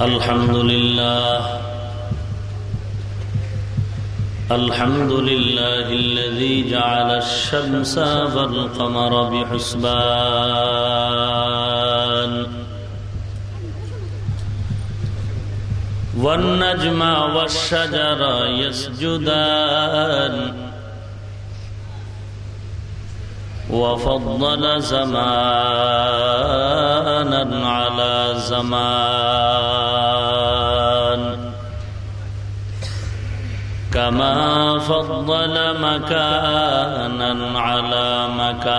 الحمد لله الحمد لله الذي جعل الشمس والقمر بحسبان والنجم والشجر يسجدان وفضل زمانا على زمان. كما فضل مكانا على مكان.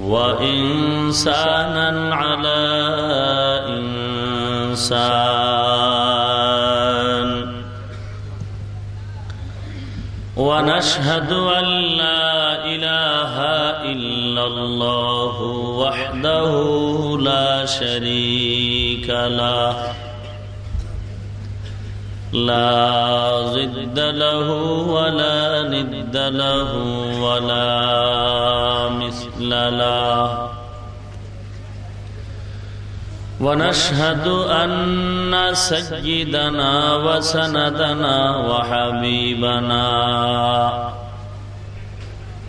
وإنسانا على إنسان. ونشهد أن لا إله إلا الله وحده لا شريك له. لا ضد له ولا ند له ولا مثل له. ونشهد أن سيدنا وسندنا وحبيبنا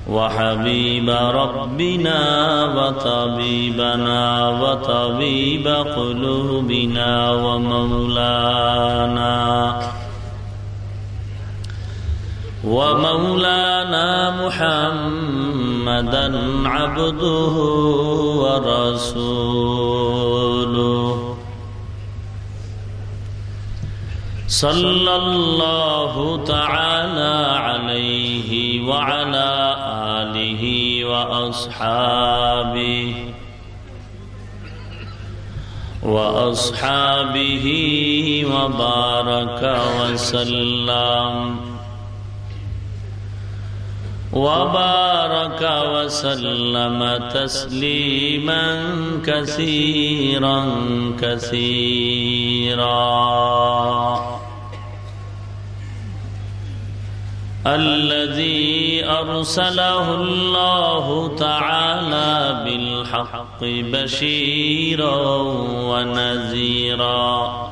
وحبيب ربنا وطبيبنا وطبيب قلوبنا ومولانا ومولانا محمدا عبده ورسوله. صلى الله تعالى عليه وعلى آله وأصحابه وأصحابه وبارك وسلم. وبارك وسلم تسليما كثيرا كثيرا. الذي أرسله الله تعالى بالحق بشيرا ونذيرا.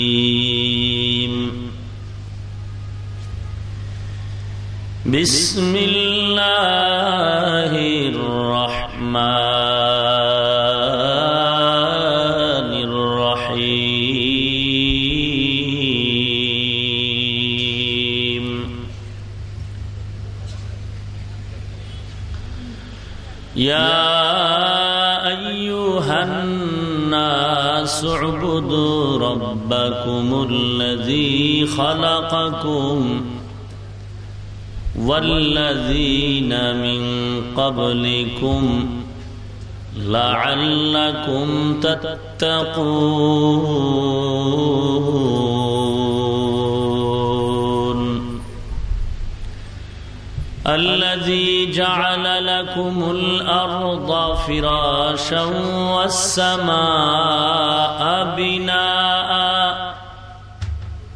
بسم الله الرحمن الرحيم. يا أيها الناس اعبدوا ربكم الذي خلقكم والذين من قبلكم لعلكم تتقون. الذي جعل لكم الأرض فراشا والسماء بناءً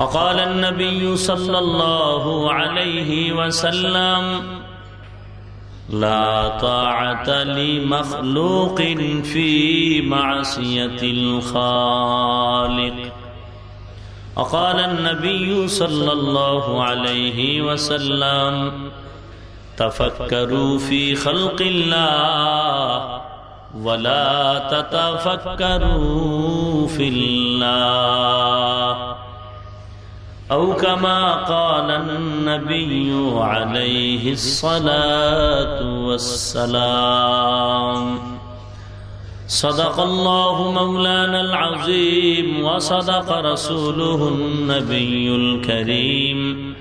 وقال النبي صلى الله عليه وسلم لا طاعة لمخلوق في معصية الخالق. وقال النبي صلى الله عليه وسلم تفكروا في خلق الله ولا تتفكروا في الله. أو كما قال النبي عليه الصلاة والسلام. صدق الله مولانا العظيم وصدق رسوله النبي الكريم.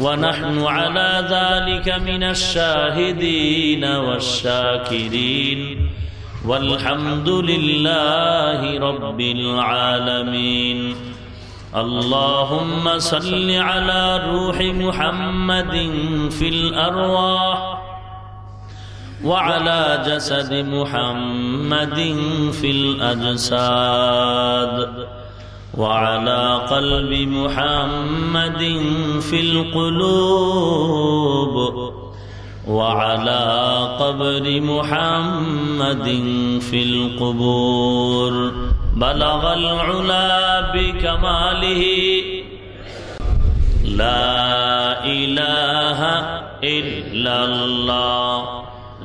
ونحن على ذلك من الشاهدين والشاكرين. والحمد لله رب العالمين. اللهم صل على روح محمد في الأرواح وعلى جسد محمد في الأجساد وعلى قلب محمد في القلوب وعلى قبر محمد في القبور بلغ العلا بكماله. لا إله إلا الله.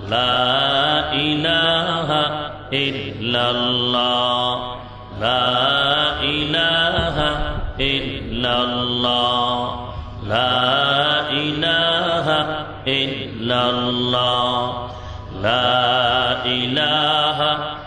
لا إله إلا الله. لا إله إلا الله. لا إله إلا الله. لا إله إلا الله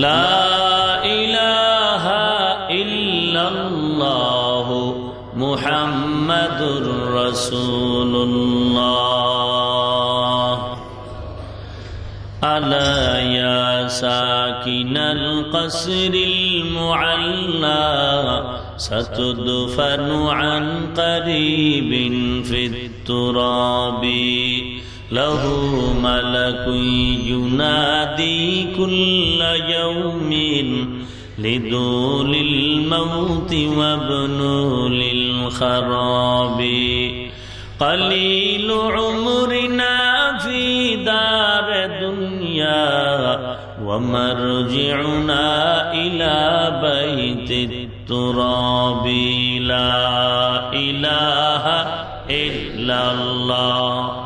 لا إله إلا الله محمد رسول الله. ألا يا ساكن القصر المعلى ستدفن عن قريب في التراب. له ملك ينادي كل يوم لدول الموت وابن للخراب قليل عمرنا في دار دنيا ومرجعنا إلى بيت التراب لا إله إلا الله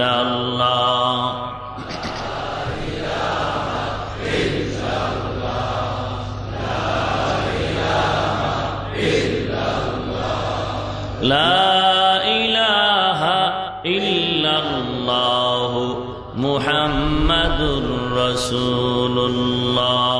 ইল্লাল্লাহ। লা ইলাহা ইল্লাল্লাহ মুহাম্মাদুর রাসূলুল্লাহ।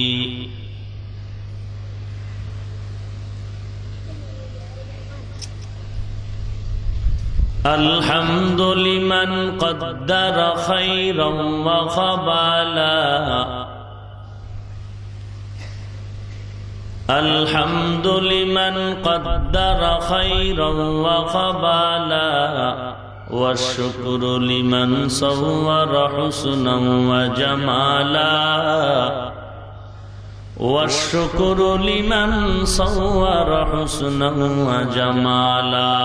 الحمد لمن قدر خيرا وخبالا الحمد لمن قدر خيرا وخبالا والشكر لمن صور حسنا وجمالا. والشكر لمن صور حسنا وجمالا.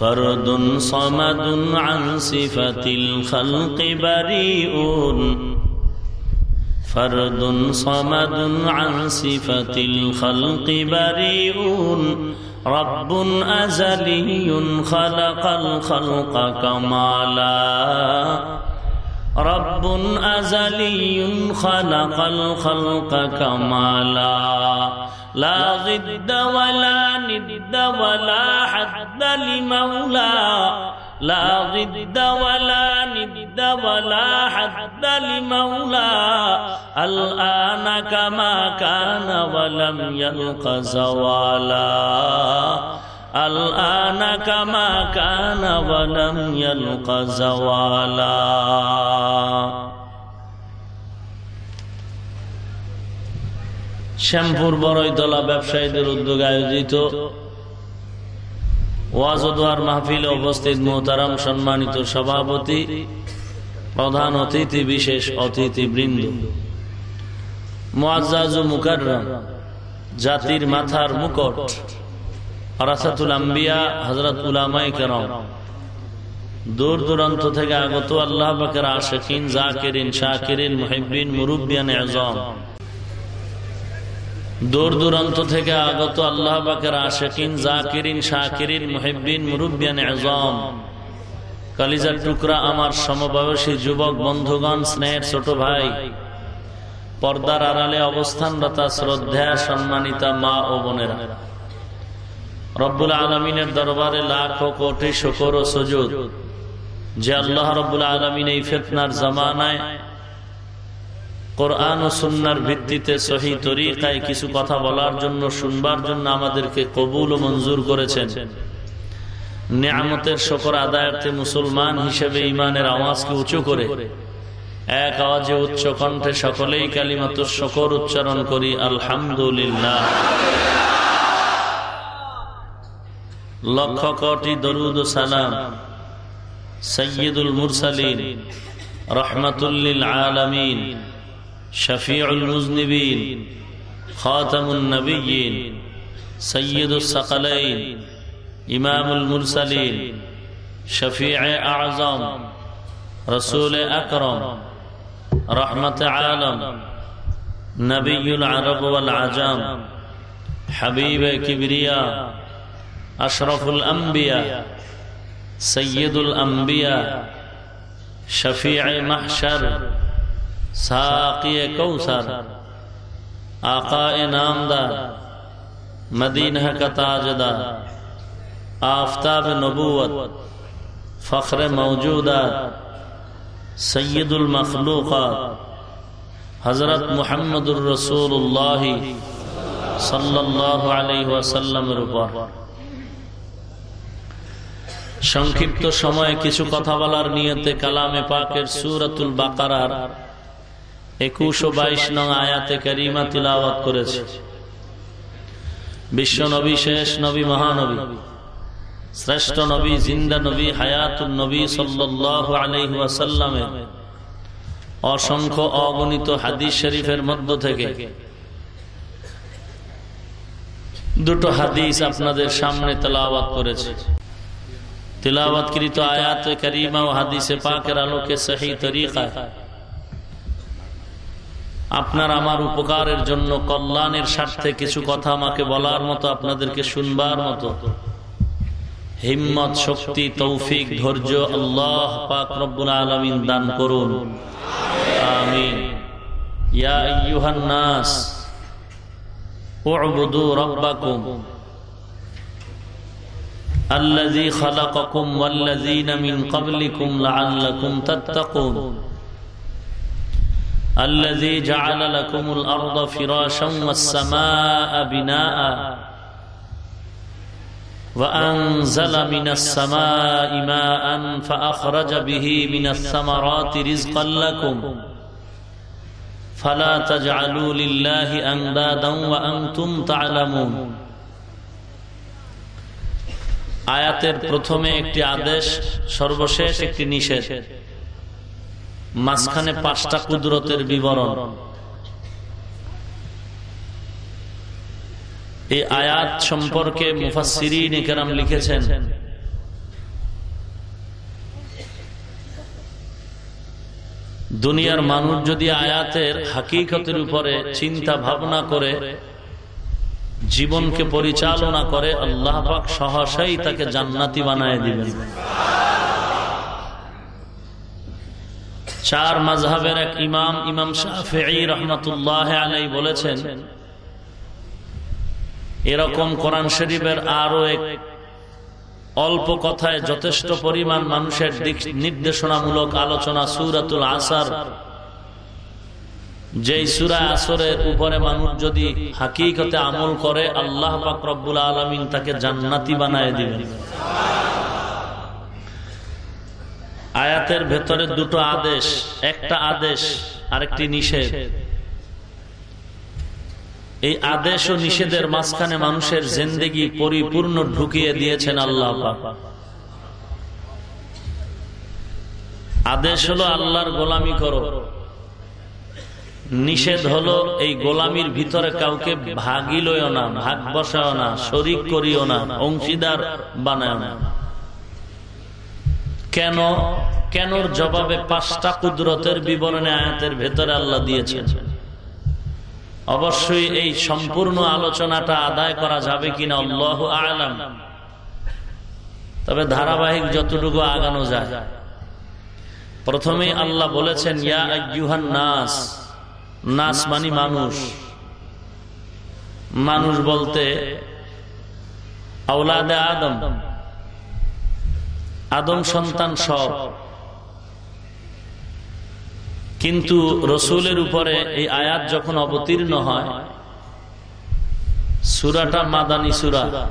فرد صمد عن صفة الخلق بريء. فرد صمد عن صفة الخلق بريء. رب أزلي خلق الخلق كمالا. رب أزلي خلق الخلق كمالا. لا ضد ولا ند ولا حد لمولى لا ضد ولا ند ولا حد لمولى الآن كما كان ولم يلق زوالا. الآن كما كان ولم يلق زوالا শ্যামপুর বড়ইতলা ব্যবসায়ীদের উদ্যোগে আয়োজিত ওয়াজদার মাহফিলে উপস্থিত মোহতারাম সম্মানিত সভাপতি প্রধান অতিথি বিশেষ অতিথি বৃন্দ মোয়াজ মুকাররাম জাতির মাথার মুকট কেরম। দূর দূরান্ত থেকে আগত আল্লাহ বাকের আজম দূর দূরান্ত থেকে আগত আল্লাহ বাকের কালিজার টুকরা আমার সমবয়সী যুবক, বন্ধুগণ, স্নেহের ছোট ভাই। পর্দার আড়ালে অবস্থানরতা শ্রদ্ধা সম্মানিতা মা ও বোনেরা। রব্বুল আলমিনের দরবারে লাখ কোটি শকর ও সজুদ। যে আল্লাহ রব্বুল আলমিন এই ফেতনার জামানায় কোরআন ও সুন্নার ভিত্তিতে সহি তরিকায় কিছু কথা বলার জন্য, শুনবার জন্য আমাদেরকে কবুল ও মঞ্জুর করেছেন। নিয়ামতের শকর আদায়ার্থে মুসলমান হিসেবে ইমানের আওয়াজকে উঁচু করে, এক আওয়াজে উচ্চ কণ্ঠে সকলেই কালিমাত শকর উচ্চারণ করি, আলহামদুলিল্লাহ। লক্ষ কোটি দরুদ সালাম সৈয়দুল মুরসালিন রহমতুল্লিল আলমিন, শফিউল মুজনিবিন, খাতামুন নবীন সৈয়দুল সকলাইন, ইমামুল মুরসালিন শফি আজম রসুল আকরম, রহমত আলম নবীল আরব ওয়াল আজম, হাবিব কিবরিয়া اشرف الانبیاء، سید الانبیاء، شفیع محشر، ساقی کوسر آقا نامدار مدینہ کا تاجدار، آفتاب نبوت، فخر موجودہ، سید المخلوقات، حضرت محمد الرسول اللہ صلی اللہ علیہ وسلم ربار সংক্ষিপ্ত সময়ে কিছু কথা বলার নিয়তে কালামে পাকের সুরাতুল বাকারার একুশ ও বাইশ নং আয়াতে কারিমা তিলাওয়াত করেছে। বিশ্ব নবী, শেষ নবী, মহানবী, শ্রেষ্ঠ নবী, জিন্দা নবী হায়াতুল নবী সাল্লাহ আলহাসাল্লামের অসংখ্য অগণিত হাদিস শরীফের মধ্য থেকে দুটো হাদিস আপনাদের সামনে তেলাওয়াত করেছে। তিলাবাতকৃত আয়াত করিমা ও হাদিসে পাকের আলোকে আপনার আমার উপকারের জন্য কল্যাণের স্বার্থে কিছু কথা আমাকে বলার মতো, আপনাদেরকে শুনবার মতো। হিম্মত, শক্তি, তৌফিক, ধৈর্য আল্লাহ পাক রব্বুল আলমিন দান করুন। আমিন। ইয়া আইয়ুহান নাস, উবুদু রাব্বাকুম। الذي خلقكم والذين من قبلكم لعلكم تتقون. الذي جعل لكم الأرض فراشا والسماء بناء. وأنزل من السماء ماء فأخرج به من الثمرات رزقا لكم. فلا تجعلوا لله أندادا وأنتم تعلمون. আয়াতের প্রথমে একটি আদেশ, সর্বশেষ একটি নিষেধ। মাঝখানে পাঁচটা কুদরতের বিবরণ। এই আয়াত সম্পর্কে মুফাসিরিন কেরাম লিখেছেন, দুনিয়ার মানুষ যদি আয়াতের হাকিকতের উপরে চিন্তা ভাবনা করে জীবনকে পরিচালনা করে আল্লাহ পাক সহসাই তাকে জান্নাতি বানায় দিবেন। চার মাঝহের এক ইমাম ইমাম শাহি রহমতুল্লাহ আলাই বলেছেন এরকম কোরআন শরীফের আরও এক অল্প কথায় যথেষ্ট পরিমাণ মানুষের দিক নির্দেশনামূলক আলোচনা সুরাতুল আসার যেই সুরা আসরের উপরে মানুষ যদি হাকিকতে আমল করে, আল্লাহ পাক আলমিন তাকে জান্নাতি বানায় দিবেন। আয়াতের ভেতরে দুটো আদেশ, একটা আদেশ, আরেকটি নিষেধ। এই আদেশ ও নিষেধের মাঝখানে মানুষের জিন্দেগি পরিপূর্ণ ঢুকিয়ে দিয়েছেন আল্লাহ আদেশ হলো আল্লাহর গোলামি করো। নিষেধ হলো এই গোলামির ভিতরে কাউকে ভাগিলও না, ভাগ বসাও না, শরিক করিও না, অংশীদার বানায় না। কেন? কেনর জবাবে পাঁচটা কুদরতের বিবরণে আয়াতের ভেতরে আল্লাহ দিয়েছেন। অবশ্যই এই সম্পূর্ণ আলোচনাটা আদায় করা যাবে কিনা আল্লাহ আলাম। তবে ধারাবাহিক যতটুকু আগানো যায়। প্রথমে আল্লাহ বলেছেন, ইয়া নাস। নাস মানি মানুষ। মানুষ বলতে আউলাদে আদম। আদম সন্তান সব। কিন্তু রসুলের উপরে এই আয়াত যখন অবতীর্ণ হয়, সুরাটা মাদানী সুরা,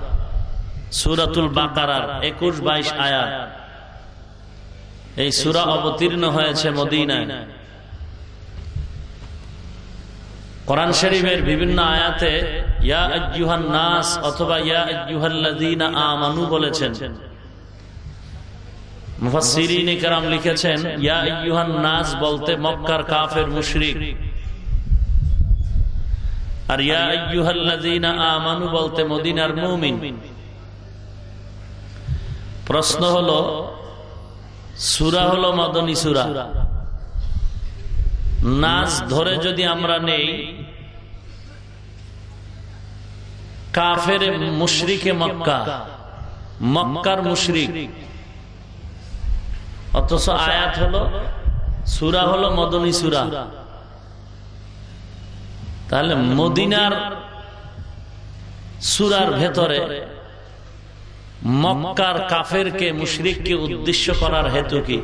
সুরাতুল বাকারার একুশ বাইশ আয়াত। এই সুরা অবতীর্ণ হয়েছে মদিনায়। কোরআন শরীফের বিভিন্ন আয়াতে ইয়া আজ্জুহান নাস অথবা ইয়া আজ্জুহাল্লাযীনা আমানু বলেছেন মুফাসসিরিন کرام লিখেছেন ইয়া আইয়ুহান নাস বলতে মক্কার কাফের মুশরিক আর ইয়া আইয়ুহাল্লাযীনা আমানু বলতে মদিনার মুমিন প্রশ্ন হলো সূরা হলো মদনী সূরা নাচ ধরে যদি আমরা নেই, কাফের মুশরিকে মক্কা, মক্কার মুশরিক। অথচ আয়াত হলো, সুরা হলো মদনী সুরা। তাহলে মদিনার সুরার ভেতরে মক্কার কাফেরকে, মুশরিককে উদ্দেশ্য করার হেতু কি?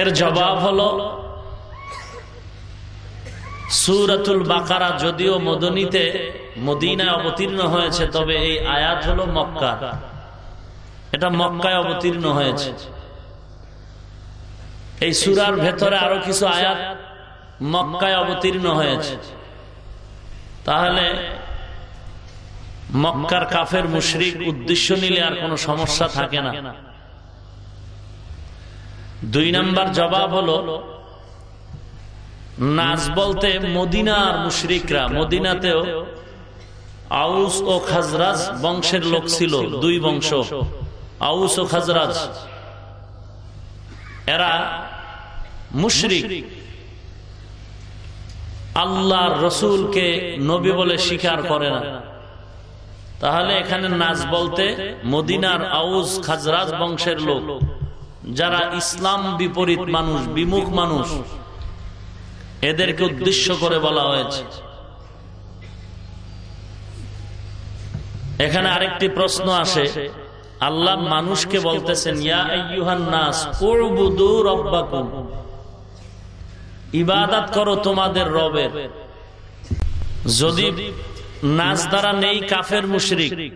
এর জবাব হলো সুরাতুল বাকারা। যদিও মদনীতে মদিনায় অবতীর্ণ হয়েছে, তবে এই আয়াত হলো মক্কা। এটা মক্কায় অবতীর্ণ হয়েছে। এই সুরার ভেতরে আরও কিছু আয়াত মক্কায় অবতীর্ণ হয়েছে। তাহলে মক্কার কাফের মুশরিক উদ্দেশ্য নিলে আর কোনো সমস্যা থাকে না। দুই নাম্বার জবাব হলো নাচ বলতে মদিনার মুশরিকরা, মদিনাতেও আউস ও খাজরাজ বংশের লোক ছিল, দুই বংশ। আউস ও খাজরাজ, এরা মুশরিক। আল্লাহর রসুলকে নবী বলে স্বীকার করে না। তাহলে এখানে নাচ বলতে মদিনার আউস, খাজরাজ বংশের লোক। যারা ইসলাম বিপরীত মানুষ, বিমুখ মানুষ, এদেরকে উদ্দেশ্য করে বলা হয়েছে। এখানে আরেকটি প্রশ্ন আসে। আল্লাহ মানুষকে বলতেছেন ইবাদাত করো তোমাদের রবের। যদি নাচ দ্বারা নেই কাফের মুশরিক,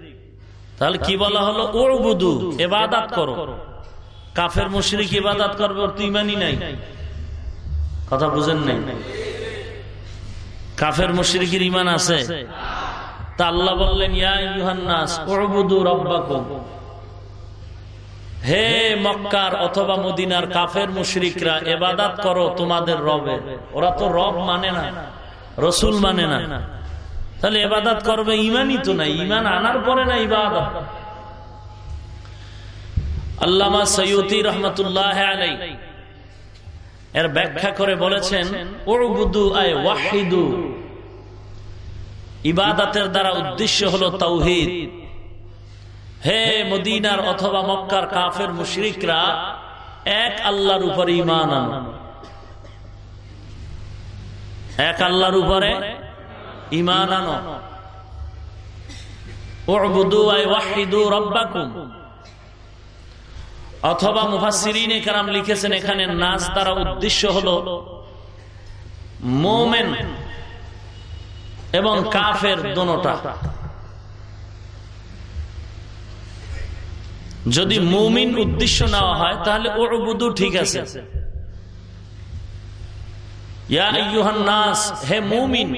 তাহলে কি বলা হলো? ওবুদু এবাদাত করো। কাফের মুশরিক ইবাদাত করবে ওর তো ইমানই নাই। কথা বুঝেন নাই? কাফের মুশরিকের ইমান আছে। তা আল্লাহ বললেন হে মক্কার অথবা মদিনার কাফের মুশরিকরা এবাদাত করো তোমাদের রবে ওরা তো রব মানে না রসুল মানে না। তাহলে এবাদাত করবে ইমানই তো নাই। ইমান আনার পরে না ইবাদত। আল্লামা সৈয়দি রহমতুল্লাহ আলাই এর ব্যাখ্যা করে বলেছেন ওরবুদু আয় ওয়াহিদু। ইবাদাতের দ্বারা উদ্দেশ্য হলো তৌহিদ হে মদিনার অথবা মক্কার কাফের মুশরিকরা, এক আল্লাহর উপরে ইমান এক আল্লাহর উপরে ইমান আনো। অথবা মুফাসিরিনে কারাম লিখেছেন এখানে নাচ দ্বারা উদ্দেশ্য হলো মোমেন এবং কাফের দোনোটা যদি মুমিন উদ্দেশ্য নেওয়া হয়, তাহলে ওরবুদু ঠিক আছে। হে মুমিন,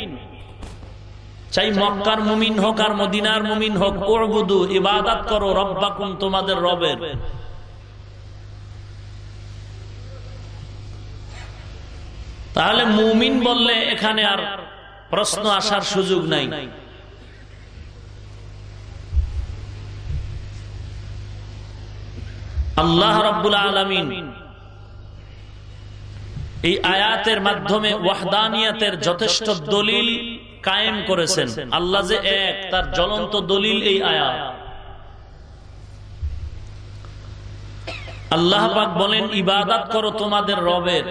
চাই মক্কার মুমিন হোক আর মদিনার মুমিন হোক ওরবুদু ইবাদাত করো রব্বাকুম তোমাদের রবের। তাহলে মুমিন বললে এখানে আর প্রশ্ন আসার সুযোগ নাই। আল্লাহ রব্বুল আলমিন এই আয়াতের মাধ্যমে ওয়াহদানিয়াতের যথেষ্ট দলিল কায়েম করেছেন। আল্লাহ যে এক, তার জ্বলন্ত দলিল এই আয়াত আল্লাহ বলেন, ইবাদাত করো তোমাদের রবের।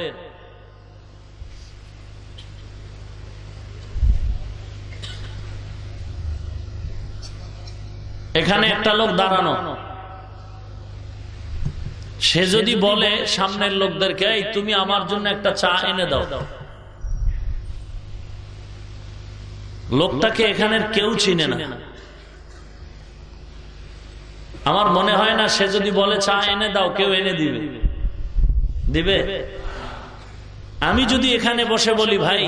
এখানে একটা লোক দাঁড়ানো। সে যদি বলে সামনের লোকদেরকে এই তুমি আমার জন্য একটা চা এনে দাও। লোকটাকে এখানের কেউ চিনে না। আমার মনে হয় না সে যদি বলে চা এনে দাও কেউ এনে দিবে। দিবে? আমি যদি এখানে বসে বলি ভাই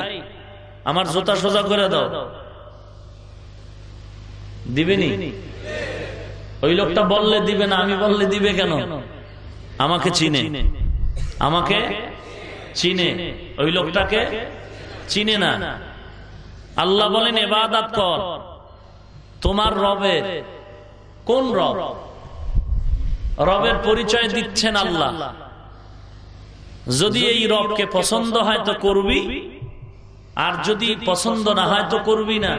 আমার জোতা সোজা করে দাও। দিবেনি? ওই লোকটা বললে দিবে না আমি বললে দিবে কেন? আমাকে চিনে। আমাকে চিনে। ওই লোকটাকে চিনে না। আল্লাহ বলেন এবাদাত কর। তোমার রবের কোন রব? রবের পরিচয় দিচ্ছেন আল্লাহ। যদি এই রবকে পছন্দ হয় তো করবি। আর যদি পছন্দ না হয় তো করবি না।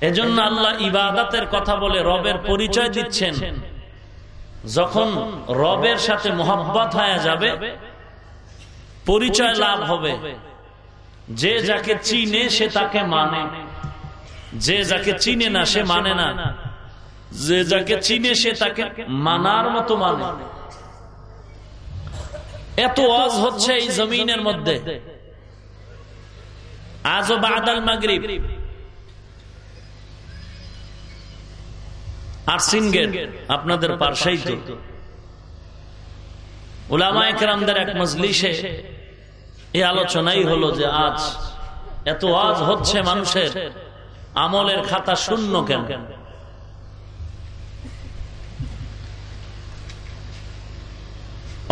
এজন্য আল্লাহ ইবাদাতের কথা বলে রবের পরিচয় দিচ্ছেন। যখন রবের সাথে মোহাব্বত হয়ে যাবে, পরিচয় লাভ হবে। যে যাকে চিনে সে তাকে মানে। যে যাকে চিনে না সে মানে না। যে যাকে চিনে সে তাকে মানার মতো মানে। এত আজ হচ্ছে এই জমিনের মধ্যে। আজও বাদাল মাগরিব। আরসিন গেট আপনাদের পার্শ্বেই তো। ওলামায়ামদের এক মজলিসে এই আলোচনাই হলো যে আজ এত আজ হচ্ছে মানুষের আমলের খাতা শূন্য কেন?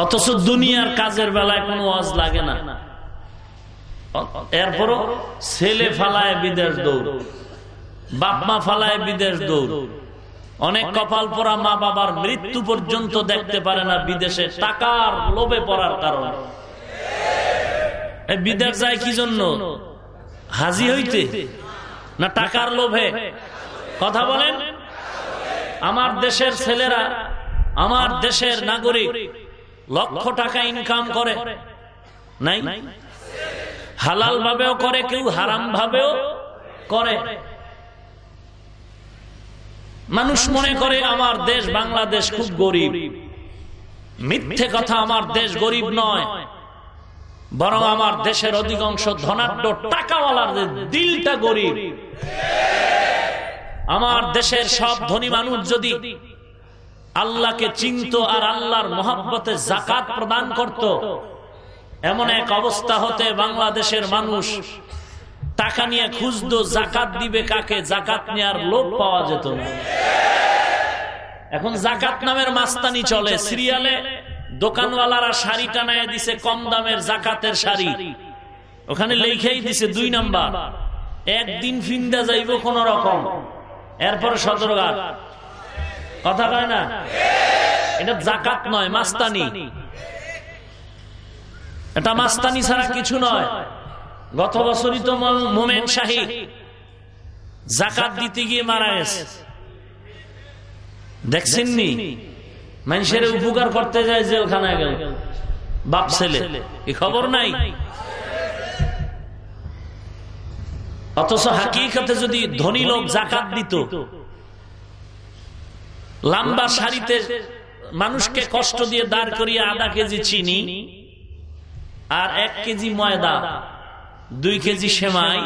অথচ দুনিয়ার কাজের বেলায় কোনো ওয়াজ লাগে না। এরপরও ছেলে ফালায় বিদেশ দৌড় বাপমা ফালায় বিদেশ দৌড় অনেক কপাল পরা মা বাবার মৃত্যু পর্যন্ত দেখতে পারে না বিদেশে টাকার লোভে পড়ার কারণে। বিদেশ যায় কি জন্য? হাজি হইতে না টাকার লোভে? কথা বলেন। আমার দেশের ছেলেরা আমার দেশের নাগরিক লক্ষ টাকা ইনকাম করে। নাই? হালাল ভাবেও করে কেউ হারাম ভাবেও করে। মানুষ মনে করে আমার দেশ বাংলাদেশ খুব গরিব। মিথ্যে কথা আমার দেশ গরিব নয়। বরং আমার দেশের অধিকাংশ ধনাঢ্য টাকাওয়ালার দিলটা গরিব। আমার দেশের সব ধনী মানুষ যদি আল্লাহকে চিনত আর আল্লাহর মহাব্বতে জাকাত প্রদান করত। এমন এক অবস্থা হতে বাংলাদেশের মানুষ টাকা নিয়ে খুঁজতো জাকাত দিবে কাকে? জাকাত নেওয়ার লোক পাওয়া যেত না। এখন জাকাত নামের মাস্তানি চলে। সিরিয়ালে দোকানওয়ালারা শাড়ি টানায় দিছে, কম দামের জাকাতের শাড়ি। ওখানে লেখেই দিছে দুই নাম্বার। একদিন ফিন্দা যাইব কোন রকম। এরপরে সদরঘাট কথা কয় না? এটা জাকাত নয়, মাস্তানি। এটা মাস্তানি ছাড়া কিছু নয়। গত বছরই তো মোমেন শাহী জাকাত দিতে গিয়ে মারা গেছে। দেখছেননি? মানুষের উপকার করতে যায় জেলখানায় গেল। বাপ ছেলে এই খবর নাই। অথচ হাকিকাতে যদি ধনী লোক জাকাত দিত, লম্বা শাড়িতে মানুষকে কষ্ট দিয়ে দাঁড় করিয়ে আধা কেজি চিনি আর এক কেজি ময়দা দুই কেজি সেমাই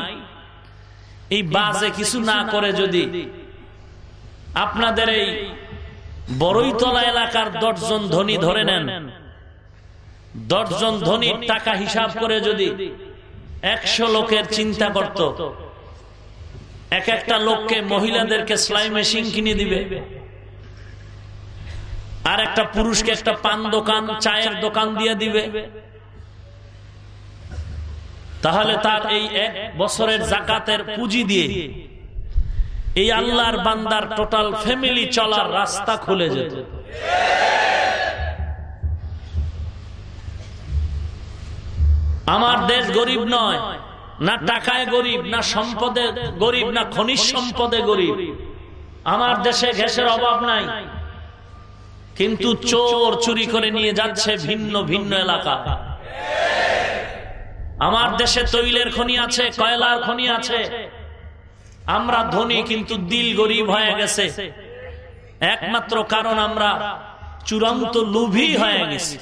এই বাজে কিছু না করে যদি আপনাদের এই বড়ইতলা এলাকার দশজন ধনী ধরে নেন। দশজন ধনীর টাকা হিসাব করে যদি একশো লোকের চিন্তা করত। এক একটা লোককে মহিলাদেরকে সেলাই মেশিন কিনে দিবে। আর একটা পুরুষকে একটা পান দোকান চায়ের দোকান দিয়ে দিবে। তাহলে তার এই এক বছরের জাকাতের পুঁজি দিয়ে এই আল্লাহর বান্দার টোটাল ফ্যামিলি চলার রাস্তা খুলে যেত। আমার দেশ গরিব নয়, না টাকায় গরিব, না সম্পদে গরিব, না খনিজ সম্পদে গরিব। আমার দেশে গ্যাসের অভাব নাই, কিন্তু চোর চুরি করে নিয়ে যাচ্ছে ভিন্ন ভিন্ন এলাকা। আমার দেশে তৈলের খনি আছে, কয়লার খনি আছে। আমরা ধনী, কিন্তু দিল গরিব হয়ে গেছে। একমাত্র কারণ আমরা চূড়ান্ত লোভী হয়ে গেছি।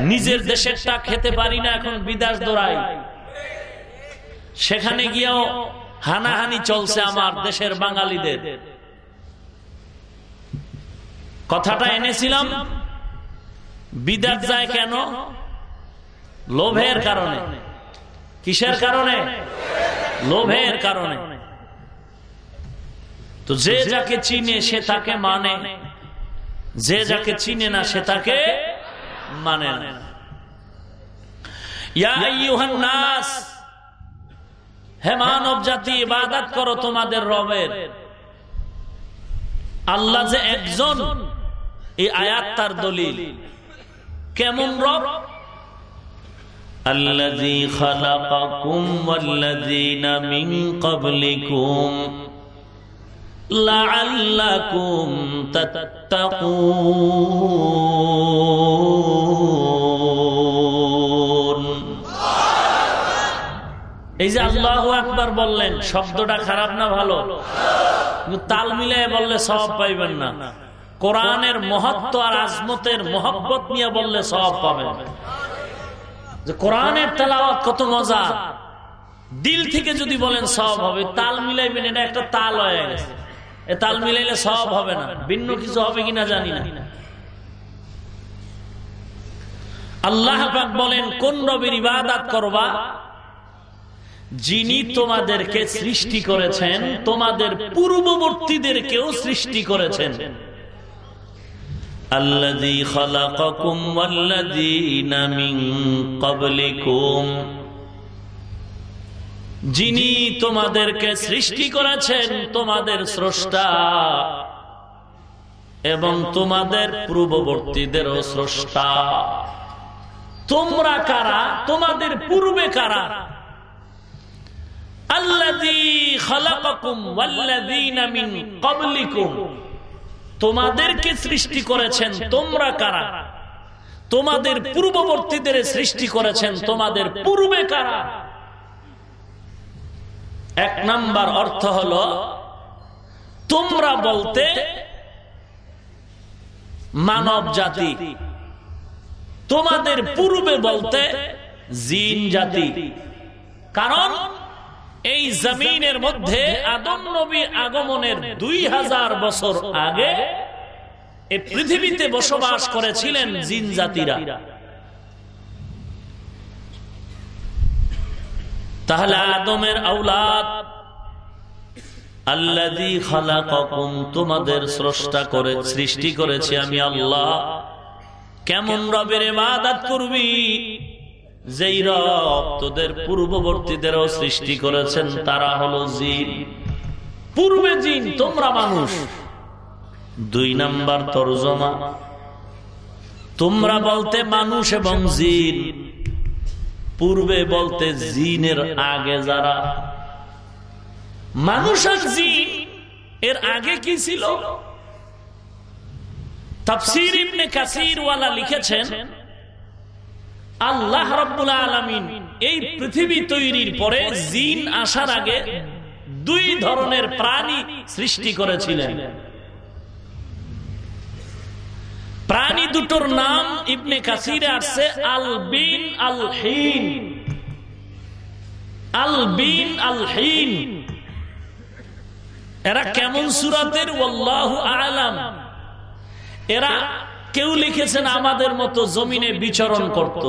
নিজের দেশেরটা খেতে পারি না এখন বিদেশ দৌড়াই। সেখানে গিয়েও হানাহানি চলছে আমার দেশের বাঙালিদের। কথাটা এনেছিলাম, বিদেশ যায় কেন? লোভের কারণে। কিসের কারণে? লোভের কারণে। তো যে যাকে চিনে সে তাকে মানে। যে যাকে চিনে না সে তাকে মানে না। হে মানব জাতি ইবাদত করো তোমাদের রবের। আল্লাহ যে একজন এই আয়াত তার দলিল। কেমন রব? الذي خلقكم والذين من قبلكم لعلكم تتقون এই যে আল্লাহ একবার বললেন শব্দটা খারাপ না ভালো কিন্তু তাল মিলে বললে সব পাইবেন না কোরআনের মহত্ব আর আজমতের মহব্বত নিয়ে বললে সব পাবেন যে কোরআনের তেলাওয়াত কত মজা। দিল থেকে যদি বলেন সব হবে, তাল মিলাইবেন এটা একটা তাল হয়ে গেছে। এ তাল মিলাইলে সব হবে না, ভিন্ন কিছু হবে কিনা জানি না। আল্লাহ বলেন, কোন রবির ইবাদত করবা? যিনি তোমাদেরকে সৃষ্টি করেছেন, তোমাদের পূর্ববর্তীদেরকেও সৃষ্টি করেছেন। الذي خلقكم والذين من قبلكم যিনি তোমাদেরকে সৃষ্টি করেছেন তোমাদের স্রষ্টা এবং তোমাদের পূর্ববর্তীদেরও স্রষ্টা তোমরা কারা তোমাদের পূর্বে কারা আল্লাযী তোমাদেরকে সৃষ্টি করেছেন তোমরা কারা? তোমাদের পূর্ববর্তীদের সৃষ্টি করেছেন তোমাদের পূর্বে কারা? এক নাম্বার অর্থ হল, তোমরা বলতে মানব জাতি। তোমাদের পূর্বে বলতে জিন জাতি। কারণ এই জমিনের মধ্যে আদম নবী আগমনের দুই হাজার বছর আগে এই পৃথিবীতে বসবাস করেছিলেন জিন জাতিরা। তাহলে আদমের আউলাদ আল্লাদি খালাকাকুম, তোমাদের স্রষ্টা করে, সৃষ্টি করেছি আমি আল্লাহ। কেমন রবের করবি? যেই রব তোদের পূর্ববর্তীদেরও সৃষ্টি করেছেন, তারা হলো জিন। পূর্বে জিন, তোমরা মানুষ। দুই নাম্বার তর্জমা। তোমরা বলতে মানুষ এবং জিন। পূর্বে বলতে জিনের আগে যারা। মানুষ আর জিন, এর আগে কি ছিল? তাফসির ইবনে কাসির ওয়ালা লিখেছেন আল্লাহ রব্বুল আলমিন এই পৃথিবী তৈরির পরে জিন আসার আগে দুই ধরনের প্রাণী সৃষ্টি করেছিলেন। প্রাণী দুটোর নাম ইবনে কাসিরে আসছে আল বিন আল হিন আল বিন আল হিন এরা কেমন সুরাতের? আলাম। এরা কেউ লিখেছেন, আমাদের মতো জমিনে বিচরণ করত।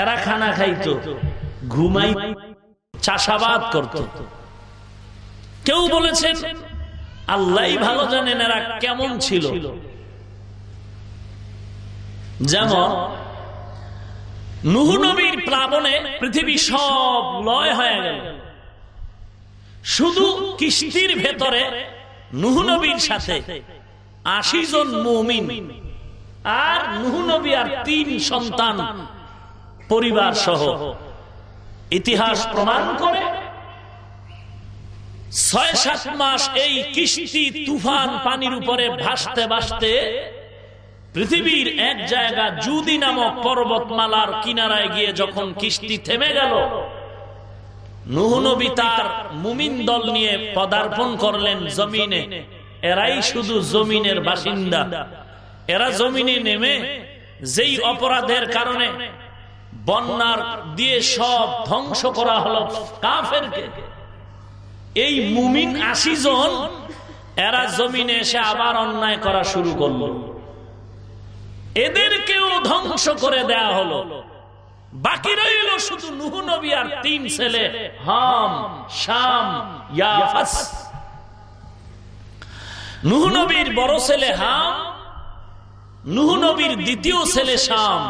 এরা খানা খাইত, ঘুমাই, চাষাবাদ করত। কেউ বলেছেন আল্লাহ ভালো জানেন এরা কেমন ছিল। যেমন, নুহু নবীর প্লাবনে পৃথিবী সব লয় হয়ে গেল। শুধু কিস্তির ভেতরে নুহু নবীর সাথে আশি জন মুমিন। আর নবী আর তিন সন্তান পরিবার সহ ইতিহাস প্রমাণ করে ছয় সাত মাস এই কিস্তি তুফান পানির উপরে ভাসতে ভাসতে পৃথিবীর এক জায়গা জুদি নামক পর্বতমালার কিনারায় গিয়ে যখন কিস্তি থেমে গেল নুহনবী তার মুমিন দল নিয়ে পদার্পণ করলেন জমিনে। এরাই শুধু জমিনের বাসিন্দা। এরা জমিনে নেমে যেই অপরাধের কারণে বন্যার দিয়ে সব ধ্বংস করা হলো কাফেরকে। এই মুমিন আশি জন এরা জমিনে এসে আবার অন্যায় করা শুরু করল। এদেরকেও ধ্বংস করে দেয়া হলো। বাকি রইল শুধু নুহ নবী আর তিন ছেলে হাম শাম ইয়াফাস। নুহ নবীর বড় ছেলে হাম, নুহ নবীর দ্বিতীয় ছেলে শাম।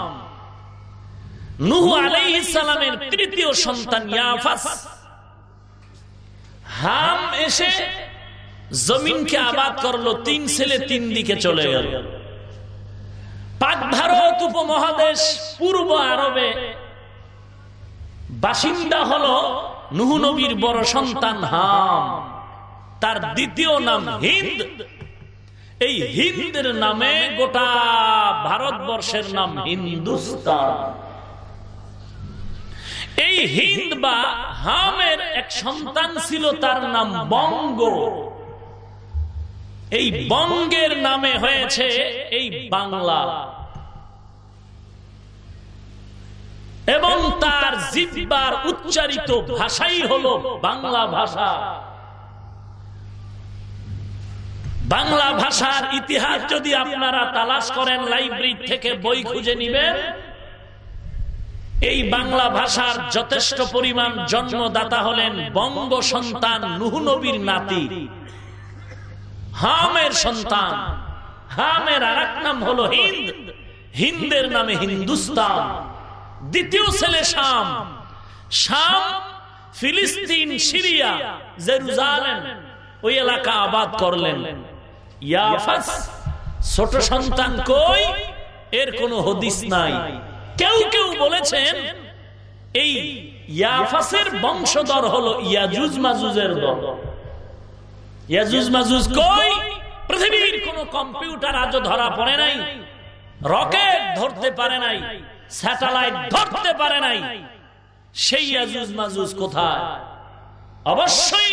নুহ আলাইহিস সালামের তৃতীয় সন্তান হাম এসে জমিনকে আবাদ করল, তিন ছেলে তিন দিকে চলে গেল। পাক ভারত উপমহাদেশ পূর্ব আরবে বাসিন্দা হল নুহু নবীর বড় সন্তান হাম। তার দ্বিতীয় নাম হিন্দ। এই হিন্দের নামে গোটা ভারতবর্ষের নাম হিন্দুস্তান। এই হিন্দ বা হামের এক সন্তান ছিল, তার নাম বঙ্গ। এই বঙ্গের নামে হয়েছে এই বাংলা। এবং তার জিব্বার উচ্চারিত ভাষাই হলো বাংলা ভাষা। বাংলা ভাষার ইতিহাস যদি আপনারা তালাশ করেন, লাইব্রেরি থেকে বই খুঁজে নিবেন, এই বাংলা ভাষার যথেষ্ট পরিমাণ জন্মদাতা হলেন বঙ্গ সন্তান নুহনবীর নাতি। হামের সন্তান। হামের আর নাম হলো হিন্দ। হিন্দের নামে হিন্দুস্তান। দ্বিতীয় ছেলে শাম। শাম ফিলিস্তিন, সিরিয়া, জেরুজালেম, ওই এলাকা আবাদ করলেন। ইয়াফাস ছোট সন্তান কই? এর কোনো হদিস নাই। কেউ কেউ বলেছেন এই ইয়াফাসের বংশধর হলো ইয়াজুজ মাজুজের দল। ইয়াজুজ মাজুজ কই? পৃথিবীর কোন কম্পিউটার আজও ধরা পড়ে নাই। রকেট ধরতে পারে নাই। স্যাটেলাইট ধরতে পারে নাই। সেই ইয়াজুজ মাজুজ কোথায়? অবশ্যই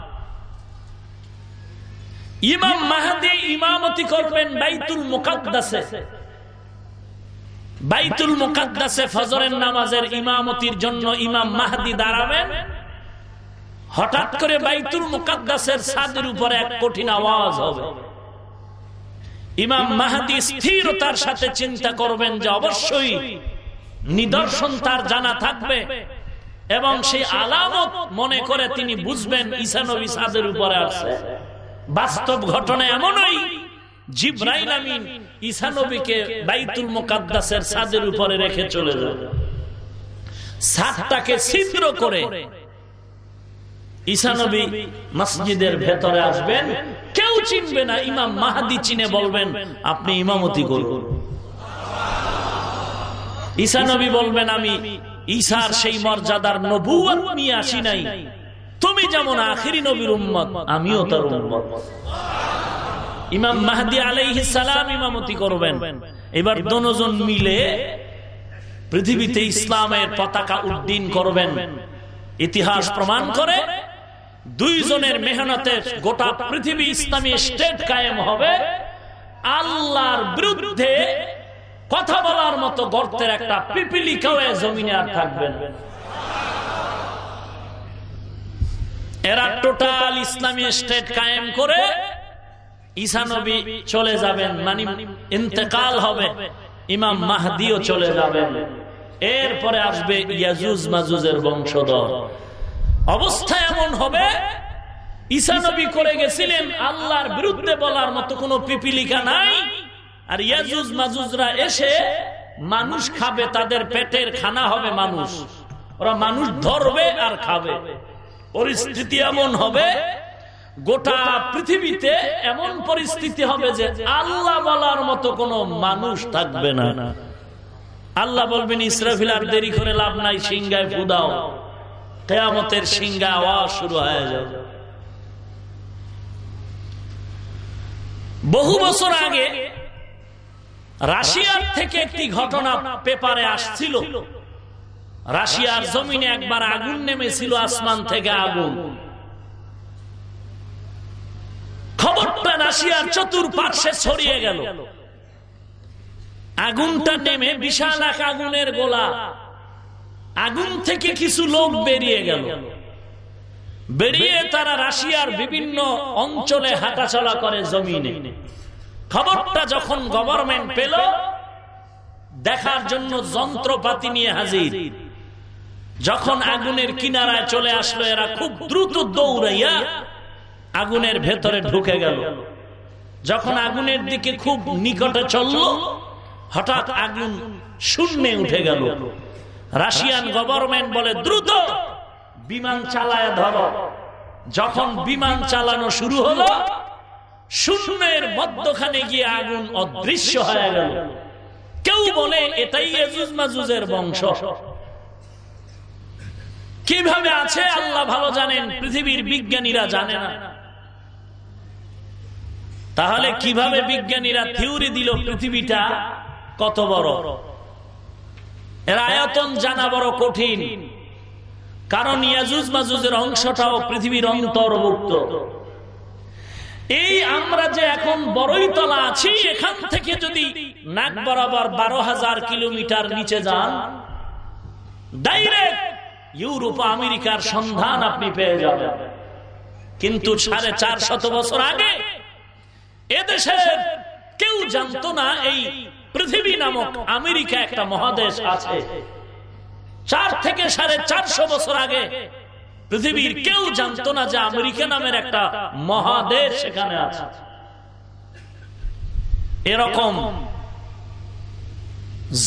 ইমাম মাহাদি ইমামতি করবেন বাইতুল মুকাদ্দাসে। বাইতুল মুকাদ্দাসে ফজরের নামাজের ইমামতির জন্য ইমাম মাহাদি দাঁড়াবেন। হঠাৎ করে বাইতুল মুকাদ্দাসের ছাদের উপরে এক কঠিন আওয়াজ হবে। ইমাম মাহাদি স্থিরতার সাথে চিন্তা করবেন যে অবশ্যই নিদর্শন তার জানা থাকবে এবং সেই আলামত মনে করে তিনি বুঝবেন ঈশানবী ছাদের উপরে আছে। বাস্তব ঘটনা এমনই। জিব্রাইল আমিন ঈসা নবীকে বাইতুল মুকাদ্দাসের ছাদের উপরে রেখে চলে যাবে ছাদটাকে ছিদ্র করে। ঈসা নবী মসজিদের ভেতরে আসবেন। কেউ চিনবে না ইমাম মাহাদি চিনে বলবেন আপনি ইমামতি করুন। ঈসা নবী বলবেন আমি ঈশার সেই মর্যাদার নবুয়াত নিয়ে আসি নাই। তুমি যেমন আখিরি নবীর উম্মত, আমিও তার উম্মত। ইমাম মাহদি আলাইহিস সালাম ইমামতি করবেন। এবার দনজন মিলে পৃথিবীতে ইসলামের পতাকা উড্ডীন করবেন। ইতিহাস প্রমাণ করে দুইজনের মেহনতে গোটা পৃথিবী ইসলামী স্টেট কায়েম হবে। আল্লাহর বিরুদ্ধে কথা বলার মতো গর্তের একটা পিপিলিকাও জমিনে আর থাকবে না এরা টোটাল ইসলামী স্টেট কায়েম করে ঈসানবী চলে যাবেন মানে ইন্তেকাল হবে। ইমাম মাহদিও চলে যাবেন। এরপরে আসবে ইয়াজুজ মাজুজের বংশধর। অবস্থা এমন হবে ঈসানবী করে গেছিলেন, আল্লাহর বিরুদ্ধে বলার মতো কোনো পিপিলিকা নাই। আর ইয়াজুজ মাজুজরা এসে মানুষ খাবে, তাদের পেটের খানা হবে মানুষ। ওরা মানুষ ধরবে আর খাবে। পরিস্থিতি এমন হবে, গোটা পৃথিবীতে এমন পরিস্থিতি হবে যে আল্লাহ বলার মতো কোনো মানুষ থাকবে না। আল্লাহ বলবেন ইসরাফিল আর দেরি করে লাভ নাই সিংগায় ফুদাও কেয়ামতের সিংহা আওয়াজ শুরু হয়ে যাবে। বহু বছর আগে রাশিয়ার থেকে একটি ঘটনা পেপারে আসছিল। রাশিয়ার জমিনে একবার আগুন নেমেছিল আসমান থেকে আগুন। খবরটা রাশিয়ার চতুর্পার্শ্বে ছড়িয়ে গেল। আগুনটা নেমে বিশাল এক আগুনের গোলা। আগুন থেকে কিছু লোক বেরিয়ে গেল। বেরিয়ে তারা রাশিয়ার বিভিন্ন অঞ্চলে হাঁটাচলা করে জমিনে। খবরটা যখন গভর্নমেন্ট পেল, দেখার জন্য যন্ত্রপাতি নিয়ে হাজির। যখন আগুনের কিনারায় চলে আসলো এরা খুব দ্রুত দৌড়াইয়া আগুনের ভেতরে ঢুকে গেল। যখন আগুনের দিকে খুব নিকটে চলল হঠাৎ আগুন শূন্যে উঠে গেল। রাশিয়ান গভর্নমেন্ট বলে দ্রুত বিমান চালায় ধর। যখন বিমান চালানো শুরু হলো শূন্যের মধ্যখানে গিয়ে আগুন অদৃশ্য হয়ে গেল। কেউ বলে এটাই মাজুজের বংশ। কীভাবে আছে আল্লাহ ভালো জানেন, পৃথিবীর বিজ্ঞানীরা জানে না। তাহলে কীভাবে বিজ্ঞানীরা থিওরি দিল পৃথিবীটা কত বড়? এর আয়তন জানা বড় কঠিন। কারণ ইয়াজুজ মাজুজের অংশটাও পৃথিবীর অন্তর্ভুক্ত। এই আমরা যে এখন বড়ই তলা আছি, এখান থেকে যদি নাক বরাবর বারো হাজার কিলোমিটার নিচে যান ডাইরেক্ট ইউরোপ, আমেরিকার সন্ধান আপনি পেয়ে যাবেন। কিন্তু সাড়ে চার শত বছর আগে এদেশের কেউ জানতো না এই পৃথিবী নামক আমেরিকা একটা মহাদেশ আছে। চার থেকে সাড়ে চারশো বছর আগে পৃথিবীর কেউ জানতো না যে আমেরিকা নামের একটা মহাদেশ সেখানে আছে। এরকম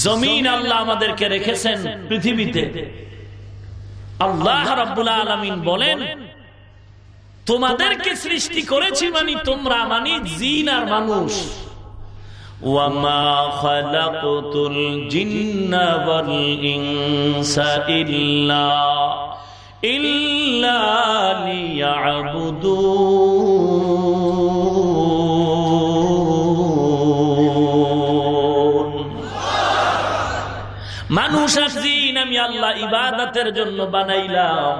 জমিন আল্লাহ আমাদেরকে রেখেছেন পৃথিবীতে। আল্লাহ রাব্বুল আলমিন বলেন, তোমাদেরকে সৃষ্টি করেছি মানে তোমরা মানে জিন আর মানুষ। মানুষ আর জি আমি আল্লাহ ইবাদতের জন্য বানাইলাম।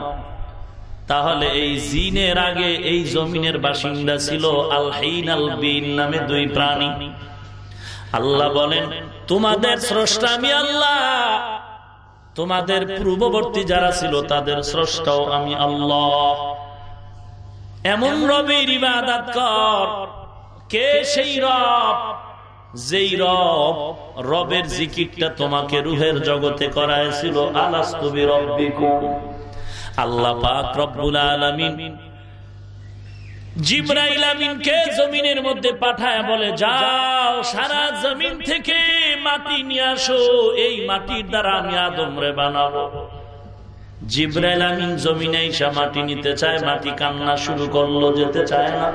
তাহলে এই জিনের আগে এই জমিনের বাসিন্দা ছিল আল হাইন আল বিন নামে দুই প্রাণী। আল্লাহ বলেন, তোমাদের স্রষ্টা আমি আল্লাহ। তোমাদের পূর্ববর্তী যারা ছিল, তাদের স্রষ্টাও আমি আল্লাহ। এমন রবের ইবাদত কর। কে সেই রব? যেই রব রবের জিকিরটা তোমাকে রুহের জগতে করাইছিল আলাস্তবি রব্বিকুম আল্লাহ পাক রব্বুল আলামিন জিব্রাইল আমিনকে জমিনের মধ্যে পাঠায় বলে, যাও, সারা জমিন থেকে মাটি নিয়ে আসো, এই মাটির দ্বারা আমি আদমরে বানাবো। জিব্রাইল আমিন জমিনে এসে মাটি নিতে চায়, মাটি কান্না শুরু করল, যেতে চায় না।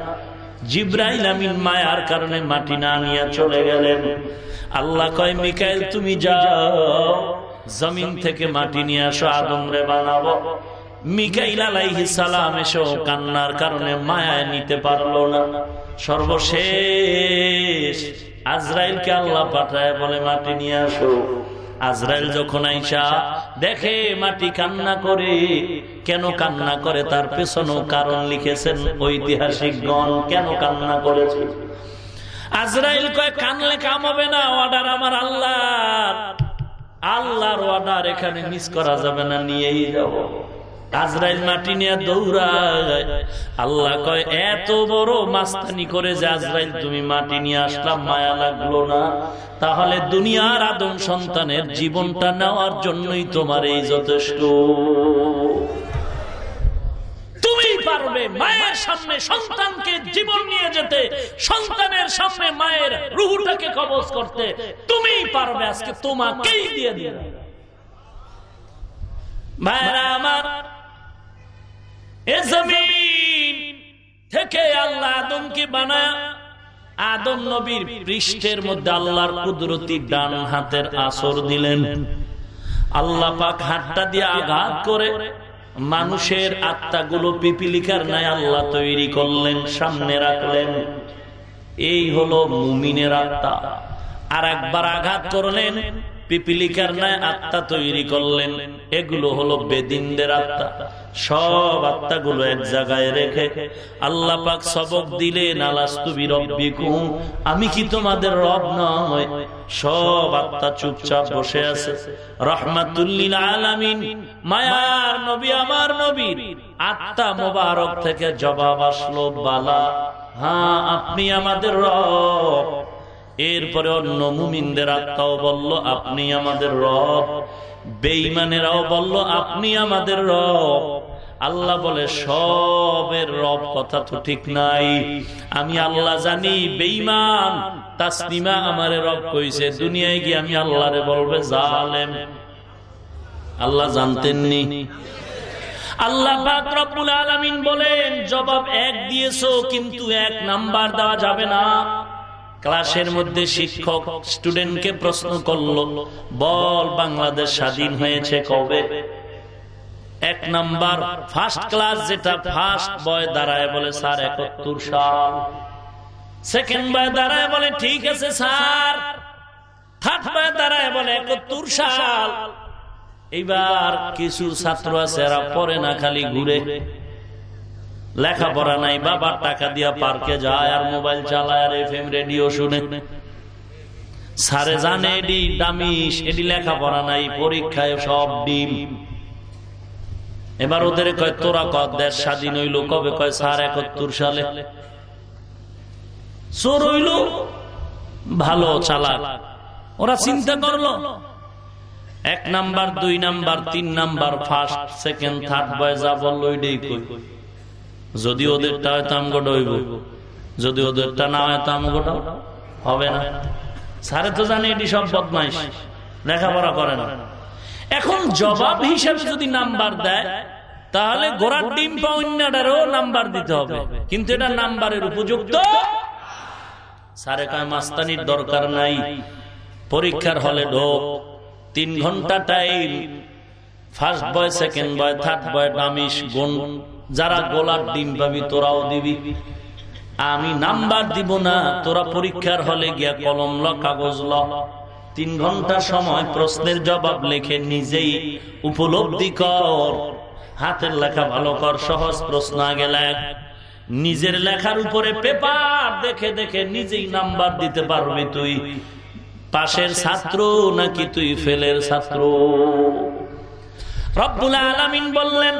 জিব্রাইল আমিন মায়ার কারণে মাটি না নিয়ে চলে গেলেন। আল্লাহ কয়, মিকাইল, তুমি যাও। জমিন থেকে মাটি নিয়ে আসো আদমরে বানাবো। মিকাইল আলাইহি কান্নার কারণে মায়ায় নিতে পারল না। সর্বশেষ আজরাইলকে আল্লাহ পাঠায় বলে, মাটি নিয়ে আসো। আজরাইল যখন আইসা দেখে মাটি কান্না করে কেন কান্না করে? তার পেছনেও কারণ লিখেছেন ঐতিহাসিক গণ কেন কান্না করেছে? আজরাইল কয় কানলে কাম হবে না অর্ডার আমার আল্লাহ আল্লাহর অর্ডার এখানে মিস করা যাবে না নিয়েই যাব। আজরাইল মাটি নিয়ে দৌড়ায়। আল্লাহ কয়, এত বড় মাস্তানি করে যে আজরাইল তুমি মাটি নিয়ে আসলাম মায়া লাগল না। তাহলে দুনিয়ার আদম সন্তানের জীবনটা নেওয়ার জন্যই তোমার এই যথেষ্ট। মায়ের আমার থেকে আল্লাহ আদমকে বানায় আদম নবীর পৃষ্ঠের মধ্যে আল্লাহর কুদরতি ডান হাতের আসর দিলেন। আল্লাহ পাক হাতটা দিয়ে আঘাত করে মানুষের আত্মাগুলো পিপিলিকার নাই আল্লাহ তৈরি করলেন, সামনে রাখলেন। এই হলো মুমিনের আত্মা। আর একবার আঘাত করলেন পিপিলিকার নাই আত্মা তৈরি করলেন। এগুলো হলো বেদিনদের আত্মা। সব আত্মাগুলো এক জায়গায় রেখে আল্লাহ পাক সবক রব্বিকুম। আমি কি তোমাদের রব নয়? সব আত্মা চুপচাপ বসে আছে। রহমাতুল্লিল আলামিন, মায়ার নবী, আমার নবী আত্মা মোবারক থেকে জবাব আসলো, বালা। হ্যাঁ আপনি আমাদের রব। এরপরে অন্য মুমিনদের আত্মাও বলল, আপনি আমাদের রব। বেইমানেরাও বলল, আপনি আমাদের রব। আল্লাহ বলে, সবের রব কথা তো ঠিক নাই। আমি আল্লাহ জানি বেইমান তাসলিমা আমারে রব কইছে, দুনিয়ায় গিয়ে আমি আল্লাহরে বলবে, জালেম। আল্লাহ জানতেননি। আল্লাহ রব্বুল আলামিন বলেন, জবাব এক দিয়েছ, কিন্তু এক নাম্বার দেওয়া যাবে না। ক্লাসের মধ্যে শিক্ষক স্টুডেন্টকে প্রশ্ন করল, বল, বাংলাদেশ স্বাধীন হয়েছে কবে? এক নাম্বার, ফার্স্ট ক্লাস যেটা ফার্স্ট বয় দাঁড়ায় বলে, স্যার, একাত্তর সাল। সেকেন্ড বয় দাঁড়ায় বলে, ঠিক আছে, স্যার। থার্ড বয় দাঁড়ায় বলে, একাত্তর সাল। এইবার কিছু ছাত্র আছে, এরা পরে না, খালি ঘুরে। লেখাপড়া নাই, বাবার টাকা দিয়া পার্কে যায় আর মোবাইল চালায় আর এফ রেডিও শুনে। সারে জানে এডি দামিস এডি লেখাপড়া নাই, পরীক্ষায় সব ডিম। এবার ওদের কয়, তোরা কত দেশ স্বাধীন হইল, কবে কয় সার একাত্তর সালে? চোর হইল, ভালো চালাক। ওরা চিন্তা করল, এক নাম্বার, দুই নাম্বার, তিন number first second third boy যা বলল ওইটাই কই যদি ওদেরটা হয়তো আমগোটা হইব যদি ওদেরটা না হয়তো আমগোটা হবে না। সারে তো জানে এটি সব বদমাইশ, লেখাপড়া করে না। এখন জবাব হিসাবে যদি নাম্বার দেয়, তাহলে গোড়ার ডিম পাউন্যাটারও নাম্বার দিতে হবে। কিন্তু এটা নাম্বারের উপযুক্ত। সারে কয়, মাস্তানির দরকার নাই। পরীক্ষার হলে ঢোক, তিন ঘণ্টা time first boy second boy third boy name is গুণ। যারা গোলার ডিম পাবি, তোরাও দিবি। আমি নাম্বার দিব না, তোরা পরীক্ষার হলে গিয়া কলম ল, কাগজ ল। তিন ঘণ্টা সময় প্রশ্নের জবাব লেখে নিজেই উপলব্ধি কর। হাতের লেখা ভালো কর, সহজ প্রশ্ন আগে লেখ। নিজের লেখার উপরে পেপার দেখে দেখে নিজেই নাম্বার দিতে পারবি তুই। পাশের ছাত্র নাকি তুই ফেলের ছাত্র? রব্বুল আলামিন বললেন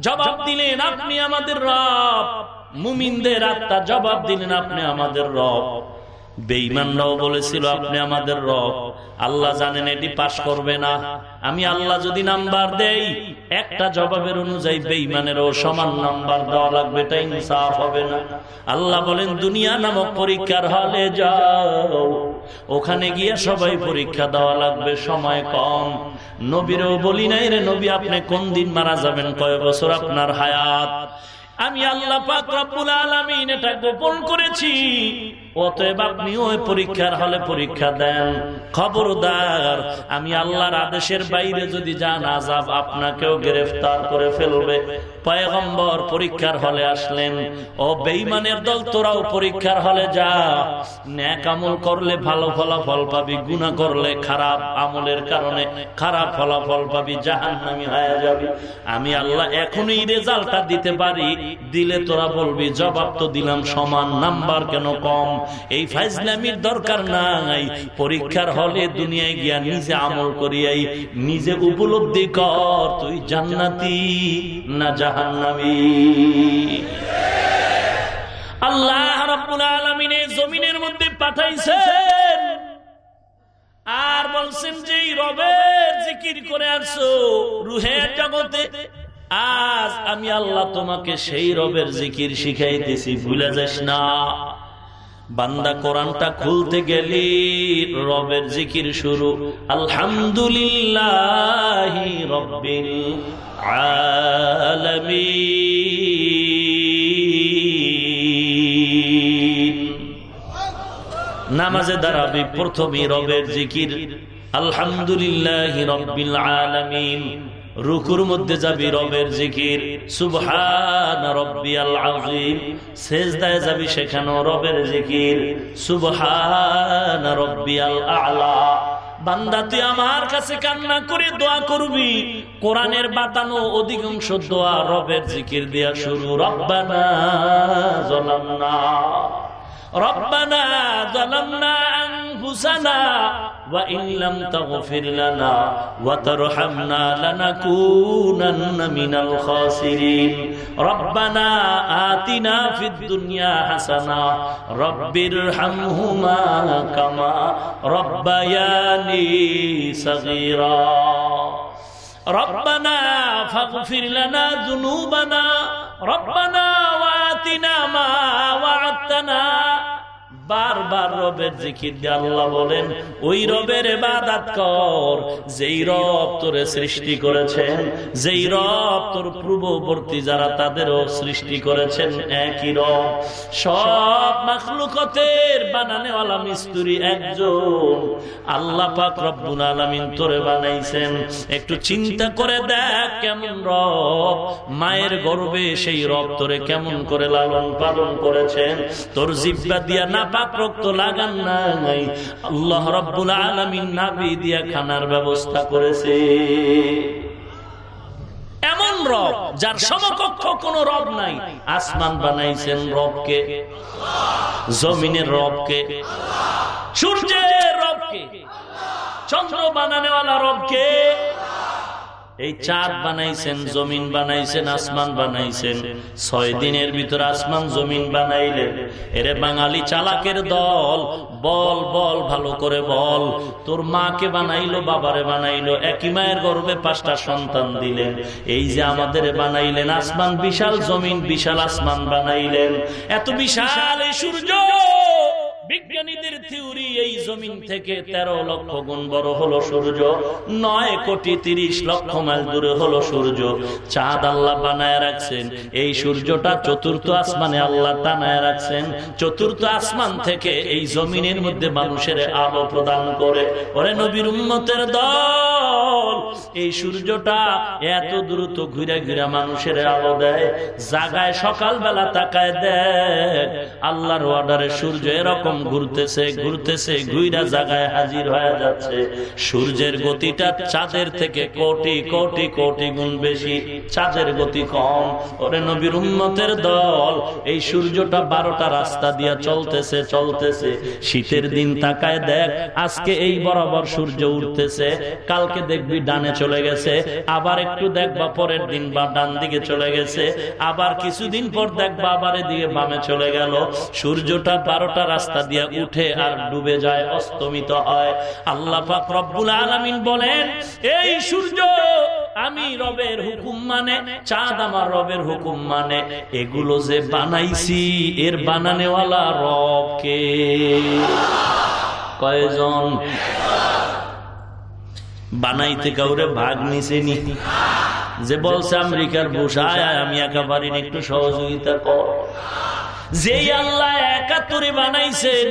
জবাব দিলেন, আপনি আমাদের রব। মুমিনদের আত্মা জবাব দিলেন, আপনি আমাদের রব। বলেছিল, আপনি আমাদের রব। আল্লাহ জানেন, এটি পাশ করবে না। আমি আল্লাহ যদি নাম্বার দেই, একটা জবাবের অনুযায়ী বেঈমানেরও সমান নাম্বার দেওয়া লাগবে, এটা ইনসাফ হবে না। আল্লাহ বলেন, দুনিয়া নামক পরীক্ষার হলে যাও। ওখানে গিয়ে সবাই পরীক্ষা দেওয়া লাগবে, সময় কম। নবীরও বলি নাই রে, নবী আপনি কোন দিন মারা যাবেন, কয় বছর আপনার হায়াত? আমি আল্লাহ পাক রব্বুল আলামিন এটা গোপন করেছি। অতএব আপনি ওই পরীক্ষার হলে পরীক্ষা দেন। খবরদার, আমি আল্লাহর আদেশের বাইরে যদি যান আজাব আপনাকেও গ্রেফতার করে ফেলবে। পয়গম্বর পরীক্ষার হলে আসলেন। ও বেইমানের দল, তোরাও পরীক্ষার হলে যা। ন্যাক আমল করলে ভালো ফলাফল পাবি গুণা করলে খারাপ আমলের কারণে খারাপ ফলাফল পাবি, জাহান্নামি হয়ে যাবি। আমি আল্লাহ এখনই রেজাল্টটা দিতে পারি, দিলে তোরা বলবি, জবাব তো দিলাম, সমান নাম্বার কেন কম? এই ফাইজলামির দরকার নাই। পরীক্ষার হলে দুনিয়ায় গিয়া নিজে আমল করিয়াই, নিজে উপলব্ধি কর, তুই জান্নাতি না জাহান্নামি। আল্লাহ রাব্বুল আলামিন জমিনের মধ্যে পাঠাইছেন। আর বলছেন যে রবের জিকির করে আসছো, রুহের জগতে। আজ আমি আল্লাহ তোমাকে সেই রবের জিকির শিখাইতেছি, ভুলে যাস না। বান্দা কোরআনটা খুলতে গেলি, রবের জিকির শুরু। আলহামদুলিল্লাহ রব্বিল আলামিন। নামাজে দাঁড়াবি প্রথমে রবের জিকির। আলহামদুলিল্লাহ রব্বিল আলামিন। রুকুর মধ্যে যাবি রবের জিকির। সুবহান রব্বিয়াল আযীম। সেজদায় যাবি সেখানেও রবের জিকির। সুবহান রব্বিয়াল আ'লা। বান্দা, তুই আমার কাছে কান্না করে দোয়া করবি। কোরআনের বাতানো অধিকাংশ দোয়া রবের জিকির দেয়া শুরু। রব্বানা জলামনা ربنا ظلمنا أنفسنا وإن لم تغفر لنا وترحمنا لنكونن من الخاسرين ربنا آتنا في الدنيا حسنة رب ارحمهما كما ربياني صغيرا ربنا فاغفر لنا ذنوبنا ربنا وآتنا ما وعدتنا বারবার রবের জিকির দিয়ে আল্লাহ বলেন, ওই রবের বাদাত কর, যেই রব তোরে সৃষ্টি করেছেন, যেই রব তোর পূর্ববর্তী যারা তাদেরও সৃষ্টি করেছেন, একই রব। সব মাখলুকতের বানানেওয়ালা মিস্তুরি একজন। আল্লাহ পাক রব্বুল আলামিন তোরে বানাইছেন। একটু চিন্তা করে দেখ কেমন রব। মায়ের গর্বে সেই রব তোরে কেমন করে লালন পালন করেছেন। তোর জিব্বা দিয়া না পাক রক্ত লাগান নাই। আল্লাহ রব্বুল আলামিন নাবি দিয়া খানার ব্যবস্থা করেছে। এমন রব যার সমকক্ষ কোন রব নাই। আসমান বানাইছেন রবকে, জমিনের রবকে, সূর্যের রবকে, চন্দ্র বানানেওয়ালা রবকে। এই চাঁদ বানাইছেন জমিন বানাইছেন আসমান বানাইছেন। ছয় দিনের ভিতর আসমান জমিন বানাইলেন। এরে বাঙালি চালাকের দল বল বল ভালো করে বল। তোর মাকে বানাইলো বাবারে বানাইলো একই মায়ের গর্বে পাঁচটা সন্তান দিলেন। এই যে আমাদের বানাইলেন আসমান বিশাল জমিন বিশাল আসমান বানাইলেন। এত বিশাল এই সূর্য! বিজ্ঞানীদের থিওরি এই জমিন থেকে তেরো লক্ষ গুণ বড় হলো সূর্য, নয় কোটি তিরিশ লক্ষ মাইল দূরে হলো সূর্য। চাঁদ আল্লাহ বানায় রাখছেন। এই সূর্যটা চতুর্থ আসমানে আল্লাহ টানায় রাখছেন। চতুর্থ আসমান থেকে এই জমিনের মধ্যে মানুষের আলো প্রদান করে। ওরে নবীর উন্মতের দল, এই সূর্যটা এত দ্রুত ঘুরে ঘুরে মানুষের আলো দেয়, জাগায় সকালবেলা তাকায় দেয় আল্লাহর অর্ডারে সূর্য এরকম ঘুরতেছে ঘুরতেছে, ঘুইরা জাগায় হাজির হয়ে যাচ্ছে। সূর্যের গতিটা চাঁদের থেকে কোটি কোটি কোটি গুণ বেশি। চাঁদের গতি কম। ওরে নবীর উন্মতের দল, এই সূর্যটা বারোটা রাস্তা দিয়া চলতেছে চলতেছে। শীতের দিন তাকায় দেখ, আজকে এই বরাবর সূর্য উঠতেছে। কালকে দেখবি ডানে চলে গেছে। আবার একটু দেখবা পরের দিন বা ডান দিকে চলে গেছে। আবার কিছুদিন পর দেখবা আবার এদিকে বামে চলে গেল। সূর্যটা বারোটা রাস্তা দিয়া উঠে আর ডুবে যায়, অস্তমিত হয়। আল্লাহ পাক রব্বুল আলামিন বলেন, এই সূর্য আমি রবের হুকুম মানে চাঁদ আমার রবের হুকুম মানে। এগুলো যে বানাইছি, এর বানানেওয়ালা রবকে কয়জন? বানাইতে কাউরে ভাগ নিছে নি? যে বলছে আমেরিকার বসায় আমি একা পারিনি, একটু সহযোগিতা কর। যেই আল্লাহ একাত্তরে বানাইছেন,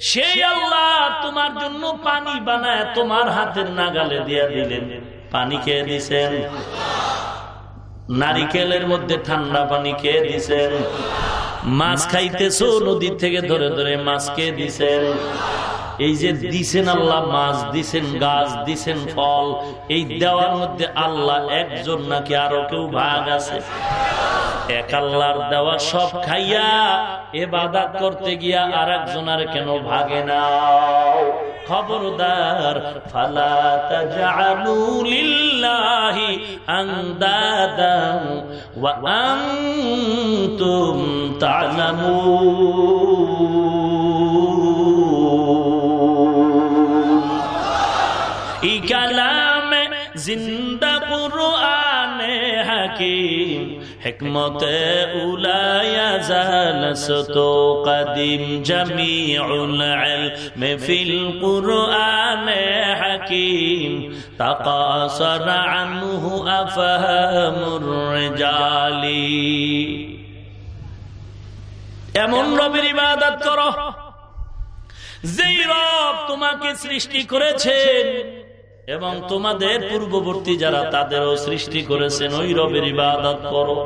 সেই আল্লাহ তোমার জন্য পানি বানায় তোমার হাতের নাগালে দিয়া দিলেন। পানি খেয়ে দিছেন? নারিকেলের মধ্যে ঠান্ডা পানি খেয়ে দিছেন? মাছ খাইতেছ, নদীর থেকে ধরে ধরে মাছ খেয়ে দিছেন? এই যে দিছেন আল্লাহ মাছ, দিছেন গাছ, দিছেন ফল, এই দেওয়ার মধ্যে আল্লাহ একজন নাকি আরও কেউ ভাগ আছে? এক আল্লাহর দেওয়া সব খাইয়া এ বাদাত করতে গিয়া আর একজনের কেন ভাগে না? খবরদার, ফালা তাজআলু লিল্লাহি জিন্দা পুরআনে হাকিম, হিকমতে উলায়া জালসতো কদিম জমি জামিউল ইলম ফিল কুরআনে হাকিম, তাকাসার আনহু আফ রিজালি। এমন রবির ইবাদত করো, যেই রব তোমাকে সৃষ্টি করেছেন। এবং তোমাদের পূর্ববর্তী যারা তাদেরও সৃষ্টি করেছেন, ওই রবের ইবাদত করো।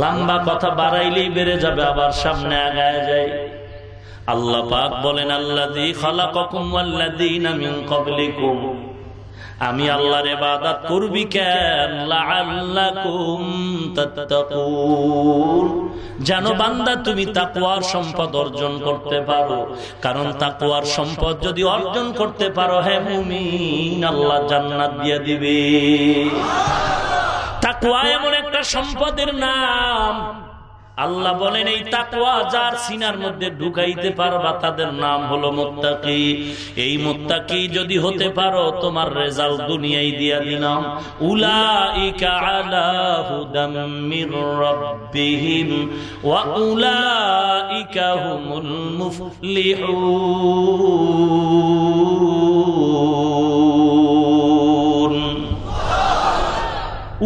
লম্বা কথা বাড়াইলেই বেড়ে যাবে, আবার সামনে আগায় যায়। আল্লাহ পাক বলেন আল্লাহ দি খালাকুম আল্লাহ দিন আমি আল্লাহর ইবাদত করবি কেন? লাআল্লাকুম তাত্তাকুন। জানো বান্দা তুমি তাকওয়ার সম্পদ অর্জন করতে পারো। কারণ তাকওয়ার সম্পদ যদি অর্জন করতে পারো, হে মুমিন, আল্লাহ জান্নাত দিয়ে দিবে। তাকওয়া এমন একটা সম্পদের নাম। আল্লাহ বলেন, এই তাকওয়া যার সিনার মধ্যে ঢুকাইতে পারবা, তাদের নাম হলো মোত্তাকি। এই মোত্তাকি যদি হতে পারো, তোমার রেজাল্ট দুনিয়ায় দিয়া দিলাম। উলাইকা আলা হুদাম মির রাব্বিহিম, ওয়া উলাইকা হুমুল মুফলিহুন।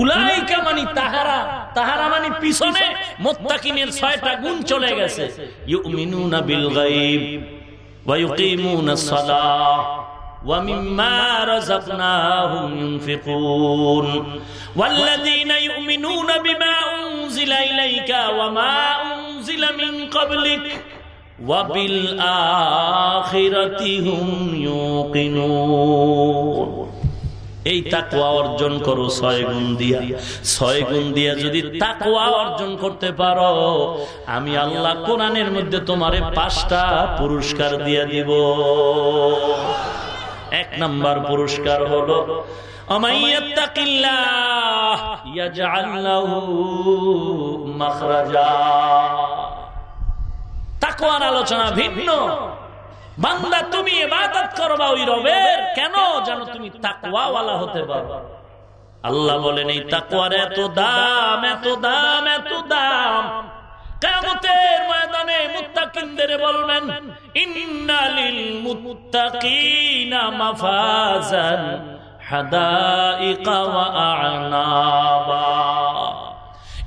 উলাইকা মানে তাহারা তাহারা মানে পিছনে। মোত্তাকিনের ছয়টা গুণ চলে গেছে ইউমিনুনা বিল গায়ব ওয়া ইউকিমুনাস সালাহ ومما رزقناهم ينفقون والذين يؤمنون بما أنزل إليك وما أنزل من قبلك وبالآخرة هم يوقنون এই তাকুয়া অর্জন করো ছয় গুণ দিয়া। ছয় গুণ দিয়া যদি তাকুয়া অর্জন করতে পারো, আমি আল্লাহ কোরআনের মধ্যে তোমারে পাঁচটা পুরস্কার দিয়া দিব। এক নাম্বার পুরস্কার হলো আলোচনা ভিন্ন। বান্দা, তুমি ইবাদত করবা ওই রবের? কেন জানো তুমি তাকওয়াওয়ালা হতে পারো? আল্লাহ বলেন, এই তাকওয়ার এত দাম এত দাম এত দাম। কিয়ামতের ময়দানে ইন্নালিল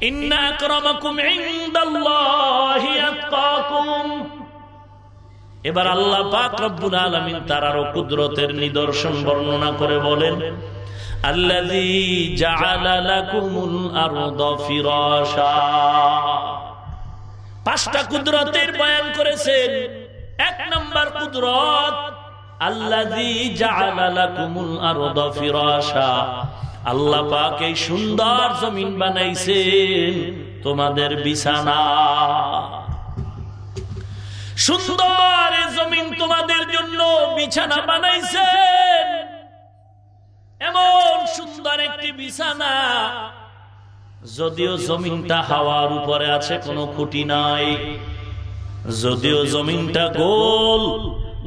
ইন্না আকরামাকুম ইনদাল্লাহি এবার আল্লাহ পাক রব্বুল আলামিন তার আরও কুদরতের নিদর্শন বর্ণনা করে বলেন পাঁচটা কুদরতের বয়ান করেছেন। এক নাম্বার কুদরত আল্লাহ পাক এই সুন্দর জমিন বানাইছেন তোমাদের বিছানা। সুন্দর জমিন তোমাদের জন্য বিছানা বানাইছেন। এমন সুন্দর একটি বিছানা। যদিও জমিনটা হাওয়ার উপরে আছে, কোনো খুঁটি নাই। যদিও জমিনটা গোল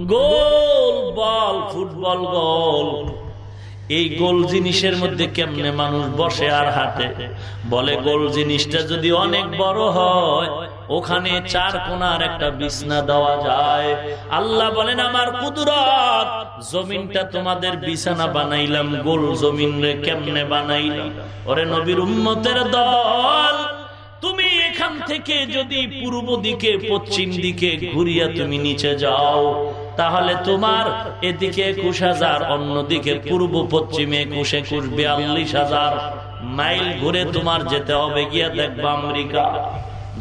গোল বল, ফুটবল গোল। এই গোল জিনিসের মধ্যে কেমনে মানুষ বসে আর হাতে বলে গোল জিনিসটা যদি অনেক বড় হয় ওখানে চার কোনার একটা বিছনা দেওয়া যায়। আল্লাহ বলেন, আমার কুদরত, জমিনটা তোমাদের বিছানা বানাইলাম, গোল জমিন কেমনে বানাইলাম ওরে নবীর উম্মতের দল, তুমি এখান থেকে যদি পূর্ব দিকে, পশ্চিম দিকে ঘুরিয়া তুমি নিচে যাও, তাহলে তোমার এদিকে একুশ হাজার, অন্যদিকে পূর্ব পশ্চিমে একুশ একুশ বিয়াল্লিশ হাজার মাইল ঘুরে তোমার যেতে হবে। গিয়া দেখবা আমেরিকা।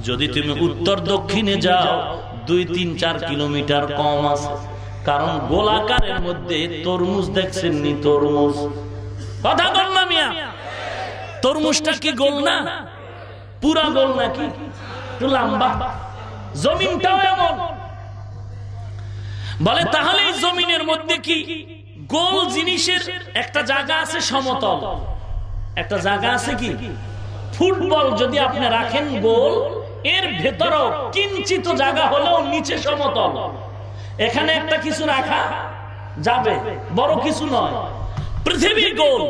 যদি তুমি উত্তর দক্ষিণে যাও, দুই, তিন, চার কিলোমিটার কম আছে। কারণ গোলাকারের মধ্যে তরমুজ দেখছেন নি তরমুজ। কথা বললাম মিয়া। তরমুজটা কি গোল না? পুরা গোল নাকি? একটু লম্বা। জমিনটাও এমন। বলে, তাহলে এই জমিনের মধ্যে কি গোল জিনিসের একটা জায়গা আছে সমতল? একটা জায়গা আছে কি? ফুটবল যদি আপনি রাখেন গোল এর ভেতরও কিঞ্চিত জায়গা হলেও নিচে সমতল। এখানে একটা কিছু রাখা যাবে, বড় কিছু নয়। পৃথিবী গোল,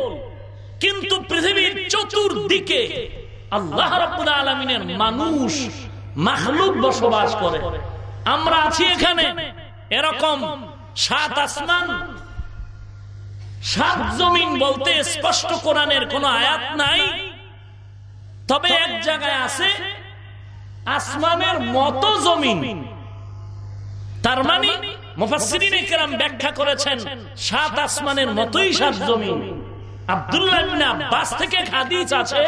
কিন্তু পৃথিবীর চতুর্দিকে আল্লাহ রাব্বুল আলামিনের মানুষ, মাখলুক বসবাস করে। আমরা আছি এখানে, এরকম সাত আসমান, সাত জমিন বলতে স্পষ্ট কোরআনের কোন আয়াত নাই, তবে এক জায়গায় আছে আসমানের মতো জমিন। তার মানে মুফাসসিরিনেকেরাম ব্যাখ্যা করেছেন সাত আসমানের মতোই সাত জমিন। আব্দুল্লাহ ইবনে আব্বাস থেকে হাদিস আছে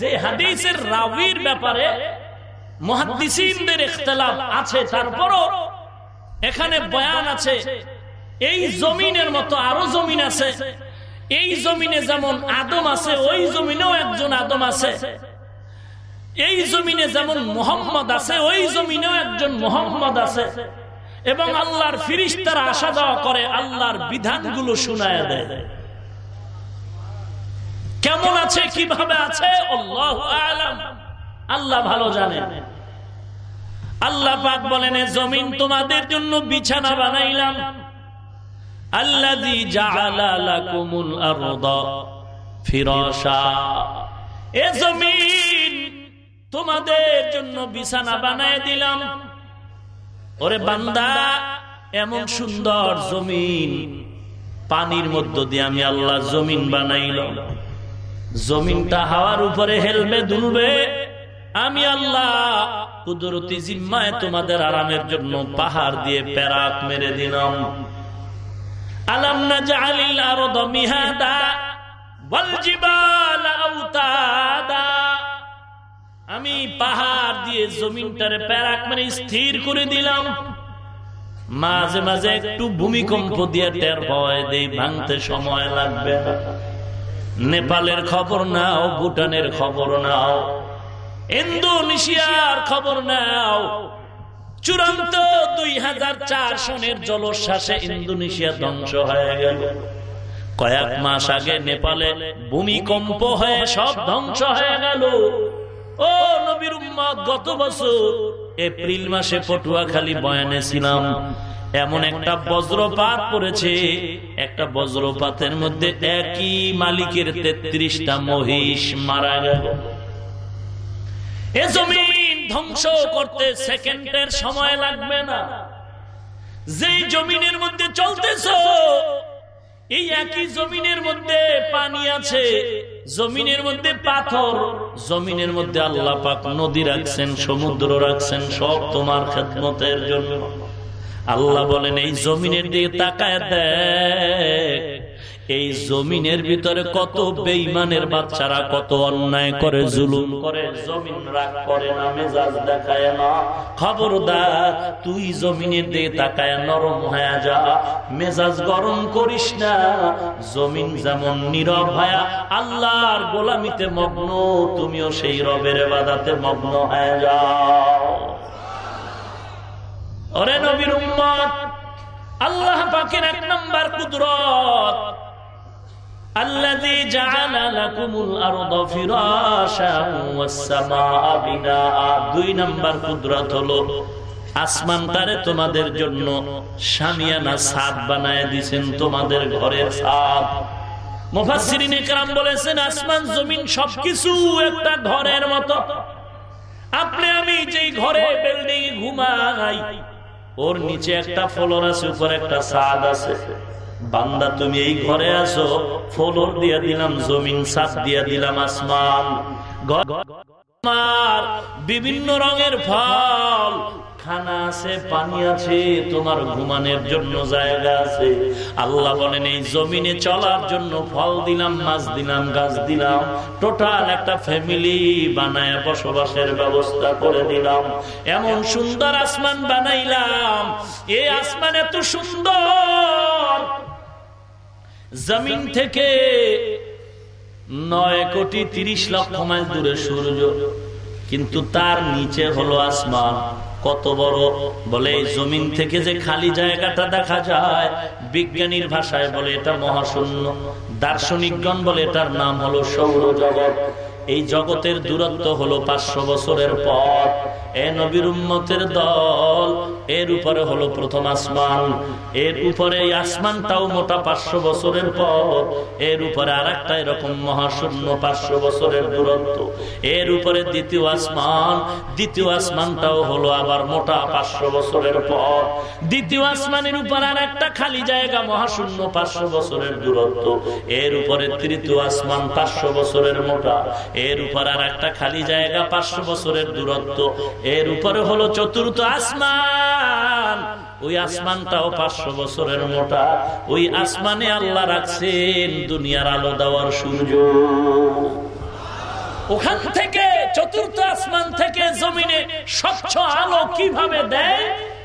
যে হাদিসের রাবির ব্যাপারে মুহাদ্দিসিনদের ইখতিলাফ আছে। তারপরও এখানে বয়ান আছে এই জমিনের মতো আরও জমিন আছে। এই জমিনে যেমন আদম আছে ওই জমিনেও একজন আদম আছে। এই জমিনে যেমন মোহাম্মদ আছে, ওই জমিনেও একজন মোহাম্মদ আছে। এবং আল্লাহর ফিরিস্তারা আসা যাওয়া করে, আল্লাহর বিধানগুলো শোনায় দেয়। কেমন আছে, কীভাবে আছে? আল্লাহ আল্লাহ ভালো জানেন আল্লাহ পাক বলেন জমিন তোমাদের জন্য বিছানা বানাইলাম। আরদা ফিরাশা। এ জমিন তোমাদের জন্য বিছানা বানায় দিলাম। ওরে বান্দা, এমন সুন্দর জমিন। পানির মধ্য দিয়ে আমি আল্লাহ জমিন বানাইলাম জমিনটা হাওয়ার উপরে হেলবে, দুলবে। আমি আল্লাহ কুদরতি জিম্মায় তোমাদের আরামের জন্য পাহাড় দিয়ে প্যারাক মেরে দিলাম। আলাম না জালিল আরদ মিহাদা, ওয়াল জিবাল আওতাদা আমি পাহাড় দিয়ে জমিনটারে প্যারাক মেরে স্থির করে দিলাম। মাঝে মাঝে একটু ভূমিকম্প দিয়ে টের পাওয়ায় দেই, ভাঙতে সময় লাগবে নেপালের খবর নাও, ভুটানের খবর নাও, ইন্দোনেশিয়ার খবর নাও। চূড়ান্ত দুই হাজার চার সনের জলোচ্ছ্বাসে ইন্দোনেশিয়া ধ্বংস হয়ে গেল। কয়েক মাস আগে নেপালে ভূমিকম্প হয়ে সব ধ্বংস হয়ে গেল। ও নবীর উম্মত, গত বছর এপ্রিল মাসে পটুয়াখালী বয়ানে ছিলাম। এমন একটা বজ্রপাত পড়েছে, একটা বজ্রপাতের মধ্যে একই মালিকের তেত্রিশটা মহিষ মারা গেল। এ জমিন ধ্বংস করতে সেকেন্ডের সময় লাগবে না। যেই জমিনের মধ্যে চলতেছ এই একই জমিনের মধ্যে পানি আছে, জমিনের মধ্যে পাথর, জমিনের মধ্যে আল্লাহ পাক নদী রাখছেন, সমুদ্র রাখছেন, সব তোমার খেদমতের জন্য। আল্লাহ বলেন, এই জমিনের দিকে তাকায় দেখ। এই জমিনের ভিতরে কত বেইমানের বাচ্চারা কত অন্যায় করে, জুলুম করে, জমিন রাগ করে না, মেজাজ দেখায় না। খবরদার, তুই জমিনের দিকে তাকায় নরম হয়ে যা। মেজাজ গরম করিস না, জমিন যেমন নীরব ভায়া আল্লাহর গোলামিতে মগ্ন, তুমিও সেই রবের বাদাতে মগ্ন হয়ে যাও। ওরে নবীর উম্মত, আল্লাহ পাকের এক নম্বর কুদরত الذي جعل لكم الارض فراشا والسماء بناء দুই নাম্বার কুদরত হলো আসমানটারে তোমাদের জন্য শামিয়ানা ছাদ বানায় দিবেন তোমাদের ঘরের ছাদ মুফাসসিরিনে কেরাম বলেছেন আসমান জমিন সবকিছু একটা ঘরের মতো আপনি আমি যেই ঘরে বিল্ডিং ঘুমাই ওর নিচে একটা ফ্লোর আছে উপরে একটা ছাদ আছে বান্দা, তুমি এই ঘরে আসো ফ্লোর দিয়া দিলাম, জমিন ছাদ দিয়া দিলাম আসমান। বিভিন্ন রঙের ফল। খানা আছে, পানি আছে, তোমার ঘুমানোর জন্য জায়গা আছে। আল্লাহ বলেন, এই জমিনে চলার জন্য ফল দিলাম, মাছ দিলাম, গাছ দিলাম। টোটাল একটা ফ্যামিলি বানায় বসবাসের ব্যবস্থা করে দিলাম। এমন সুন্দর আসমান বানাইলাম। এই আসমান এত সুন্দর। জমিন থেকে নয় কোটি তিরিশ লক্ষ মাইল দূরে সূর্য। কিন্তু তার নিচে হলো আসমান। কত বড়? বলে জমিন থেকে যে খালি জায়গাটা দেখা যায়, বিজ্ঞানীর ভাষায় বলে এটা মহাশূন্য। দার্শনিকগণ বলে এটার নাম হলো সৌরজগৎ। এই জগতের দূরত্ব হলো পাঁচশো বছরের পর এ নবীর উম্মতের দল, এর উপরে হলো প্রথম আসমান। এর উপরে এই আসমানটাও মোটা পাঁচশো বছরের পর এর উপরে আর একটা এরকম মহাশূন্য পাঁচশো বছরের দূরত্ব। এর উপরে দ্বিতীয় আসমান, দ্বিতীয় আসমানটাও হলো আবার মোটা পাঁচশো বছরের পর দ্বিতীয় আসমানের উপর আর একটা খালি জায়গা, মহাশূন্য পাঁচশো বছরের দূরত্ব। এর উপরে তৃতীয় আসমান পাঁচশো বছরের মোটা। এর উপর আর একটা খালি জায়গা পাঁচশো বছরের দূরত্ব। এর উপরে হলো চতুর্থ আসমান। ওই আসমানটাও পাঁচশো বছরের মোটা। ওই আসমানে আল্লাহ রাখছেন দুনিয়ার আলো দেওয়ার সূর্য। ওখান থেকে, চতুর্থ আসমান থেকে জমিনে স্বচ্ছ আলো কীভাবে দেয়?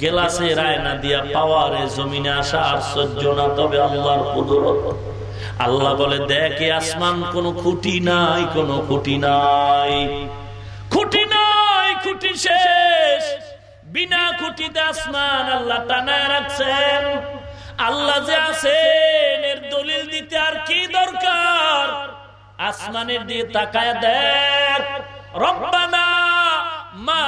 গেলাসের আয়না দিয়া পাওয়ারে জমিনে আসা আর সহ্য না, তবে আল্লাহর কুদরত। আল্লাহ বলে, দেখে আসমান কোন খুঁটি নাই, কোন খুঁটি নাই। খুঁটি নাই, খুঁটি শেষ। বিনা খুঁটিতে আসমান আল্লাহ টানায় রাখছেন। আল্লাহ যে আছেন, এর দলিল দিতে আর কি দরকার? আসমানের দিয়ে তাকায় দেখ। রব্বানা মা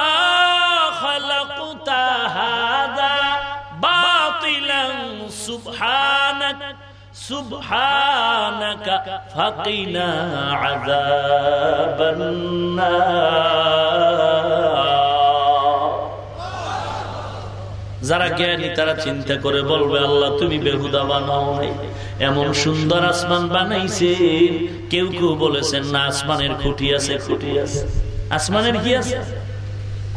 যারা জ্ঞানী, তারা চিন্তা করে বলবে, আল্লাহ, তুমি বেহুদা বানাও নাই, এমন সুন্দর আসমান বানাইছে কেউ কেউ বলেছেন, না, আসমানের খুঁটি আছে খুঁটি আছে। আসমানের কি আছে?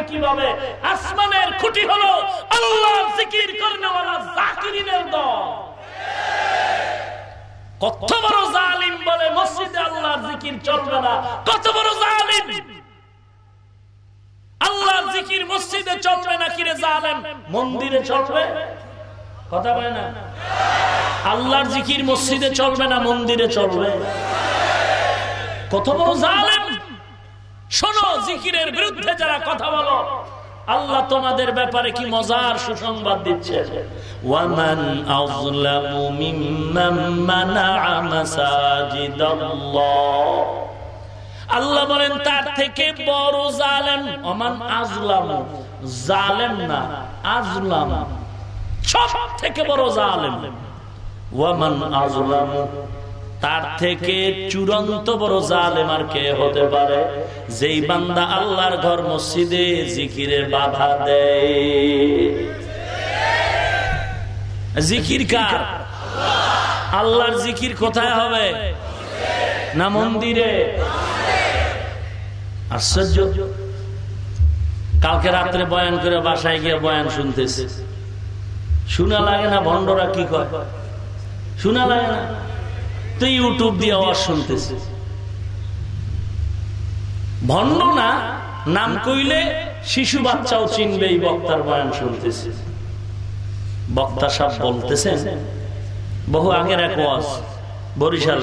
থাকবে কীভাবে? আসমানের খুঁটি হলো আল্লাহর জিকির করনেওয়ালা জাকিরিনের দল। কত বড় জালিম বলে মসজিদে আল্লাহর জিকির চলবে না। কত বড় জালিম। আল্লাহর জিকির মসজিদে চলবে না কিরে জালেম? মন্দিরে চলবে? কথা বলে না? আল্লাহর জিকির মসজিদে চলবে না, মন্দিরে চলবে? কত বড় জালেম। শোনো, জিকিরের বিরুদ্ধে যারা কথা বলো, আল্লাহ তোমাদের ব্যাপারে কি মজার সুসংবাদ দিচ্ছে? ওয়ামান আল্লাহ বলেন, তার থেকে বড় জালেম অমান আজলাম জালেম না আজলাম সব থেকে বড় জালেম। ওয়ামান আজলাম তার থেকে চূড়ান্ত বড় জালেম আর কে হতে পারে? যেই বান্দা আল্লাহর ঘর মসজিদে জিকিরের বাধা দেয়। জিকির কার? আল্লাহর জিকির কোথায় হবে? না মন্দিরে? আশ্চর্য। কালকে রাত্রে বয়ান করে বাসায় গিয়ে বয়ান শুনতেছে। শোনা লাগে না ভণ্ডরা কি কয়? শোনা লাগে না। তো ইউটিউব দিয়ে আওয়াজ শুনতেছে। ভণ্ড না, নাম কইলে শিশু বাচ্চাও চিনবে এই বক্তার বয়ান শুনতেছে। বক্তা সব বলতেছেন, বহু আগের এক ওয়াজ, বরিশাল।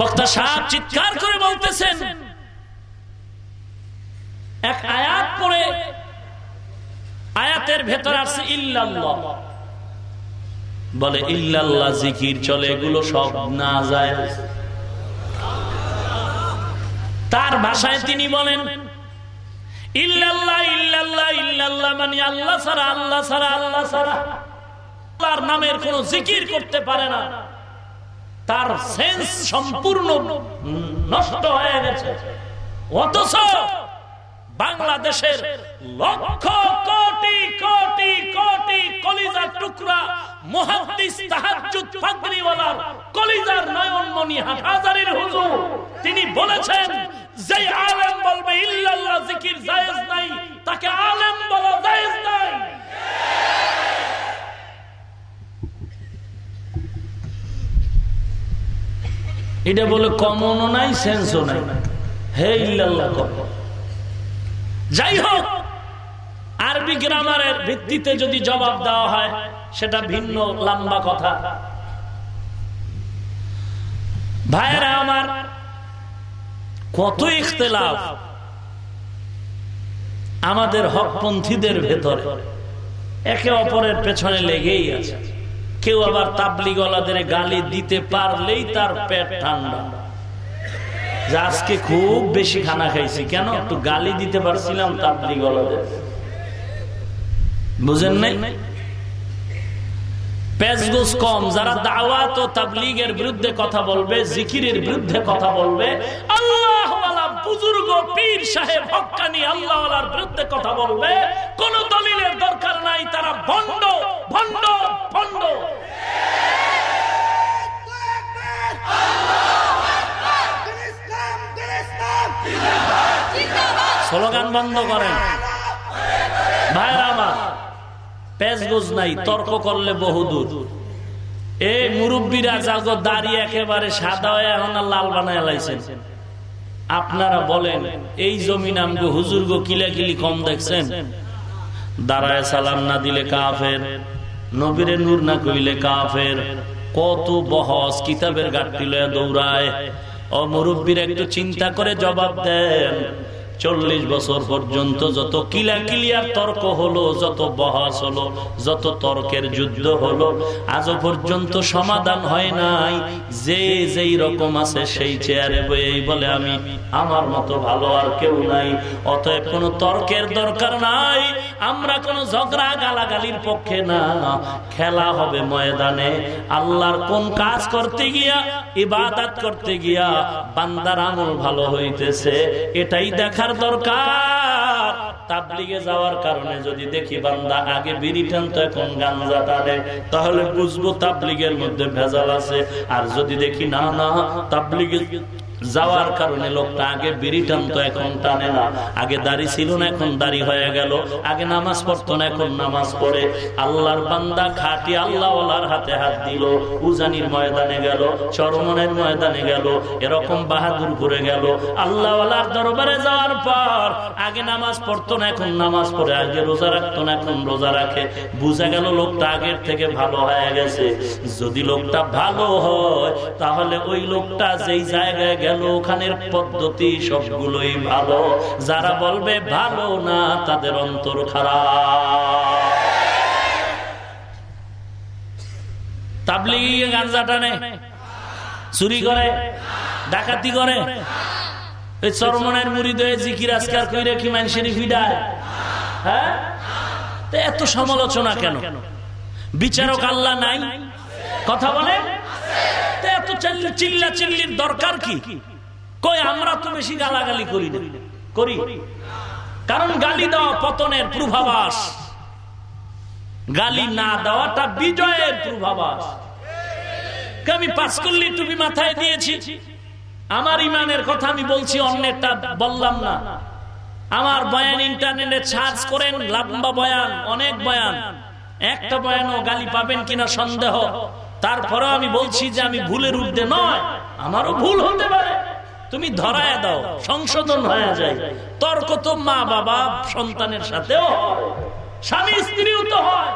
বক্তা সাহেব চিৎকার করে বলতেছেন, এক আয়াত পরে আয়াতের ভেতর আছে ইল্লাল্লাহ। বলে ইল্লাল্লাহ জিকির চলে এগুলো সব না যায়। তার ভাষায় তিনি বলেন ইল্লাল্লাহ ইল্লাল্লাহ ইল্লাল্লাহ মানে আল্লাহ ছাড়া আল্লাহ ছাড়া আল্লাহ ছাড়া। আল্লাহর নামের কোন জিকির করতে পারে না। তার সেন্স সম্পূর্ণ নষ্ট হয়ে গেছে। অথচ বাংলাদেশের লক্ষ কোটি কোটি কোটি কলিজার টুকরা মুহাদ্দিস তাহাজ্জুদ ফাগরিওয়ালার কলিজার নয়নমণি হাটহাজারির হুজুর। তিনি বলেছেন যে আলেম বলবে, ইল্লাল্লাহ, জিকির জায়েজ নাই। তাকে আলেম বলা জায়েজ নাই। এটা বলে কমনও নাই, সেন্সও নাই। হে ইল্লাল্লাহ যাই হোক আরবি গ্রামারের ভিত্তিতে যদি জবাব দেওয়া হয়, সেটা ভিন্ন লম্বা কথা। ভাইয়েরা আমার, কত ইখতলাফ আমাদের হকপন্থীদের ভেতরে। একে অপরের পেছনে লেগেই আছে। কেউ আবার তাবলি তাবলিগলাদের গালি দিতে পারলেই তার পেট ঠান্ডা। আজকে খুব বেশি খানা খাইছি। কেন? একটু গালি দিতে পারছিলাম তাবলিগলাদের বুঝেন নাই? বিরুদ্ধে কথা বলবে আল্লাহ বুজুর্গ পীর সাহেব বিরুদ্ধে কথা বলবে, কোন দলিলের দরকার নাই, তারা বন্ধ করেন। ভাইরা আমার নাই, তর্ক করলে এই মুরব্বীরা দাঁড়িয়ে একেবারে সাদা হয়ে এখন লাল বানায় লাইছেন। আপনারা বলেন, এই জমিন আমগো হুজুর গো কিলাকিলি কম দেখছেন? দাঁড়ায় সালাম না দিলে কাফের, নবীরে নূর না কইলে কাফের। কত বহস কিতাবের গাঠটি দৌড়ায়। ও মুরব্বীর একটু চিন্তা করে জবাব দেন। চল্লিশ বছর পর্যন্ত যত কিলা কিলিয়ার তর্ক হলো, যত বহাস হলো, যত তর্কের যুদ্ধ হলো, আজও পর্যন্ত সমাধান হয় নাই। যে যেই রকম আছে সেই চেয়ারে বই বলে, আমি আমার মতো ভালো আর কেউ নাই, অতএব কোনো তর্কের দরকার নাই, আমরা কোনো ঝগড়া গালাগালির পক্ষে না। খেলা হবে ময়দানে, আল্লাহর কোন কাজ করতে গিয়া, ইবাদত করতে গিয়া, বান্দার আমল ভালো হইতেছে। এটাই দেখার দরকার। তাবলিগে যাওয়ার কারণে যদি দেখি বান্দা আগে বিড়ি টানতো এখন গাঞ্জা টানে, তাহলে বুঝব তাবলিগের মধ্যে ভেজাল আছে। আর যদি দেখি না না, তাবলিগে যাওয়ার কারণে লোকটা আগে বিড়ি টানতো, এখন টানে না। আগে দাড়ি ছিল না, এখন দাড়ি হয়ে গেল। আগে নামাজ পড়তো না, এখন নামাজ পড়ে। আল্লাহর বান্দা খাটি আল্লাহ হাতে হাত দিল। উজানির ময়দানে গেল, চরমনের ময়দানে গেল, এরকম বাহাদুর ঘুরে গেল। আল্লাহ দরবারে যাওয়ার পর আগে নামাজ পড়তো না, এখন নামাজ পড়ে। আগে রোজা রাখতো না, এখন রোজা রাখে। বুঝা গেল লোকটা আগের থেকে ভালো হয়ে গেছে। যদি লোকটা ভালো হয়, তাহলে ওই লোকটা যেই জায়গায় গেল ওখানের পদ্ধতি সবগুলোই ভালো। যারা বলবে ভালো না, তাদের অন্তর খারাপ। তাবলিগি টানে, চুরি করে, ডাকাতি করে। ওই চরমনের মুড়ি দয়ে জিকির আজকার কইরে কি মানুষের ফিডায়? হ্যাঁ? এত সমালোচনা কেন? বিচারক আল্লাহ নাই? কথা বলে এত চিল্লা চিল্লির দরকার কি? কই, আমরা তো বেশি গালাগালি করি না। করি। কারণ গালি দেওয়া পতনের পূর্বাভাস। গালি না দেওয়াটা বিজয়ের পূর্বাভাস। আমি পাঁচকল্লি টুপি মাথায় দিয়েছি। আমার ইমানের কথা আমি বলছি, অন্যেরটা বললাম না। আমার বয়ান ইন্টারনেটে সার্চ করেন, লম্বা বয়ান, অনেক বয়ান। একটা বয়ানও গালি পাবেন কিনা সন্দেহ। তারপরেও আমি বলছি যে আমি ভুলের ঊর্ধ্বে নয়, আমারও ভুল হতে পারে। তুমি ধরায় দাও, সংশোধন হয়ে যায়। তর্ক তো মা বাবা, সন্তানের সাথেও স্বামী স্ত্রীও তো হয়।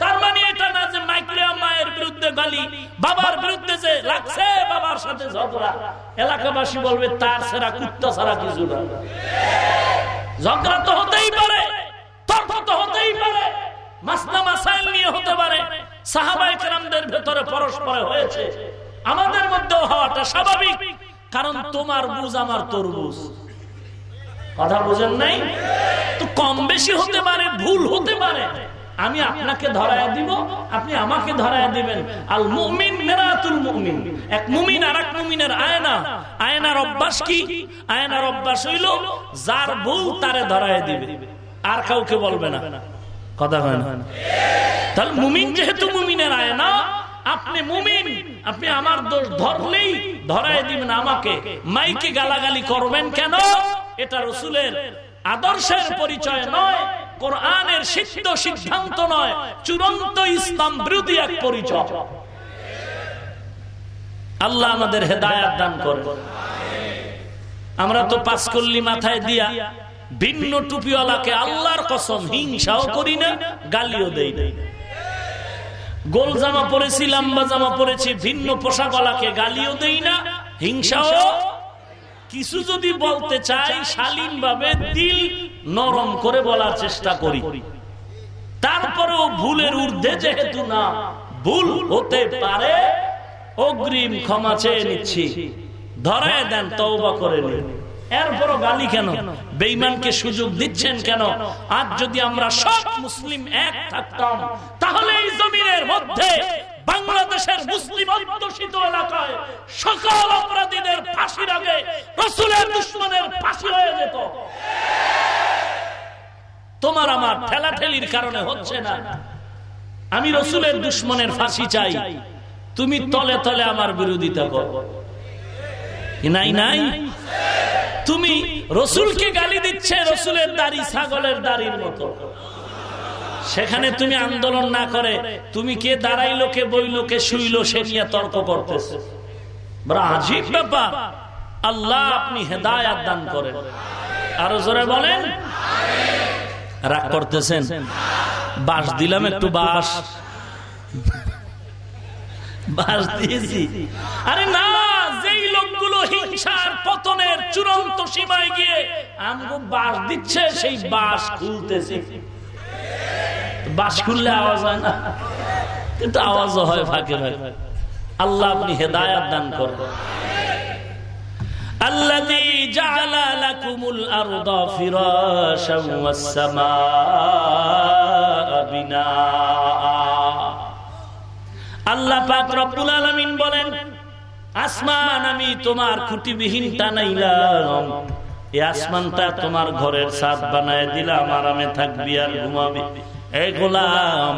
তার মানে এটা না যে মাইক্রিয়া মায়ের বিরুদ্ধে গালি, বাবার বিরুদ্ধে যে লাগছে বাবার সাথে ঝগড়া। এলাকাবাসী বলবে, তার সেরা কুত্তা ছাড়া কিছু না। ঝগড়া তো হতেই পারে, তর্ক তো হতেই পারে। কারণ তোমার বুঝ আমার তরমুজ কথা বুঝেন নাই? তো কম বেশি হতে পারে, ভুল হতে পারে। আমি আপনাকে ধরায় দিব, আপনি আমাকে ধরায় দিবেন। আল মুমিন মুমিন। এক মুমিন আর এক মুমিনের আয়না। আয়নার অভ্যাস কি? আয়নার অভ্যাস হইল, যার ভুল তারে ধরায় দিবে। আর কাউকে বলবে না। কথা হয় না? তাহলে মুমিন যেহেতু মুমিনের আয়না আপনি মুমিন, আপনি আমার দোষ ধরলেই ধরায় দিবেন আমাকে। মাইকে গালাগালি করবেন কেন? এটা রসুলের আদর্শের পরিচয় নয়, কোরআনের সিদ্ধ সিদ্ধান্ত নয়, চূড়ান্ত ইসলাম বিরোধী এক পরিচয়। আল্লাহ আমাদের হেদায়াত দান করে আমরা তো পাঁচকল্লি মাথায় দিয়া ভিন্ন টুপিওয়ালাকে আল্লাহর কসম হিংসাও করি না, গালিও দেই না। গোল জামা পরেছি, লম্বা জামা পরেছি, ভিন্ন পোশাকওয়ালাকে গালিও দেই না, হিংসাও। কিছু যদি বলতে চাই শালীন ভাবে দিল নরম করে বলার চেষ্টা করি। তারপরেও ভুলের ঊর্ধ্বে যেহেতু না, ভুল হতে পারে, অগ্রিম ক্ষমা চেয়ে নিচ্ছি। ধরায় দেন, তওবা করে নিন। এরপরও গালি কেন? বেইমানকে সুযোগ দিচ্ছেন কেন? আজ যদি আমরা সব মুসলিম এক থাকতাম তাহলে এই জমিনের মধ্যে বাংলাদেশের মুসলিম অধ্যুষিত এলাকায় সকল অপরাধীদের ফাঁসির আগে রসুলের দুশ্মনের ফাঁসি হয়ে যেত। তোমার আমার ঠেলাঠেলির কারণে হচ্ছে না। আমি রসুলের দুশ্মনের ফাঁসি চাই। তুমি তলে তলে আমার বিরোধিতা কর। নাই নাই। তুমি রসুলকে গালি দিচ্ছে, রসুলের দাড়ি ছাগলের দাড়ির মতো। সেখানে তুমি আন্দোলন না করে, তুমি কে দাঁড়াইলো, কে বইলো, কে শুইলো, সে নিয়ে তর্ক করতেছে। আজীব ব্যাপার। আল্লাহ আপনি হেদায়াত দান করেন। আরও জোরে বলেন। রাগ করতেছেন? বাস দিলাম একটু বাস। বাস দিয়েছি। আরে না লোকগুলো হিংসার পতনের চূড়ান্ত সীমায় গিয়ে আমগো বাস দিচ্ছে সেই বাস খুলতেছে বাস খুললে আওয়াজ হয় না কিন্তু আওয়াজও হয় ফাঁকে ফাঁকে আল্লাহ আপনি হেদায়াত দান করবেন الذي جعل لكم الأرض فراشا والسماء بناء আল্লাহ পাক রব্বুল আলামিন বলেন আসমান আমি তোমার খুঁটিবিহীন টানাইলাম। এই আসমানটা তোমার ঘরের সাদ বানায় দিলাম, আরামে থাকবি আর ঘুমাবি। এই গোলাম,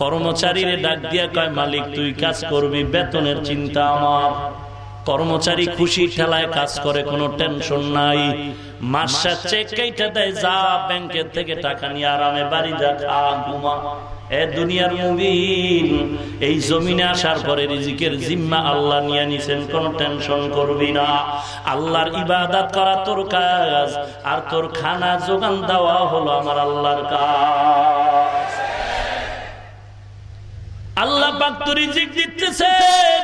কর্মচারীর ডাক দিয়া কয়, মালিক, তুই কাজ করবি, বেতনের চিন্তা আমার। কর্মচারী খুশি ঠেলায় কাজ করে, কোনো টেনশন নাই। মাসের চেক কেটে দেয়, যা ব্যাংকের থেকে টাকা নিয়ে আরামে বাড়ি যা, খা, ঘুমা। এ দুনিয়ার মুবিন, এই জমিনে আসার পরে রিজিকের জিম্মা আল্লাহ নিয়ে নিছেন, কোন টেনশন করবি না। আল্লাহর ইবাদত করা তোর কাজ, আর তোর খানা যোগান দেওয়া হলো আমার আল্লাহর কাজ। আল্লাহ পাক তো রিজিক দিতেছেন।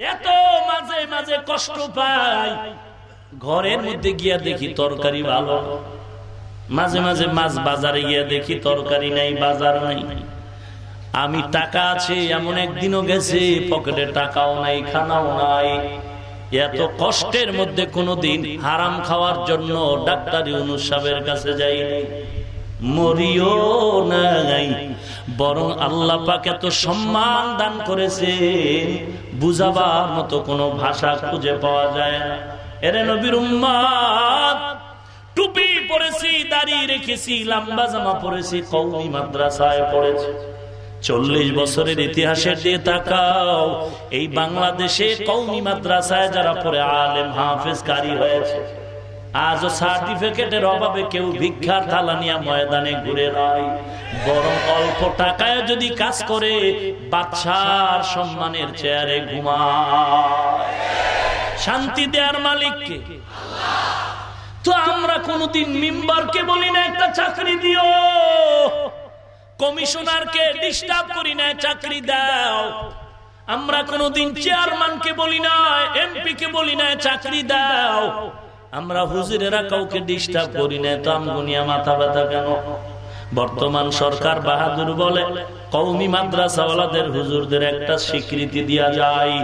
এত মাঝে মাঝে কষ্ট পাই। ঘরের মধ্যে গিয়া দেখি তরকারি ভালো। মাঝে মাঝে মাছ বাজারে গিয়া দেখি তরকারি নাই, বাজার নাই। আমি টাকা আছে, এমন একদিনও গেছে, পকেটে টাকাও নাই, খানাও নাই। এত কষ্টের মধ্যে কোনোদিন হারাম খাওয়ার জন্য ডাক্তারি অনুসাবের কাছে যাই মরিও নাই। বরং আল্লাহ পাক এত সম্মান দান করেছে বুঝাবার মতো কোনো ভাষা খুঁজে পাওয়া যায় না। এরে নবীর উম্মাদ টুপি পরেছি, দাড়ি রেখেছি, লম্বা জামা পরেছি কৌমি মাদ্রাসায় পড়েছি। চল্লিশ বছরের ইতিহাসের দিয়ে তাকাও, এই বাংলাদেশে কৌমি মাদ্রাসায় যারা পরে আলেম, হাফেজ, কারি হয়েছে। আজও সার্টিফিকেটের অভাবে কেউ ভিক্ষার থালা নিয়ে ময়দানে ঘুরে নয় বরং অল্প টাকায় যদি কাজ করে বাচ্চার সম্মানের চেয়ারে ঘুমায়। শান্তি দেয়ার মালিককে তো আমরা কোনদিন মিম্বারকে বলি না একটা চাকরি দিও। কমিশনারকে ডিস্টার্ব করি না চাকরি দাও। আমরা কোনদিন চেয়ারম্যানকে বলি না এমপি কে বলি না চাকরি দাও। আমরা হুজুরেরা কাউকে ডিস্টার্ব করি না তো আমগুনিয়া মাথা ব্যথা কেন? বর্তমান সরকার বাহাদুর বলে কৌমি মাদ্রাসাওয়ালাদের হুজুরদের একটা স্বীকৃতি দেওয়া যায়।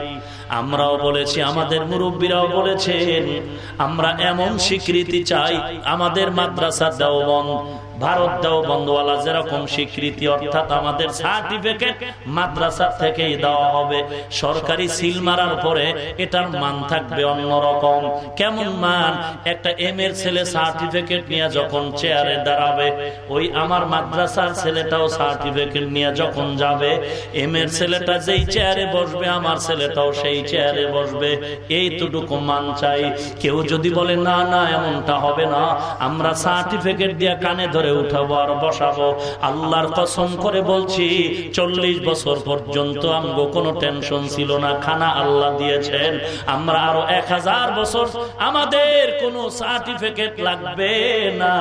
আমরাও বলেছি আমাদের মুরব্বীরাও বলেছেন আমরা এমন স্বীকৃতি চাই আমাদের মাদ্রাসা দেওবন ভারত দেও বন্ধওয়ালা, যেরকম স্বীকৃতি, অর্থাৎ আমাদের সার্টিফিকেট মাদ্রাসা থেকেই দেওয়া হবে। সরকারি সিল মারার পরে এটার মান থাকবে অন্যরকম। কেমন মান? একটা এম এর ছেলে সার্টিফিকেট নিয়ে যখন চেয়ারে দাঁড়াবে, ওই আমার মাদ্রাসার ছেলেটাও সার্টিফিকেট নিয়ে যখন যাবে এম এর ছেলেটা যেই চেয়ারে বসবে, আমার ছেলেটাও সেই চেয়ারে বসবে। এই এইটুকু মান চাই। কেউ যদি বলে, না না, এমনটা হবে না। আমরা সার্টিফিকেট দিয়ে কানে ধরে উঠাবো আর বসাবো। আল্লাহর কসম করে বলছি, চল্লিশ বছর পর্যন্ত আমগো কোনো টেনশন ছিল না, খানা আল্লাহ দিয়েছেন। আমরা আরও এক হাজার বছর আমাদের কোনো সার্টিফিকেট লাগবে না।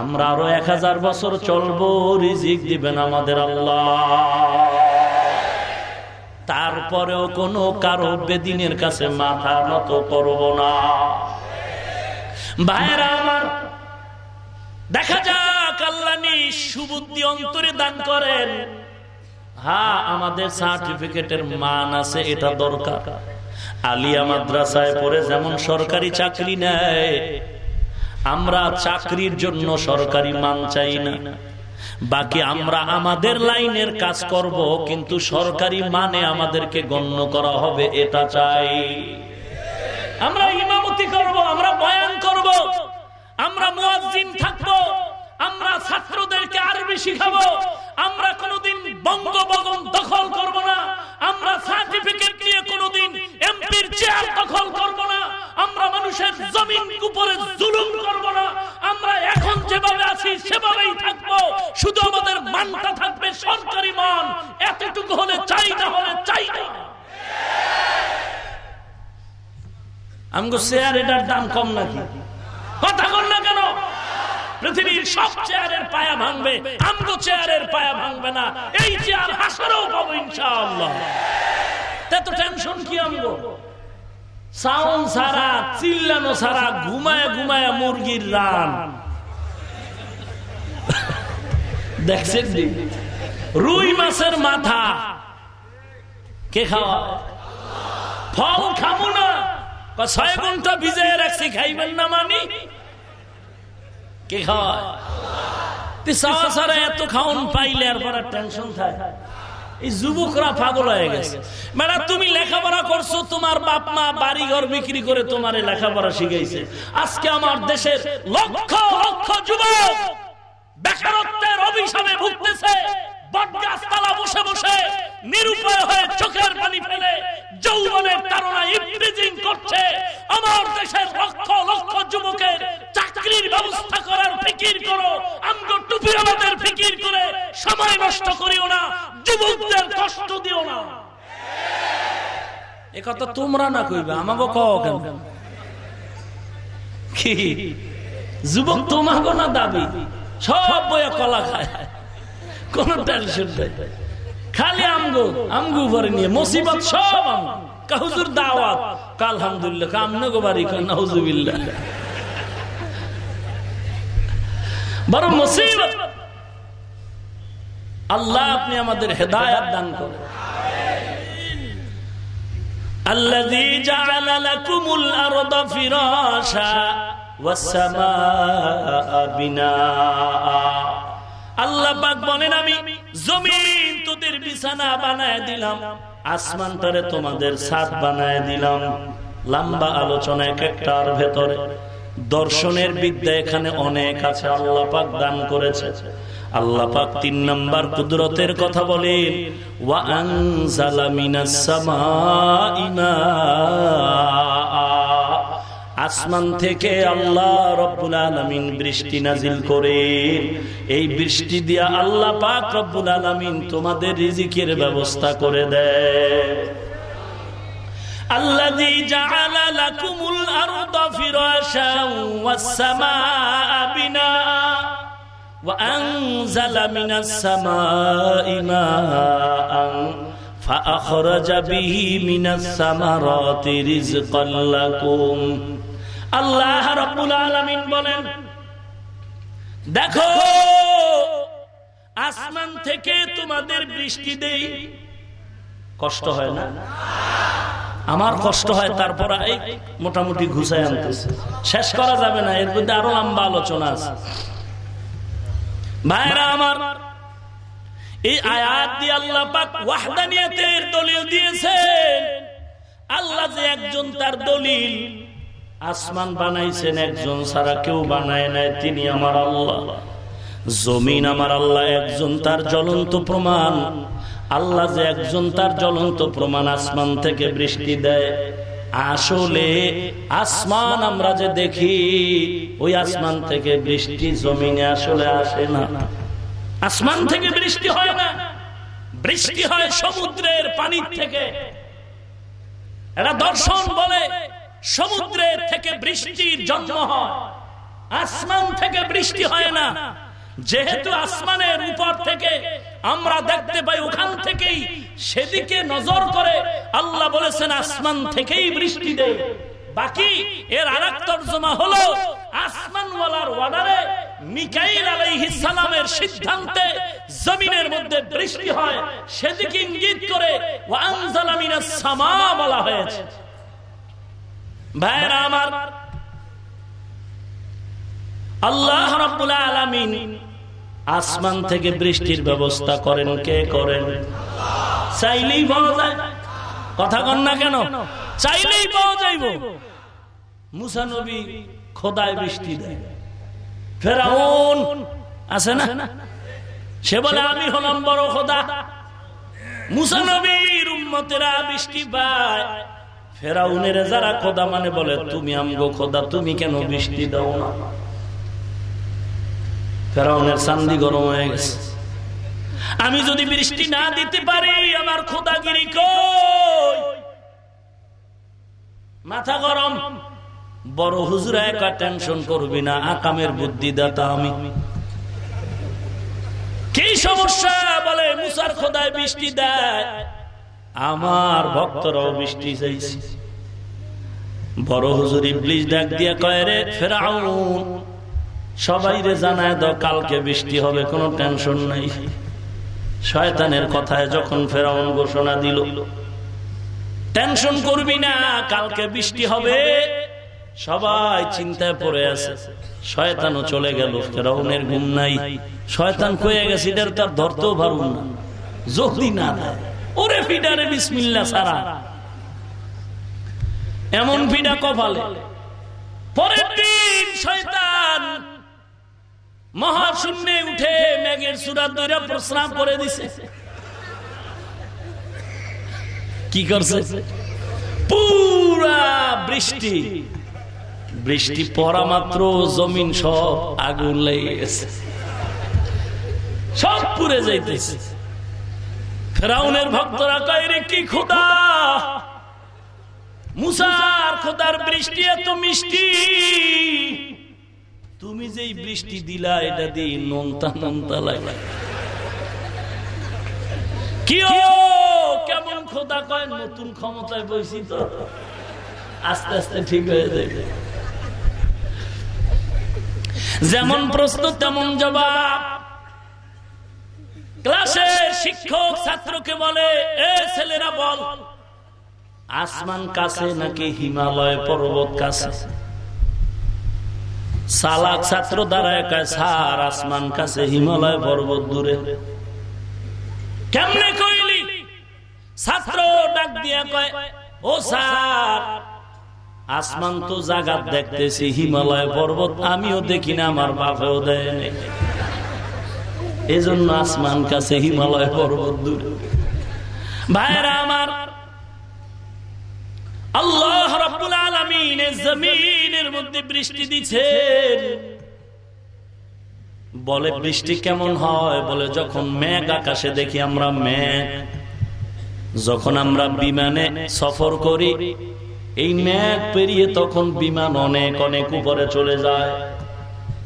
আমরা আরও এক হাজার বছর চলবো, রিজিক দিবেন আমাদের আল্লাহ। তারপরেও কোনো কারও বেদিনের কাছে মাথা নত করব না। ভাইরা আমার দেখা যাক, আল্লাহ সুবুদ্ধি অন্তরে দান করেন। হ্যাঁ আমাদের সার্টিফিকেটের মান আছে, এটা দরকার। আলিয়া মাদ্রাসায় পড়ে যেমন সরকারি চাকরি নেয়, আমরা চাকরির জন্য সরকারি মান চাই না। বাকি আমরা আমাদের লাইনের কাজ করব, কিন্তু সরকারি মানে আমাদেরকে গণ্য করা হবে, এটা চাই। আমরা ইমামতি করব, আমরা বয়ান করব। আমরা মুয়াজ্জিন থাকব, আমরা ছাত্রদেরকে আরবি শিখাবো, আমরা কোনোদিন বঙ্গভবন দখল করব না, আমরা সার্টিফিকেট নিয়ে কোনোদিন এমপির চেয়ার দখল করব না, আমরা মানুষের জমিন উপরে জুলুম করব না, আমরা এখন যেভাবে আছি সেভাবেই থাকব, শুধু আমাদের মানটা থাকবে সরকারি মান, এতটুকু হলে চাই না হলে চাই না। আমগো শেয়ার এটার দাম কম নাকি? কথা না কেন? পৃথিবীর সব চেয়ারের পায়া ভাঙবে, আমগো চেয়ারের পায়া ভাঙবে না। এই চেয়ার হাসারও পাবো ইনশাআল্লাহ। এত টেনশন কি আমগো? সাউন্ড সারা চিল্লানো সারা ঘুমায় ঘুমায় মুরগির রান। দেখছেন রুই মাছের মাথা। কে খাওয়া? ফল খাব না। ছয় ঘণ্টা ভিজে রাখছি, খাইবেন না মানি কে খাওয়ায় এত খাওন পাইলে আর বড় টেনশন থাকে। এই যুবকরা পাগল হয়ে গেছে। মানে তুমি লেখাপড়া করছ, তোমার বাপ মা বাড়ি ঘর বিক্রি করে তোমার লেখাপড়া শিখাইছে। আজকে আমার দেশের লক্ষ লক্ষ যুবক বেকারত্বের অভিশাপে ভুগতেছে। বটগাছতলা বসে বসে নিরুপায় হয়ে চোখের পানি ফেলে যৌবনের তারা ইফ্রিজিং করছে। আমার দেশের লক্ষ লক্ষ যুবকের চাকরির ব্যবস্থা করার ফিকির করো। আমগো টুপি আমাদের ফিকির করে সময় নষ্ট করিও না, যুবকদের কষ্ট দিও না। এ তোমরা না কইবে আমাকে কও কেন? যুবক তোমাকে না দাবি? সব বইয়া কলা খায়। কোন টেনশন নাই খালি আমগো আমগো উপরে নিয়ে মুসিবত সব আম কাহুজুর দাওয়াত আলহামদুলিল্লাহ কামনে গো বাড়ি কান নাউজুবিল্লাহ বড় মুসিবত আল্লাহ আপনি আমাদের হেদায়াত দান করেন الذي جعل لكم الأرض فراشا والسماء بناء আল্লাহ পাক বলেন, আমি জমিন তোদের বিছানা বানায় দিলাম আসমানটারে তোমাদের ছাদ বানায় দিলাম। লম্বা আলোচনা এক একটার ভেতরে। দর্শনের বিদ্যা এখানে অনেক আছে, আল্লাহ পাক দান করেছে। আল্লাহ পাক তিন নাম্বার কুদরতের কথা বলেন, ওয়া আনজালা মিনাস সামাই আসমান থেকে আল্লাহ রব্বুল আলমিন বৃষ্টি নাজিল করে এই বৃষ্টি দিয়া আল্লাহ পাক রব্বুল আলমিন তোমাদের রিজিকের ব্যবস্থা করে দেয় الذي جعل لكم الأرض فراشا والسماء بناء وأنزل من السماء ماء فأخرج به من الثمرات رزقا لكم আল্লাহ রব্বুল আলামিন বলেন, দেখো, আসমান থেকে তোমাদের বৃষ্টি দেই, কষ্ট হয় না? আমার কষ্ট হয়, তারপর এই মোটামুটি ঘুষায় আনতেছে। শেষ করা যাবে না, এর মধ্যে আরও লম্বা আলোচনা আছে। ভাইরা আমার, এই আয়াত দিয়ে আল্লাহ পাক ওয়াহদানিয়াতের দলিল দিয়েছেন। আল্লাহ যে একজন তার দলিল আসমান বানাইছেন, একজন ছাড়া কেউ বানায় নাই, তিনি আমার আল্লাহ। জমিন আমার আল্লাহ, একজন তার জ্বলন্ত প্রমাণ। আল্লাহ যে একজন তার জ্বলন্ত প্রমাণ আসমান থেকে বৃষ্টি দেয়। আসলে আসমান আমরা যে দেখি, ওই আসমান থেকে বৃষ্টি জমিনে আসলে আসে না। আসমান থেকে বৃষ্টি হয় না। বৃষ্টি হয় সমুদ্রের পানির থেকে। এরা দর্শন বলে সমুদ্রের থেকে বৃষ্টির জন্ম হয়। আসমান থেকে বৃষ্টি হয় না। যেহেতু আসমানের উপর থেকে আমরা দেখতে পাই, ওখান থেকেই সেদিকে নজর করে আল্লাহ বলেছেন, আসমান থেকেই বৃষ্টি দেয় বাকি এর আর এক তর্জমা হলো, আসমানওয়ালার ওয়ার্ডারে মিকাইল আলাইহিস সালামের সিদ্ধান্তে জমিনের মধ্যে বৃষ্টি হয়। সেদিকে ইঙ্গিত করে মিনাস সামা বলা হয়েছে। ভাইরা আমার, আল্লাহ রাব্বুল আলামিন আসমান থেকে বৃষ্টির ব্যবস্থা করেন, কে করেন? চাইলেই পাওয়া যায়। কথা কন না কেন? চাইলেই পাওয়া যাইব। মুসা নবী খোদায় বৃষ্টি দেয়। ফেরাউন, আছে না? সে বলে, আমি হলাম বড় খোদা। মুসা নবীর উম্মতেরা বৃষ্টি পায়। ফেরাউনের যারা খোদা মানে বলে, তুমি আমগো খোদা, তুমি কেন বৃষ্টি দাও না? ফেরাউনের চান্দি গরম হয়ে গেছে। আমি যদি বৃষ্টি না দিতে পারি, আমার খোদাগিরি কই? মাথা গরম। বড় হুজুরা একা টেনশন করবি না, আকামের বুদ্ধি দাতা আমি। কি সমস্যা? বলে, মুসার খোদায় বৃষ্টি দেয়। আমার ভক্তরাও বৃষ্টি চাইছে। বড় হুজুর ডাক দিয়া কয় রে, ফেরাউন, সবাই রে জানায় কালকে বৃষ্টি হবে, কোনো টেনশন নাই। শয়তানের কথায় যখন ফেরাউন ঘোষণা দিল, টেনশন করবি না, কালকে বৃষ্টি হবে। সবাই চিন্তায় পড়ে আছে। শয়তানও চলে গেল, ফেরাউনের ঘুম নাই। শয়তান কয়ে গেছে এটার তার ধরতেও পারুন না। যদি না দেয় ওরে ফিডারে বিসমিল্লা সারা। এমন ফিডা কপালে। পরের দিন শয়তান মহাশূন্যে উঠে মেঘের সুরাত ধরে প্রস্রাব করে দিছে। কি করছে? পুরা বৃষ্টি। বৃষ্টি পড়া মাত্র জমিন সব আগুন লেগে গেছে। সব পুড়ে যাইতেছে। ফেরাউনের ভক্তরা কয় কি খোদা? মুসার খোদার বৃষ্টি এত মিষ্টি। তুমি যেই বৃষ্টি দিলা, এটা দিয়ে নন্তা নন্তা লাগে কি কেমন খোদা কয়, নতুন ক্ষমতায় বসি তো। আস্তে আস্তে ঠিক হয়ে যাবে যেমন প্রশ্ন, তেমন জবাব। ক্লাসের শিক্ষক ছাত্রকে বলে, এ ছেলেরা বল, আসমান কাছে নাকি হিমালয় পর্বত কাছে? সালাক ছাত্র দ্বারা কয় সার আসমান কাছে হিমালয় পর্বত দূরে। কেমনে কইলি? ছাত্র ডাক দিয়া কয়, ও স্যার, আসমান তো জাগাত দেখতেছি, হিমালয় পর্বত আমিও দেখি না, আমার বাপেও দেয় এই জন্য আসমান কাছে হিমালয় পর্বত দূরে। ভাইরা আমার, আল্লাহ রাব্বুল আলামিন জমিনের মধ্যে বৃষ্টি বলে, বৃষ্টি কেমন হয়? বলে, যখন মেঘ আকাশে দেখি আমরা মেঘ, যখন আমরা বিমানে সফর করি, এই মেঘ পেরিয়ে তখন বিমান অনেক অনেক উপরে চলে যায়।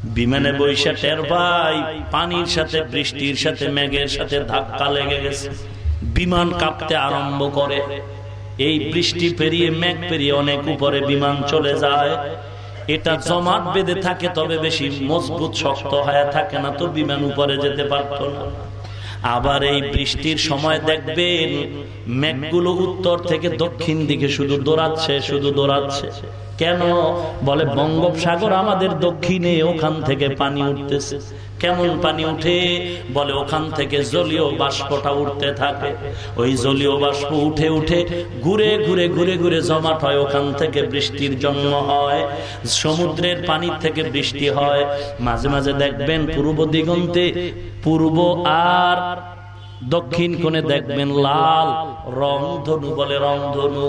বিমানে বৈশা টের পাই পানির সাথে, বৃষ্টির সাথে, মেঘের সাথে ধাক্কা লেগে গেছে। বিমান কাঁপতে আরম্ভ করে। এই বৃষ্টি পেরিয়ে, মেঘ পেরিয়ে অনেক উপরে বিমান চলে যায়। এটা জমাট বেঁধে থাকে, তবে বেশি মজবুত, শক্ত হয়ে থাকে না তো বিমান উপরে যেতে পারত না। আবার এই বৃষ্টির সময় দেখবেন, মেঘগুলো উত্তর থেকে দক্ষিণ দিকে শুধু দৌড়াচ্ছে শুধু দৌড়াচ্ছে। কেন? বলে, বঙ্গোপসাগর আমাদের দক্ষিণে, ওখান থেকে পানি উঠতেছে। কেমন পানি উঠে? বলে, ওখান থেকে জলীয় বাষ্পটা উঠতে থাকে। ওই জলীয় বাষ্প উঠে উঠে ঘুরে ঘুরে ঘুরে ঘুরে জমাট হয়। ওখান থেকে বৃষ্টির জন্ম হয়। সমুদ্রের পানির থেকে বৃষ্টি হয়। মাঝে মাঝে দেখবেন পূর্ব দিগন্তে, পূর্ব আর দক্ষিণ কোণে দেখবেন লাল রংধনু বলে রংধনু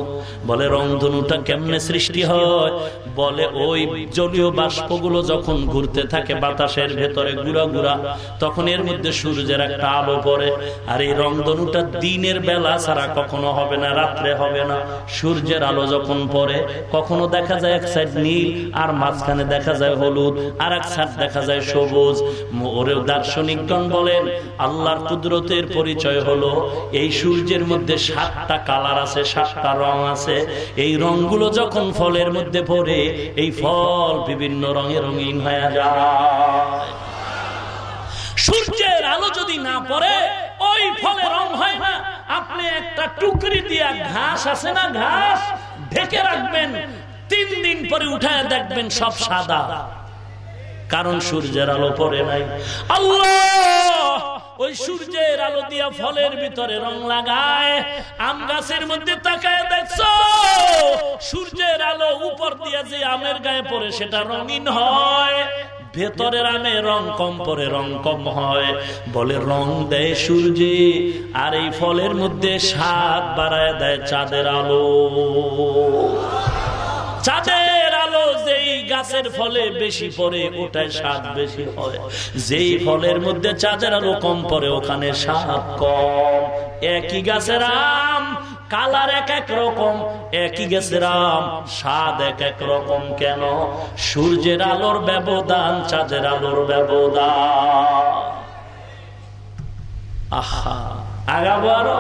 বলে রংধনুটা কেমনে সৃষ্টি হয়? বলে ওই জলীয় বাষ্পগুলো যখন ঘুরতে থাকে বাতাসের ভেতরে গুড়া গুড়া, তখন এর মধ্যে সূর্যের একটা আলো পড়ে। আর এই রংধনুটা দিনের বেলা ছাড়া কখনো হবে না, রাত্রে হবে না। সূর্যের আলো যখন পড়ে, কখনো দেখা যায় এক সাইড নীল, আর মাঝখানে দেখা যায় হলুদ, আর এক সাইড দেখা যায় সবুজ। ওরে দার্শনিকগণ বলেন, আল্লাহর কুদরতের পরিচয় হলো, এই সূর্যের মধ্যে সাতটা কালার আছে, সাতটা রং আছে। এই রংগুলো যখন ফলের মধ্যে পড়ে, এই ফল বিভিন্ন রঙে রঙিন হয়ে যায়। সূর্যের আলো যদি না পড়ে, ওই ফলে রং হয় না। আপনি একটা টুকরি দিয়া ঘাস আছে না ঘাস? ঢেকে রাখবেন। তিন দিন পরে উঠায় দেখবেন সব সাদা। কারণ সূর্যের আলো পড়ে নাই। আল্লাহ! ওই সূর্যের আলো দিয়া ফলের ভিতরে রং লাগায়। আম গাছের মধ্যে তাকায় দেখছ? সূর্যের আলো উপর দিয়া যে আমের গায়ে পড়ে সেটা রঙিন হয়। ভেতরের আমে রং কম পরে রং কম হয়। বলে রং দেয় সূর্যে, আর এই ফলের মধ্যে স্বাদ বাড়ায় দেয় চাঁদের আলো। চাঁদের আলো যেই গাছের ফলে বেশি পরে ওটায় স্বাদ বেশি হয়। যেই ফলের মধ্যে চাঁদের আলো কম পরে ওখানে স্বাদ কম। একই গাছের আম, কালার এক এক রকম। একই গাছের আম, স্বাদ এক এক রকম কেন? সূর্যের আলোর ব্যবধান, চাঁদের আলোর ব্যবধান। আহা, আগাবো আরও?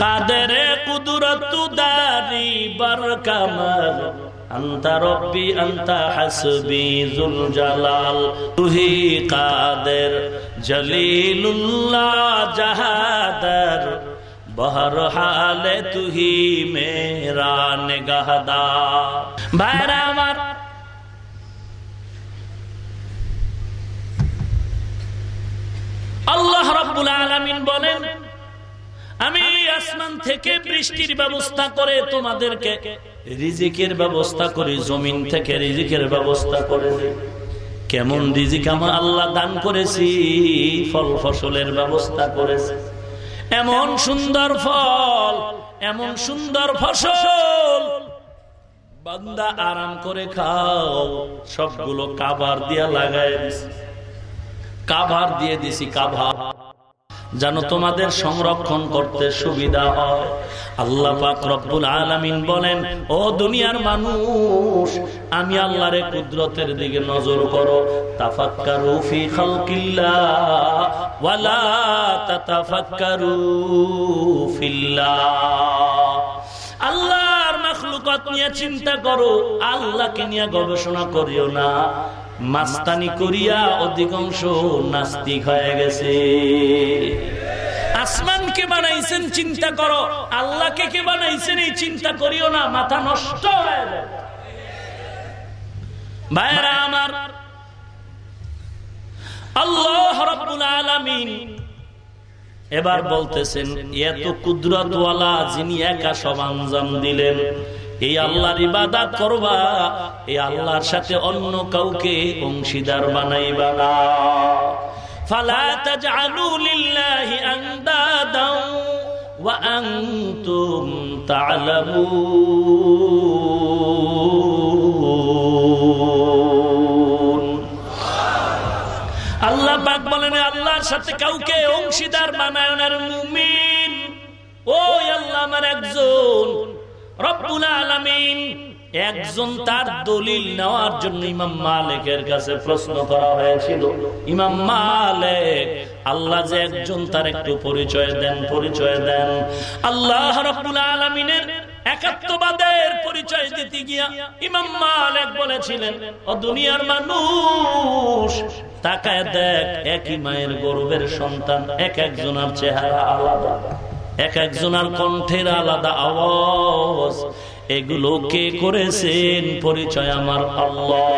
কাদের কুদরত দারি বার কামাল আন্তা রব্বি, আন্তা হাসবি জুল জলাল তুহি কাদের জলিলুল্লাহ জাহাদার। বহর হালে তুহি মেরা নিগাহদা। ভাইরা আমার, আল্লাহ রব্বুল আলামিন বলেন আমি আসমান থেকে বৃষ্টির ব্যবস্থা করে তোমাদেরকে রিজিকের ব্যবস্থা করি জমিন থেকে রিজিকের ব্যবস্থা করে। কেমন রিজিক আমার আল্লাহ দান করেছি ফল ফসলের ব্যবস্থা করেছে। এমন সুন্দর ফল এমন সুন্দর ফসল। বান্দা আরাম করে খাও সবগুলো কাবার দিয়া লাগাই কাভার দিয়ে দিছি কাভার। যেন তোমাদের সংরক্ষণ করতে সুবিধা হয়। আল্লাহ পাক রব্বুল আলামিন বলেন ও দুনিয়ার মানুষ আমি আল্লাহর কুদরতের দিকে নজর করো। তাফাক্কারু ফি খালকিল্লাহ ওয়ালা তাতাফাক্কারু ফিল্লাহ। আল্লাহর মাখলুকাত নিয়ে চিন্তা করো। আল্লাহকে নিয়ে গবেষণা করিও না। মাস্তানি করিয়া অধিকাংশ নাস্তিক হয়ে গেছে। আসমানকে বানাইছেন, চিন্তা করো। আল্লাহকে কে বানাইছেন, এই চিন্তা করিও না, মাথা নষ্ট হয়ে ভাইরা আমার, আল্লাহ রব্বুল আলামিন এবার বলতেছেন, এত কুদরতওয়ালা যিনি একা সব আঞ্জাম দিলেন এই আল্লাহর ইবাদত করবা এই আল্লাহর সাথে অন্য কাউকে অংশীদার বানাইবা না। ফালা তাজআলু লিল্লাহি আনদাদা ওয়া আনতুম তা'লামুন আল্লাহ পাক বলেন আল্লাহর সাথে কাউকে অংশীদার বানায় না মুমিন ও আল্লাহ আমার একজন। রব্বুল আলামিন একজন তার দলিল নেওয়ার জন্য ইমাম মালিকের কাছে প্রশ্ন করা হয়েছিল। ইমাম মালিক, আল্লাহ যে একজন তার একটু পরিচয় দেন পরিচয় দেন। আল্লাহ রব্বুল আলামিনের একাত্মবাদের পরিচয় দিতে গিয়া ইমাম মালিক বলেছিলেন, ও দুনিয়ার মানুষ, তাকায় দেখ, একই মায়ের গর্বের সন্তান, এক একজনের চেহারা আলাদা। এক একজনের কণ্ঠের আলাদা আওয়াজ। এগুলো কে করেছেন? পরিচয় আমার আল্লাহ।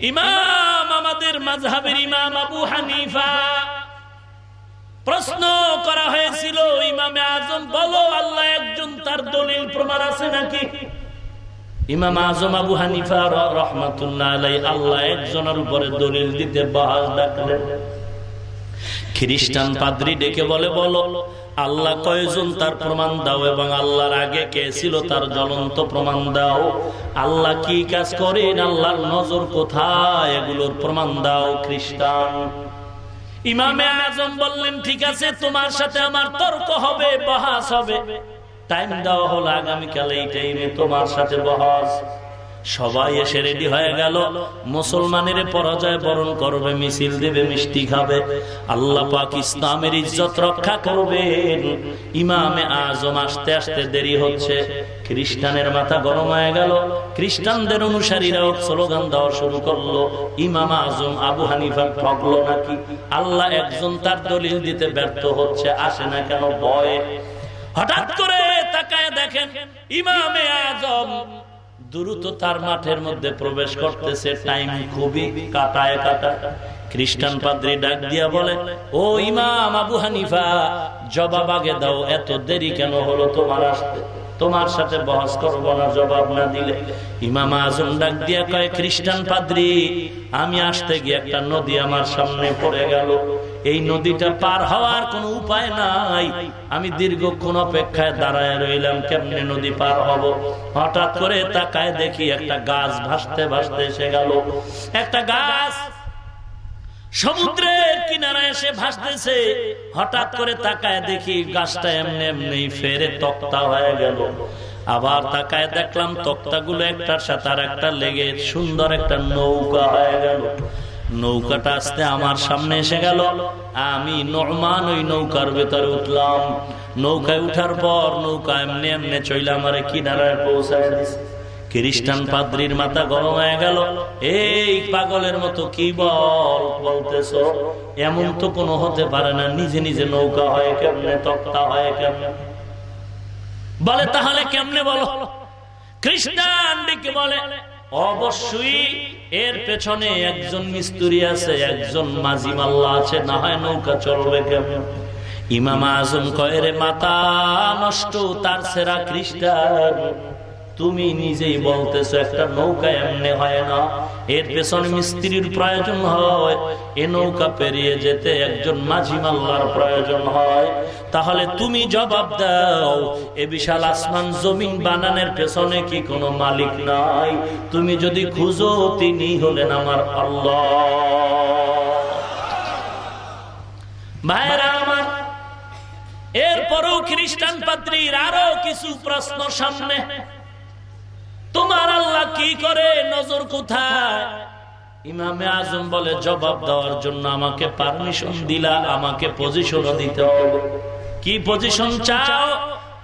ইমাম আমাদের মাঝহাবের ইমাম আবু হানিফা। প্রশ্ন করা হয়েছিল, ইমামে আজম, বলো আল্লাহ একজন তার দলিল প্রমাণ আছে নাকি? ইমাম আজম আবু হানিফা রহমাতুল্লাহ আল্লাহ একজনের উপরে দলিল দিতে বাহাজ ডাকলেন। খ্রিস্টান পাদ্রি ডেকে বলে, বলো, আল্লাহ কয়জন তার প্রমাণ দাও এবং আল্লাহর আগে কে ছিল তার জ্বলন্ত প্রমাণ দাও? আল্লাহ কি কাজ করেন? আল্লাহর নজর কোথায়? এগুলোর প্রমাণ দাও, খ্রিস্টান। ইমামে আজম বললেন, ঠিক আছে, তোমার সাথে আমার তর্ক হবে, বহাস হবে। টাইম দেওয়া হলো আগামীকাল, এই টাইমে তোমার সাথে বহাস। সবাই এসে রেডি হয়ে গেল। মুসলমানের পরাজয় বরণ করবে, মিছিল দেবে, মিষ্টি খাবে। আল্লাহ পাক ইসলামের ইজ্জত রক্ষা করবেন। ইমামে আজম আসতে আসতে দেরি হচ্ছে। খ্রিস্টানের মাথা গরম হয়ে গেল। খ্রিস্টানদের অনুসারীরাও স্লোগান দেওয়া শুরু করল। ইমাম আজম আবু হানিফা ঠকলো নাকি? আল্লাহ একজন তার দলিল দিতে ব্যর্থ হচ্ছে, আসে না কেন ভয়ে? হঠাৎ করে তাকায় দেখেন ইমামে আজম দ্রুত তার মাঠের মধ্যে প্রবেশ করতেছে। টাইম খুবই কাটায় কাটা খ্রিস্টান পাদ্রী ডাক দিয়া বলে, ও ইমাম আবু হানিফা, জবাব আগে দাও, এত দেরি কেন হলো তোমার আসতে? তোমার সাথে বহস করব না, জবাব না দিলে। ইমাম আজম ডাক দিয়া কয়, খ্রিস্টান পাদ্রী, আমি আসতে গিয়ে একটা নদী আমার সামনে পড়ে গেল। এই নদীটা পার হওয়ার কোনো উপায় নাই। আমি দীর্ঘক্ষণ অপেক্ষায় দাঁড়ায় রইলাম, কেমনে নদী পার হব? হঠাৎ করে তাকায় দেখি একটা গাছ ভাসতে ভাসতে এসে গেল। একটা গাছ সমুদ্রের কিনারা এসে ভাসতেছে। হঠাৎ করে তাকায় দেখি গাছটা এমনি এমনি ফেরে তক্তা হয়ে গেল। আবার তাকায় দেখলাম তক্তাগুলো একটার সাথে আর একটা লেগে সুন্দর একটা নৌকা হয়ে গেল। নৌকাটা আসতে আমার সামনে এসে গেল। আমি নরমান ওই নৌকার ভেতরে উঠলাম। নৌকায় উঠার পর নৌকা এমনি এমনি চইলে আমার কিনারায় পৌঁছায় খ্রিস্টান পাদ্রির মাথা গরম হয়ে গেল। এই পাগলের মতো কি বল বলতেছ? এমন তো কোনো হতে পারে না, নিজে নিজে নৌকা হয় কেমনে, তক্তা হয় কেমনে? বলে, তাহলে কেমনে বলো? খ্রিস্টান ডেকে বলে অবশ্যই এর পেছনে একজন মিস্ত্রি আছে, একজন মাঝি মাল্লা আছে, না হয় নৌকা চলবে কেমন? ইমাম আজম কয়ের মাতা, নষ্ট, তার সেরা খ্রিস্টান। তুমি নিজেই বলতেছো, একটা নৌকা এমনি হয় না। এর পেছনে মিস্ত্রির প্রয়োজন হয়। এ নৌকা পেরিয়ে যেতে একজন মাঝি মাল্লার প্রয়োজন হয়। তাহলে তুমি জবাব দাও, এ বিশাল আসমান জমিন বানানোর পেছনে কি কোনো মালিক নাই? তুমি যদি খুঁজো, তিনি হলেন আমার আল্লাহ। ভাইরা আমার, এরপরও খ্রিস্টান পাত্রীর আরও কিছু প্রশ্ন সামনে। তোমার আল্লাহ কি করে? নজর কোথায়? ইমামে আজম বলে, জবাব দেওয়ার জন্য আমাকে পারমিশন দিলা, আমাকে পজিশন দিতে হবে। কি পজিশন চাও?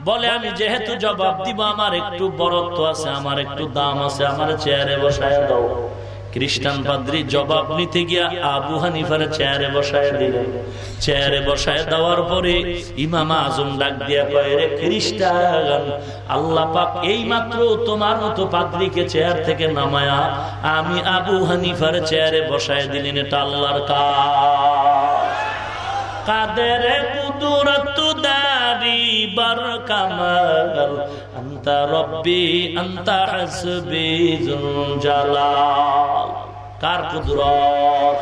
বলে, আমি যেহেতু জবাব দিব, আমার একটু বরত্ব আছে, আমার একটু দাম আছে, আমার চেয়ারে বসায় দাও। খ্রিস্টান পাদ্রী জবাব নিতে গিয়া আবু হানিফার চেয়ারে বসায় দিল। চেয়ারে বসায় দেওয়ার পরে ইমাম আজম ডাক দিয়া কয়ে, রে খ্রিস্টান, আল্লাহ পাক এই মাত্র তোমার মতো পাদ্রীকে চেয়ার থেকে নামায়া আমি আবু হানিফার চেয়ারে বসায় দিলেন, এটা আল্লাহর কাজ। কাদের কুদরত দারি কামাল রব্বি জালাল কার কুদরত?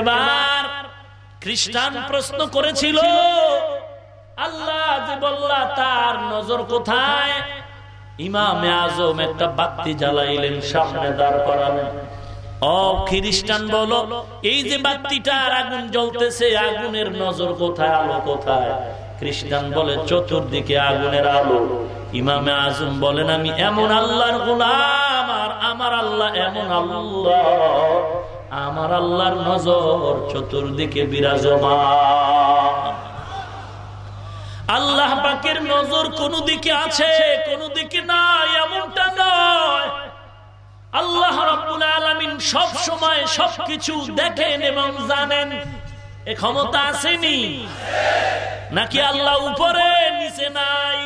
এবার খ্রিস্টান প্রশ্ন করেছিল, আল্লাহ যে বললা, তার নজর কোথায়? ইমামে আজম একটা বাতি জ্বালাইলেন, সামনে দাঁড় করালেন। খ্রিস্টান বলো, এই যে বাতিটার আগুন জ্বলতেছে, আগুনের নজর কোথায়, আলো কোথায়? খ্রিস্টান বলে, চতুর্দিকে আগুনের আলো। ইমামে আজম বলেন, আমি এমন আল্লাহর গোলাম, আর আমার আল্লাহ এমন আল্লাহ। আমার আল্লাহর নজর চতুর্দিকে বিরাজমান। আল্লাহ পাকের নজর কোন দিকে আছে, কোন দিকে নাই, এমনটা নয়। আল্লাহ রাব্বুল আলামিন সব সময় সবকিছু দেখেন এবং জানেন। এ ক্ষমতা আসেনি? নাকি আল্লাহ উপরে, নিচে নাই?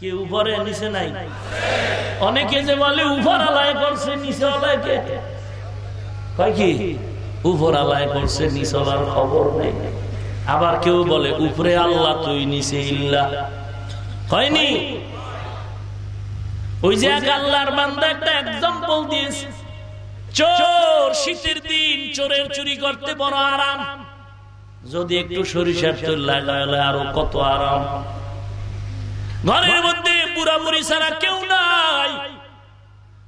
কি উপরে, নিচে নাই? অনেকে যে বলে, উপর আলায় করছে কয় কি? উপর আলায় করছে খবর নেই। আবার কেউ বলে, উপরে আল্লাহ, তুই নিচে ইল্লা। হয়নি ওই যে এক আল্লাহর বান্দা একটা এক্সাম্পল দিয়েছে। চোর, শীতের দিন চোরের চুরি করতে বড় আরাম। যদি একটু সরিষার তেল লাগালে আরও কত আরাম। ঘরের মধ্যে বুড়া বুড়ি ছাড়া কেউ নাই।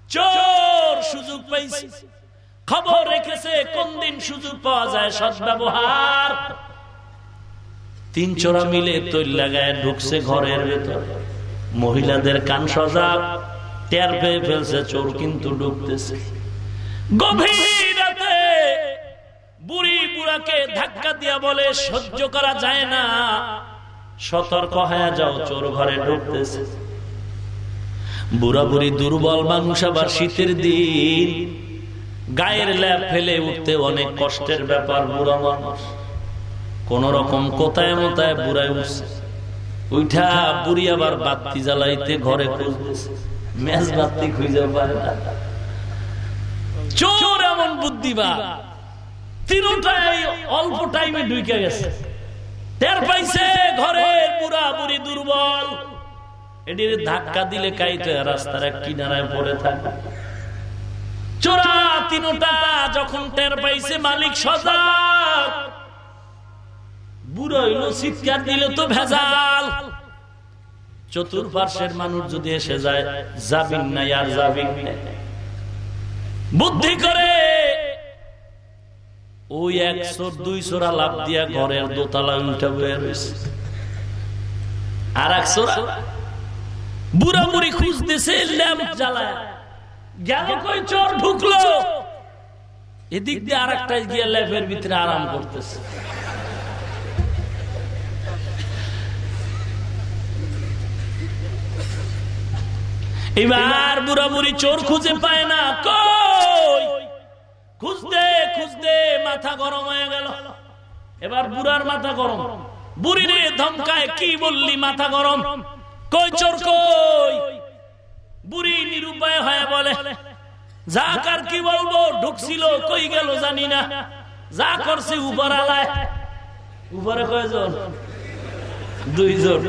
চোর সুযোগ পাইছে। খবর রেখেছে, কোন দিন সুযোগ পাওয়া যায়, সৎ ব্যবহার। তিন চোরা মিলে তৈল লাগায় ঢুকছে ঘরের ভেতর। মহিলাদের কান সজাগ। টের পেয়ে ফেলছে, চোর কিন্তু ডুবতেছে। গভীর বুড়ি বুড়াকে ধাক্কা দিয়া বলে, সহ্য করা যায় না। সতর্ক হয়ে যাও, চোর ঘরে ঢুকতেছে বুড়া বুড়ি দুর্বল মানুষ আবার শীতের দিন, গায়ের ল্যাপ ফেলে উঠতে অনেক কষ্টের ব্যাপার, বুড়া মানুষ। কোন রকম কোথায় মোতায় বুড়ায় উঠছে। উঠা বুড়ি আবার বাতি জ্বালাইতে ঘরে খুঁজতেছে। খুঁজে পায় না। চোর এমন বুদ্ধিবা তিনটাই অল্প টাইমে ঢুকে গেছে। টের পাইছে দুর্বল। এটির ধাক্কা দিলে কাইতে রাস্তার কিনারায় পড়ে থাকে। চোরা তিনটা যখন টের পাইছে, মালিক সজাগ। বুড়ো চিৎকার দিলে তো ভেজাল। চতুর্পার্শ্বের মানুষ যদি এসে যায় যাবিন নাই আর যাবিন বুদ্ধি করে! ওই একশো দুই সোরা লাভ দিয়া ঘরের দোতলা উল্টা বয়ে রয়েছে আর এক সোরা বুড়া বুড়ি খুঁজতেছে ল্যাম্প জ্বালায়। গেল কই চোর? ঢুকলো। এদিক দিয়ে আর একটা গিয়ে ভিতরে আরাম করতেছে। এবার বুড়া বুড়ি চোর খুঁজে পায় না। কই? খুঁজতে খুঁজতে মাথা গরম হয়ে গেল। এবার বুড়ার মাথা গরম। বুড়ি রে ধমকায় কি বললি, মাথা গরম? কই চোর, কই? বুড়ি নিরুপায় হয়ে বলে যা কার কি বলব, ঢুকছিল, কই গেল জানি না। যা করছে উপর আলায়। উপরে কয়জন? দুইজন।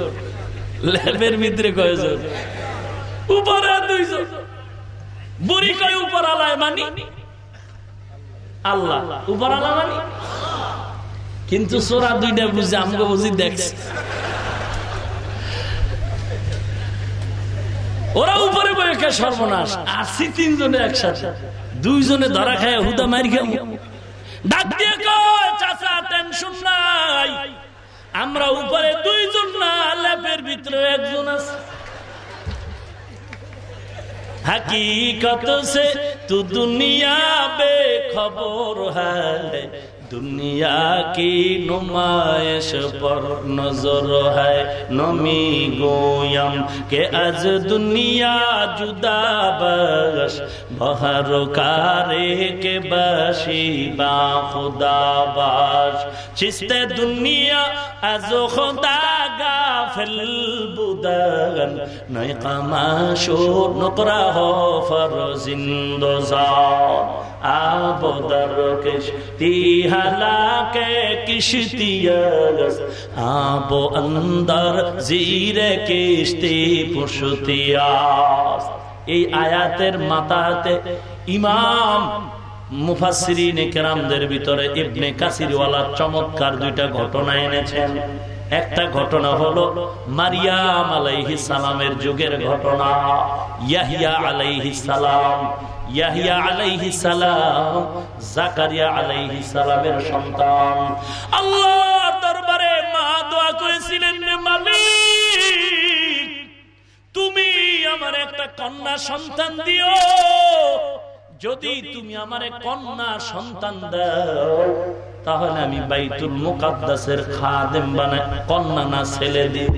ল্যাবের ভিতরে কয়জন? কিন্তু সোরা দুইটা বুঝে আমাকে বুঝি ওরা উপরে কে সর্বনাশ? আসি তিনজনে একসাথে। দুইজনে ধরা খায়, হুদা মারি খাই ডাক দিয়ে চাচা নাই। আমরা উপরে দুইজন না ল্যাপের ভিতরে একজন আছে। हकीकत से तू दुनिया बेखबर है দুনিয়া কি নুমায়শ পর নজর হায় নমি গোয়ম কে আজ দুনিয়া জুদা বস বহর কারে কে বসি বা খুদা বাস। চিস্তে দুনিয়া আজ খুদা গাফিল বুদান নয় কামাশো নকরা হো ফর জিন্দো এই আয়াতের মাতাতে ইমাম মুফাসরিন ভিতরে ইবনে কাসিরওয়ালার চমৎকার দুইটা ঘটনা এনেছেন। একটা ঘটনা হলো মারিয়াম আলাইহিস সালামের যুগের ঘটনা, ইয়াহিয়া আলাইহিস সালাম ইয়াহিয়া আলাইহিস সালাম, জাকারিয়া আলাইহিস সালামের সন্তান। আল্লাহ দরবারে মা দোয়া করেছিলেন মালিক, তুমি আমার একটা কন্যা সন্তান দিও। যদি তুমি আমার কন্যা সন্তান দাও তাহলে আমি বাইতুল মুকাদ্দাসের খাদেম বানাই কন্যা না ছেলে দিই।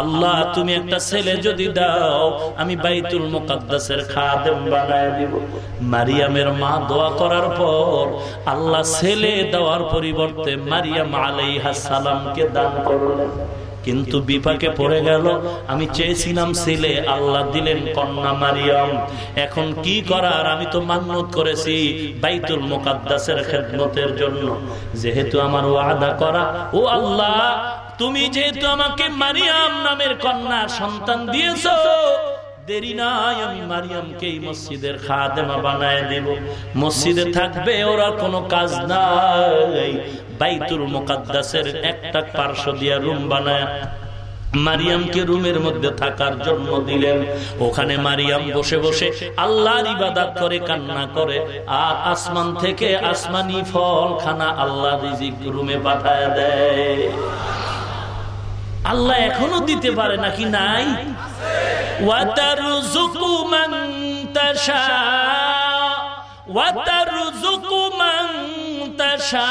আল্লাহ তুমি একটা ছেলে যদি দাও আমি বাইতুল মুকাদ্দাসের খাদেম বানায় দিব। মারিয়ামের মা দোয়া করার পর আল্লাহ ছেলে দেওয়ার পরিবর্তে মারিয়াম আলাইহাস সালামকে দান করলেন। কিন্তু বিপাকে পড়ে গেল। আমি চেয়েছিলাম ছেলে, আল্লাহ দিলেন কন্যা মারিয়াম। এখন কি করার? আমি তো মান্যত করেছি বাইতুল মুকাদ্দাসের খেদমতের জন্য। যেহেতু আমার ওয়াদা করা, ও আল্লাহ, তুমি যেহেতু আমাকে মারিয়াম নামের কন্যা সন্তান দিয়েছ, দেরি নাই, আমি মারিয়ামকে এই মসজিদের খাদেমা বানায় দেব। মসজিদে থাকবে, ওরা কোনো কাজ নাই। বাইতুল মুকাদ্দাসের একটা পার্শ্ব দিয়া রুম বানায় মারিয়ামকে রুমের মধ্যে থাকার জন্য দিলেন। ওখানে মারিয়াম বসে বসে আল্লাহর ইবাদত করে, কান্না করে। আর আসমান থেকে আসমানি ফল খানা আল্লাহ রিজিক রুমে পাঠায় দেয়। আল্লাহ এখনও দিতে পারে নাকি নাই? ওয়াতারুযুকু মান তাশা, ওয়াতারুযুকু মান তাশা।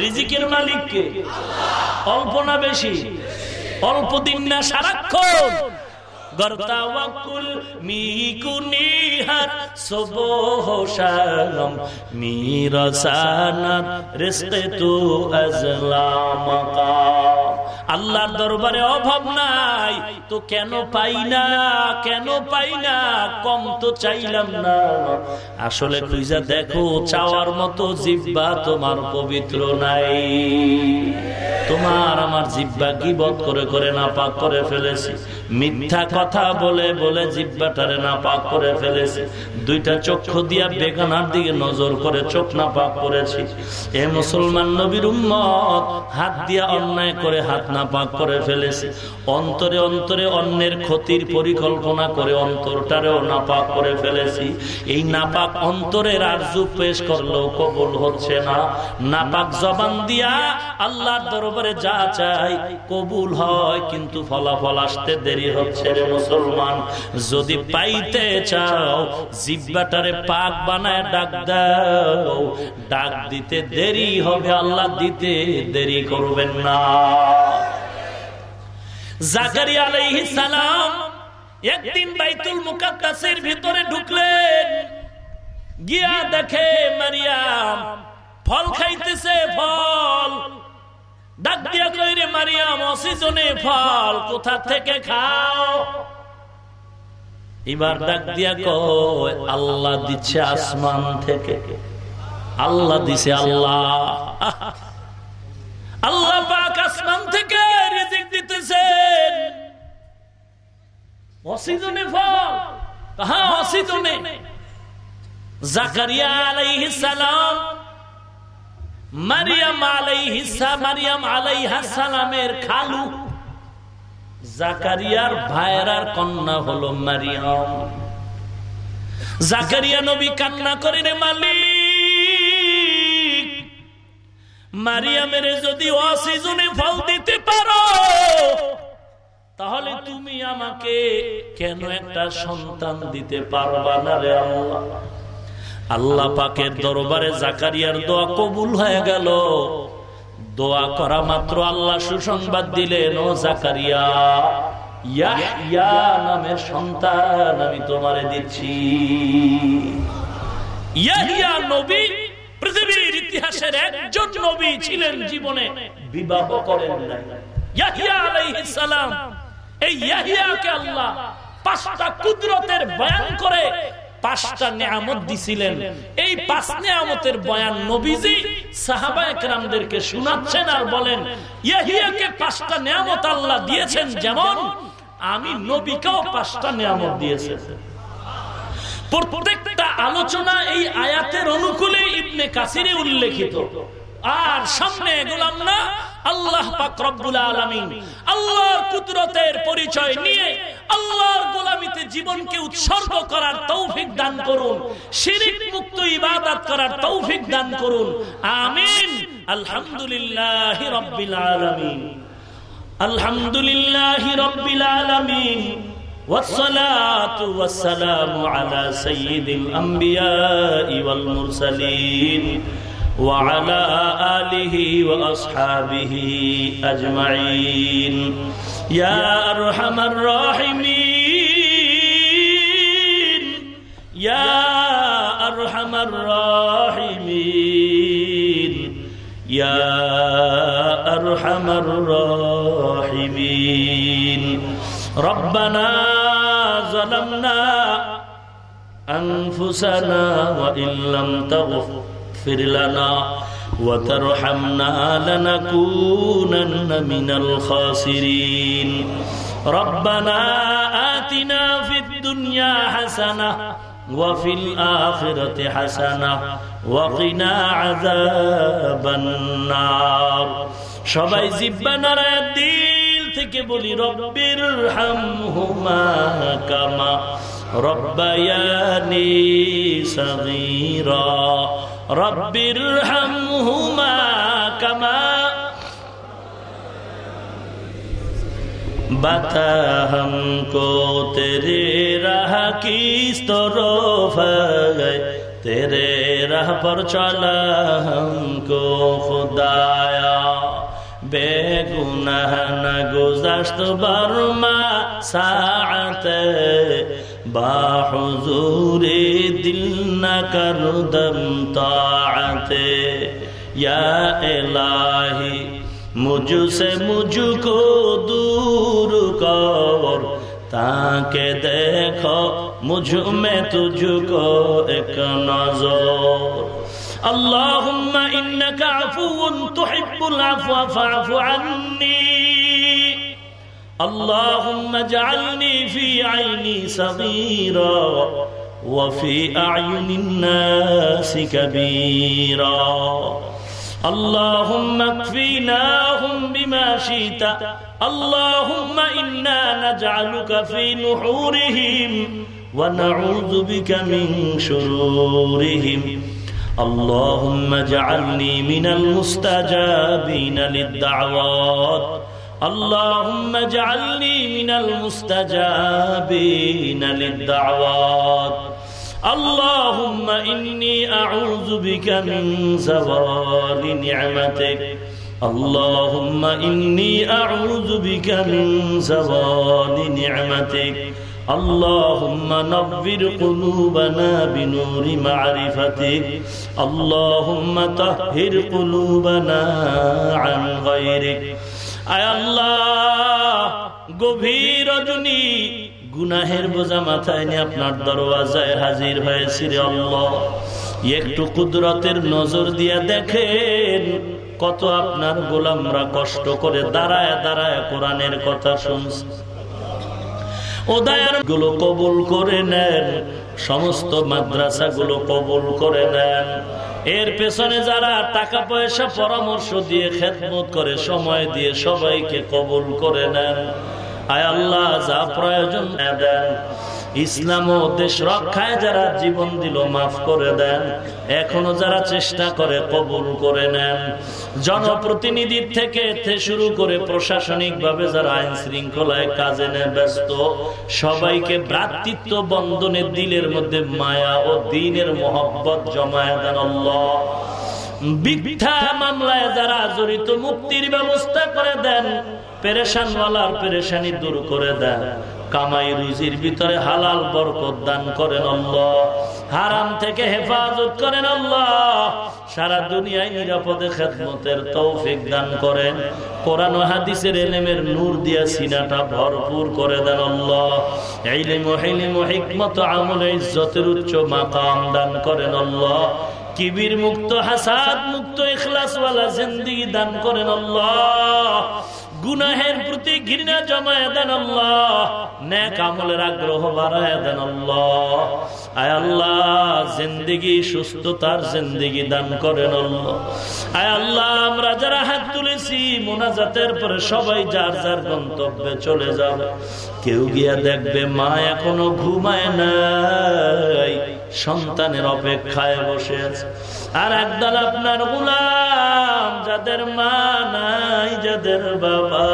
রিজিকের মালিককে। অল্প না বেশি। অল্প দিন না সারাক্ষণ। গর্তাওয়াকুল মিকুনিহার সুবহ শালম মিরাসানাত রিজকে তু আজলামাকা আল্লাহর দরবারে অভাব নাই, তো কেন পাই না, কেন পাই না, কম তো চাইলাম না। আসলে খুঁজা দেখো, চাওয়ার মতো জিব্বা তোমার পবিত্র নাই। তোমার আমার জিব্বা কি বধ করে করে না পাক করে ফেলেছি। মিথ্যা কথা বলে বলে জিব্বাটারে না পাক করে ফেলেছি। দুইটা চক্ষু দিয়া বেগানার দিকে নজর করে চোখ না পাক করেছি। এ মুসলমান নবীর উম্মত, হাত দিয়া অন্যায় করে হাত না পাক করে ফেলেছি। অন্তরে অন্তরে অন্যের ক্ষতির পরিকল্পনা করে অন্তরটারেও না পাক করে ফেলেছি। এই নাপাক অন্তরের আরজু পেশ করলেও কবুল হচ্ছে না। নাপাক জবান দিয়া আল্লাহর দরবারে যা চাই কবুল হয়, কিন্তু ফলাফল আসতে দেরি হচ্ছে রে মুসলমান, যদি পাইতে চাও, জিব্বাটারে পাক বানায় ডাক দাও। ডাক দিতে দেরি হবে, আল্লাহ দিতে দেরি করবেন না। ভিতরে গিয়া দেখে মারিয়াম, ফল খাইতেছে, ফল। ডাক দিয়া মারিয়াম অসিজনে ফল কোথা থেকে খাও? এবার ডাক দিয়া কয়, আল্লাহ দিচ্ছে আসমান থেকে। আল্লাহ দিছে আল্লাহ। আল্লাহ পাক আসমান থেকে রিজিক দিতেছেন। অসিজনে ফল। হ্যাঁ অসিজনে। জাকারিয়া আলাইহিস সালাম, মারিয়াম আলাইহিস মারিয়াম আলাইহাস সালামের খালু জাকারিয়ার ভাইরার কন্যা হলো মারিয়াম। জাকারিয়া নবী কান্না করে রে মালিক, মারিয়ামের যদি অসিজনে ফল দিতে পারো, তাহলে তুমি আমাকে কেন একটা সন্তান দিতে পারবা না রে আল্লাহ? আল্লাহ পাকের দরবারে জাকারিয়ার দোয়া কবুল হয়ে গেল। দোয়া করা মাত্র আল্লাহ সুসংবাদ দিলেন, ও জাকারিয়া নামের সন্তান আমি তোমারে দিচ্ছি। ইয়াহিয়া নবী পৃথিবীর ইতিহাসের একজন নবী ছিলেন জীবনে, বিবাহ করেন নাই। ইয়াহিয়া সালাম, এই ইয়াহিয়াকে আল্লাহ পাঁচটা কুদরতের বয়ান করে পাঁচটা নিয়ামত দিছিলেন। এই পাঁচ নিয়ামতের বয়ান নবীজি সাহাবা একরামদেরকে শোনাচ্ছেন আর বলেন ইয়াহিয়াকে পাঁচটা নিয়ামত আল্লাহ দিয়েছেন যেমন আমি নবীকেও পাঁচটা নিয়ামত দিয়েছেন প্রত্যেকটা আলোচনা এই আয়াতের অনুকূলে ইবনে কাসিরে উল্লেখিত। আর সামনে এগুলাম না আল্লাহ পাক রব্বুল আলামিন আল্লাহর কুদরতের পরিচয় নিয়ে আল্লাহর গোলামিতে জীবনকে উৎসর্গ করার তৌফিক দান করুন শিরিক মুক্ত ইবাদত করার তৌফিক দান করুন আমিন আলহামদুলিল্লাহ রব্বিল আলামিন আলহামদুলিল্লাহ রব্বিল আলামিন والصلاة والسلام على سيد الأنبياء والمرسلين وعلى آله وأصحابه أجمعين. يا أرحم الراحمين. يا أرحم الراحمين. يا أرحم الراحمين. ربنا ظلمنا أنفسنا وإن لم تغفر لنا وترحمنا لنكونن من الخاسرين ربنا آتنا في الدنيا حسنة وفي الآخرة حسنة وقنا عذاب النار সবাই জিব্বা নারায় দিল থেকে বলি রব্বির হামহুমা কামা রব্বায়ানি সগীরা রব্বির হামহুমা কামা बता हमको तेरे राह की तरफ गए तेरे राह पर चला हमको खुदाया बेगुनाह न गुजश्त बर्मा सात বাহুরে দিল না করুদম তাতে এলাহি মুজু সে মুজু কো দূর কর তাকে দেখ, মুঝু মে তুঝু কো এক নজর। আল্লাহ ইন্ন কাফু তুহিবুল আফু আফা আফু আন্নী। اللهم اجعلني في عيني صغيرا وفي أعين الناس كبيرا. اللهم اكفيناهم بما شئت. اللهم إنا نجعلك في نحورهم ونعوذ بك من شرورهم. اللهم اجعلني من المستجابين للدعوات. اللهم اجعلني من المستجابين للدعوات اللهم إني أعوذ بك من زوال نعمتك اللهم إني أعوذ بك من زوال نعمتك اللهم نور قلوبنا بنور معرفتك اللهم طهر قلوبنا عن غيرك গভীর রজনী গুনাহের বোঝা মাথায় নিয়ে আপনার দরওয়াজায় হাজির হয়েছি রে আল্লাহ। একটু কুদরতের নজর দিয়া দেখেন কত আপনার গোলামরা কষ্ট করে দাঁড়ায় দাঁড়ায় কোরআনের কথা শুনছে। ওদায়ারগুলো কবুল করে নেন, সমস্ত মাদ্রাসা গুলো কবুল করে নেন। এর পেছনে যারা টাকা পয়সা পরামর্শ দিয়ে খেদমত করে, সময় দিয়ে সবাইকে কবুল করে নেন। আয় আল্লাহ, যা প্রয়োজন দেন ইসলাম ও দেশ রক্ষায় যারা জীবন দিল, মাফ করে দেন। এখনও যারা চেষ্টা করে, কবুল করে নেন। জনপ্রতিনিধি থেকে শুরু করে প্রশাসনিক ভাবে যারা আইন শৃঙ্খলায় কাজে নেয়, ব্যস্ত, সবাইকে ভ্রাতৃত্ব বন্ধনে দিলের মধ্যে মায়া ও দিনের মহব্বত জমায় দেন আল্লাহ। মামলায় যারা জড়িত, মুক্তির ব্যবস্থা করে দেন, পেরেশানওয়ালার পেরেশানি দূর করে দেন। কামাই রুজির ভিতরে হালাল বরকত দান করেন আল্লাহ। হারাম থেকে হেফাজত করেন আল্লাহ। সারা দুনিয়ায় নিরাপদে খেদমতের তৌফিক দান করেন। কোরআন হাদিসের এলেমের নূর দিয়া সিনাটা ভরপুর করে দেন আল্লাহ। ইলম হিলম হিকমত আমল ইজ্জতের উচ্চ মাকাম দান করেন আল্লাহ। কিবির মুক্ত হাসাদ, মুক্ত ইখলাসওয়ালা জিন্দিগি দান করেন আল্লাহ। গুনাহের প্রতি ঘৃণা জমায় দেন আল্লাহ আগ্রহ বাড়ায় দেন আল্লাহ। আয় আল্লাহ, জিন্দিগি, সুস্থতার জিন্দিগি দান করেন আল্লাহ। আয় আল্লাহ, আমরা যারা হাত তুলেছি, মোনাজাতের পরে সবাই যার যার গন্তব্যে চলে যাবে। কেউ গিয়া দেখবে মা এখনও ঘুমায় নাই। সন্তানের অপেক্ষায় বসে আছে। আর একদল আপনার গুলাম, যাদের মা নাই, যাদের বাবা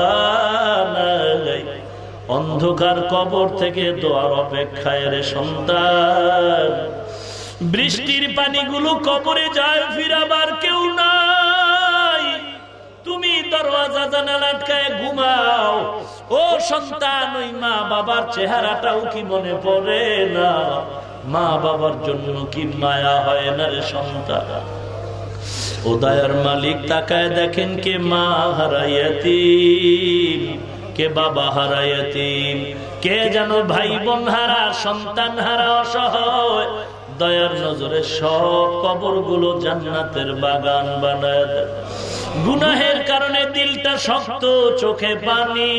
অন্ধকার কবর থেকে দোয়ার অপেক্ষায় রে সন্তান। বৃষ্টির পানিগুলো কবরে যায়, ফিরাবার কেউ নাই। তুমি দরওয়াজা জানাল আটকায় ঘুমাও। ও সন্তান, ওই মা বাবার চেহারাটাও কি মনে পড়ে না? মা বাবার জন্য কি মায়া হয় না রে সন্তান? উদয়ের মালিক তাকায় দেখেন কে মা হারাইয়াতি কে বাবা হারাইয়াতি কে যেন ভাই বোন হারা, সন্তান হারা অসহায়। দয়ার নজরে সব কবরগুলো জান্নাতের বাগান বানায় গুনাহের কারণে দিলটা শক্ত, চোখে পানি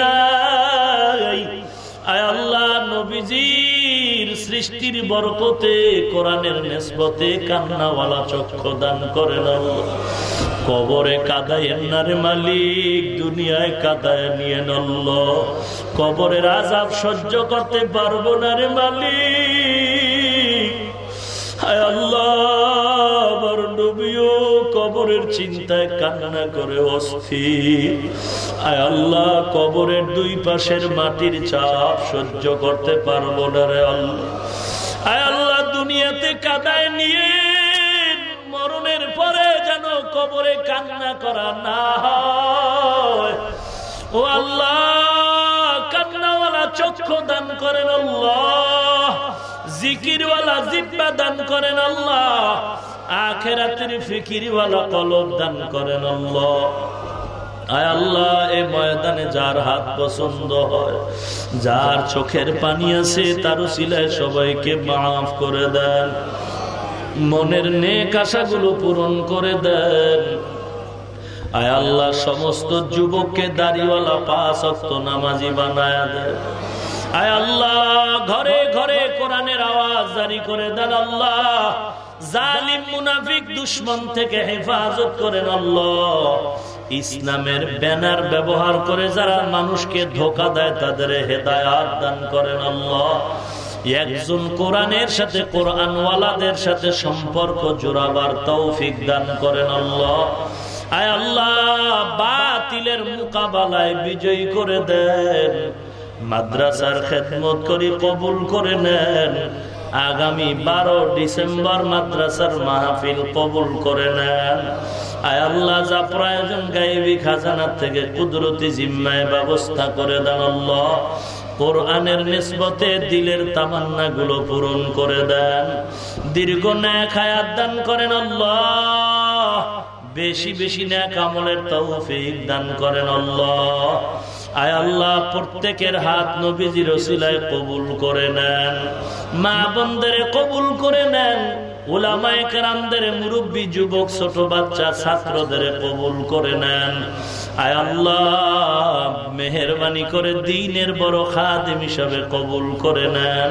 নাই। আয় আল্লাহ নবীজির সৃষ্টির বরকতে কোরআনের নেসবতে কান্নাওয়ালা চক্ষু দান করেন কবরে কাদায়েন না রে মালিক, দুনিয়ায় কাদায় নিয়ে নল্ল। কবরের আজাব সহ্য করতে পারব না রে মালিক। হায় আল্লাহ! নবীও কবরের চিন্তায় কান্না করে অস্থির। আয় আল্লাহ, কবরের দুই পাশের মাটির চাপ সহ্য করতে পারব না রে আল্লাহ। আয় আল্লাহ, দুনিয়াতে কাদায় নিয়ে মরণের পরে যেন কবরে কান্না করা না ও আল্লাহ, কান্নাওয়ালা চক্ষু দান করেন আল্লাহ। জিকিরওয়ালা জিব্বা দান করেন আল্লাহ। আখেরাতের ফিকিরওয়ালা কলব দান করেন আল্লাহ। আয় আল্লাহ, এই ময়দানে যার হাত পছন্দ হয়, যার চোখের পানি আছে, তার সিলায় সবাইকে মাফ করে দেন। মনের নেক আশাগুলো পূরণ করে দেন। আয় আল্লাহ, সমস্ত যুবককে দাড়িওয়ালা পাঁচ অক্ত নামাজি বানায় দেন। আয় আল্লাহ, ঘরে ঘরে কোরআনের আওয়াজ জারি করে দেন আল্লাহ। জালিম মুনাফিক দুশ্মন থেকে হেফাজত করেন আল্লাহ। ইসলামের ব্যানার ব্যবহার করে যারা মানুষকে ধোকা দেয়, তাদের হেদায়াত দান করেন আল্লাহ। একজন কোরআনের সাথে কোরআনওয়ালাদের সাথে সম্পর্ক জোড়াবার তৌফিক দান করেন আল্লাহ। আয় আল্লাহ, বাতিলের মোকাবেলায় বিজয়ী করে দেন। মাদ্রাসার খেদমত করি কবুল করে নেন। আগামী বারো ডিসেম্বর মাদ্রাসার মাহফিল কবুল করে নেন। আয় আল্লাহ, যা প্রয়োজন গাইবি খাজানার থেকে কুদরতি জিম্মায় ব্যবস্থা করে দেন কোরআনের নিসবতে দিলের তামান্না গুলো পূরণ করে দেন। দীর্ঘ ন্যায় খায়াত দান করেন আল্লাহ। বেশি বেশি ন্যাক আমলের তৌফিক দান করেন আল্লাহ। আয় আল্লাহ, প্রত্যেকের হাত নবীজির ওসিলায় কবুল করে নেন। মা বন্ধের কবুল করে নেন। ওলামায় কেরামদের মুরব্বী যুবক, ছোট বাচ্চা, ছাত্রদের কবুল করে নেন। আয় আল্লাহ, মেহরবানি করে দিনের বড় খাদিম হিসাবে কবুল করে নেন।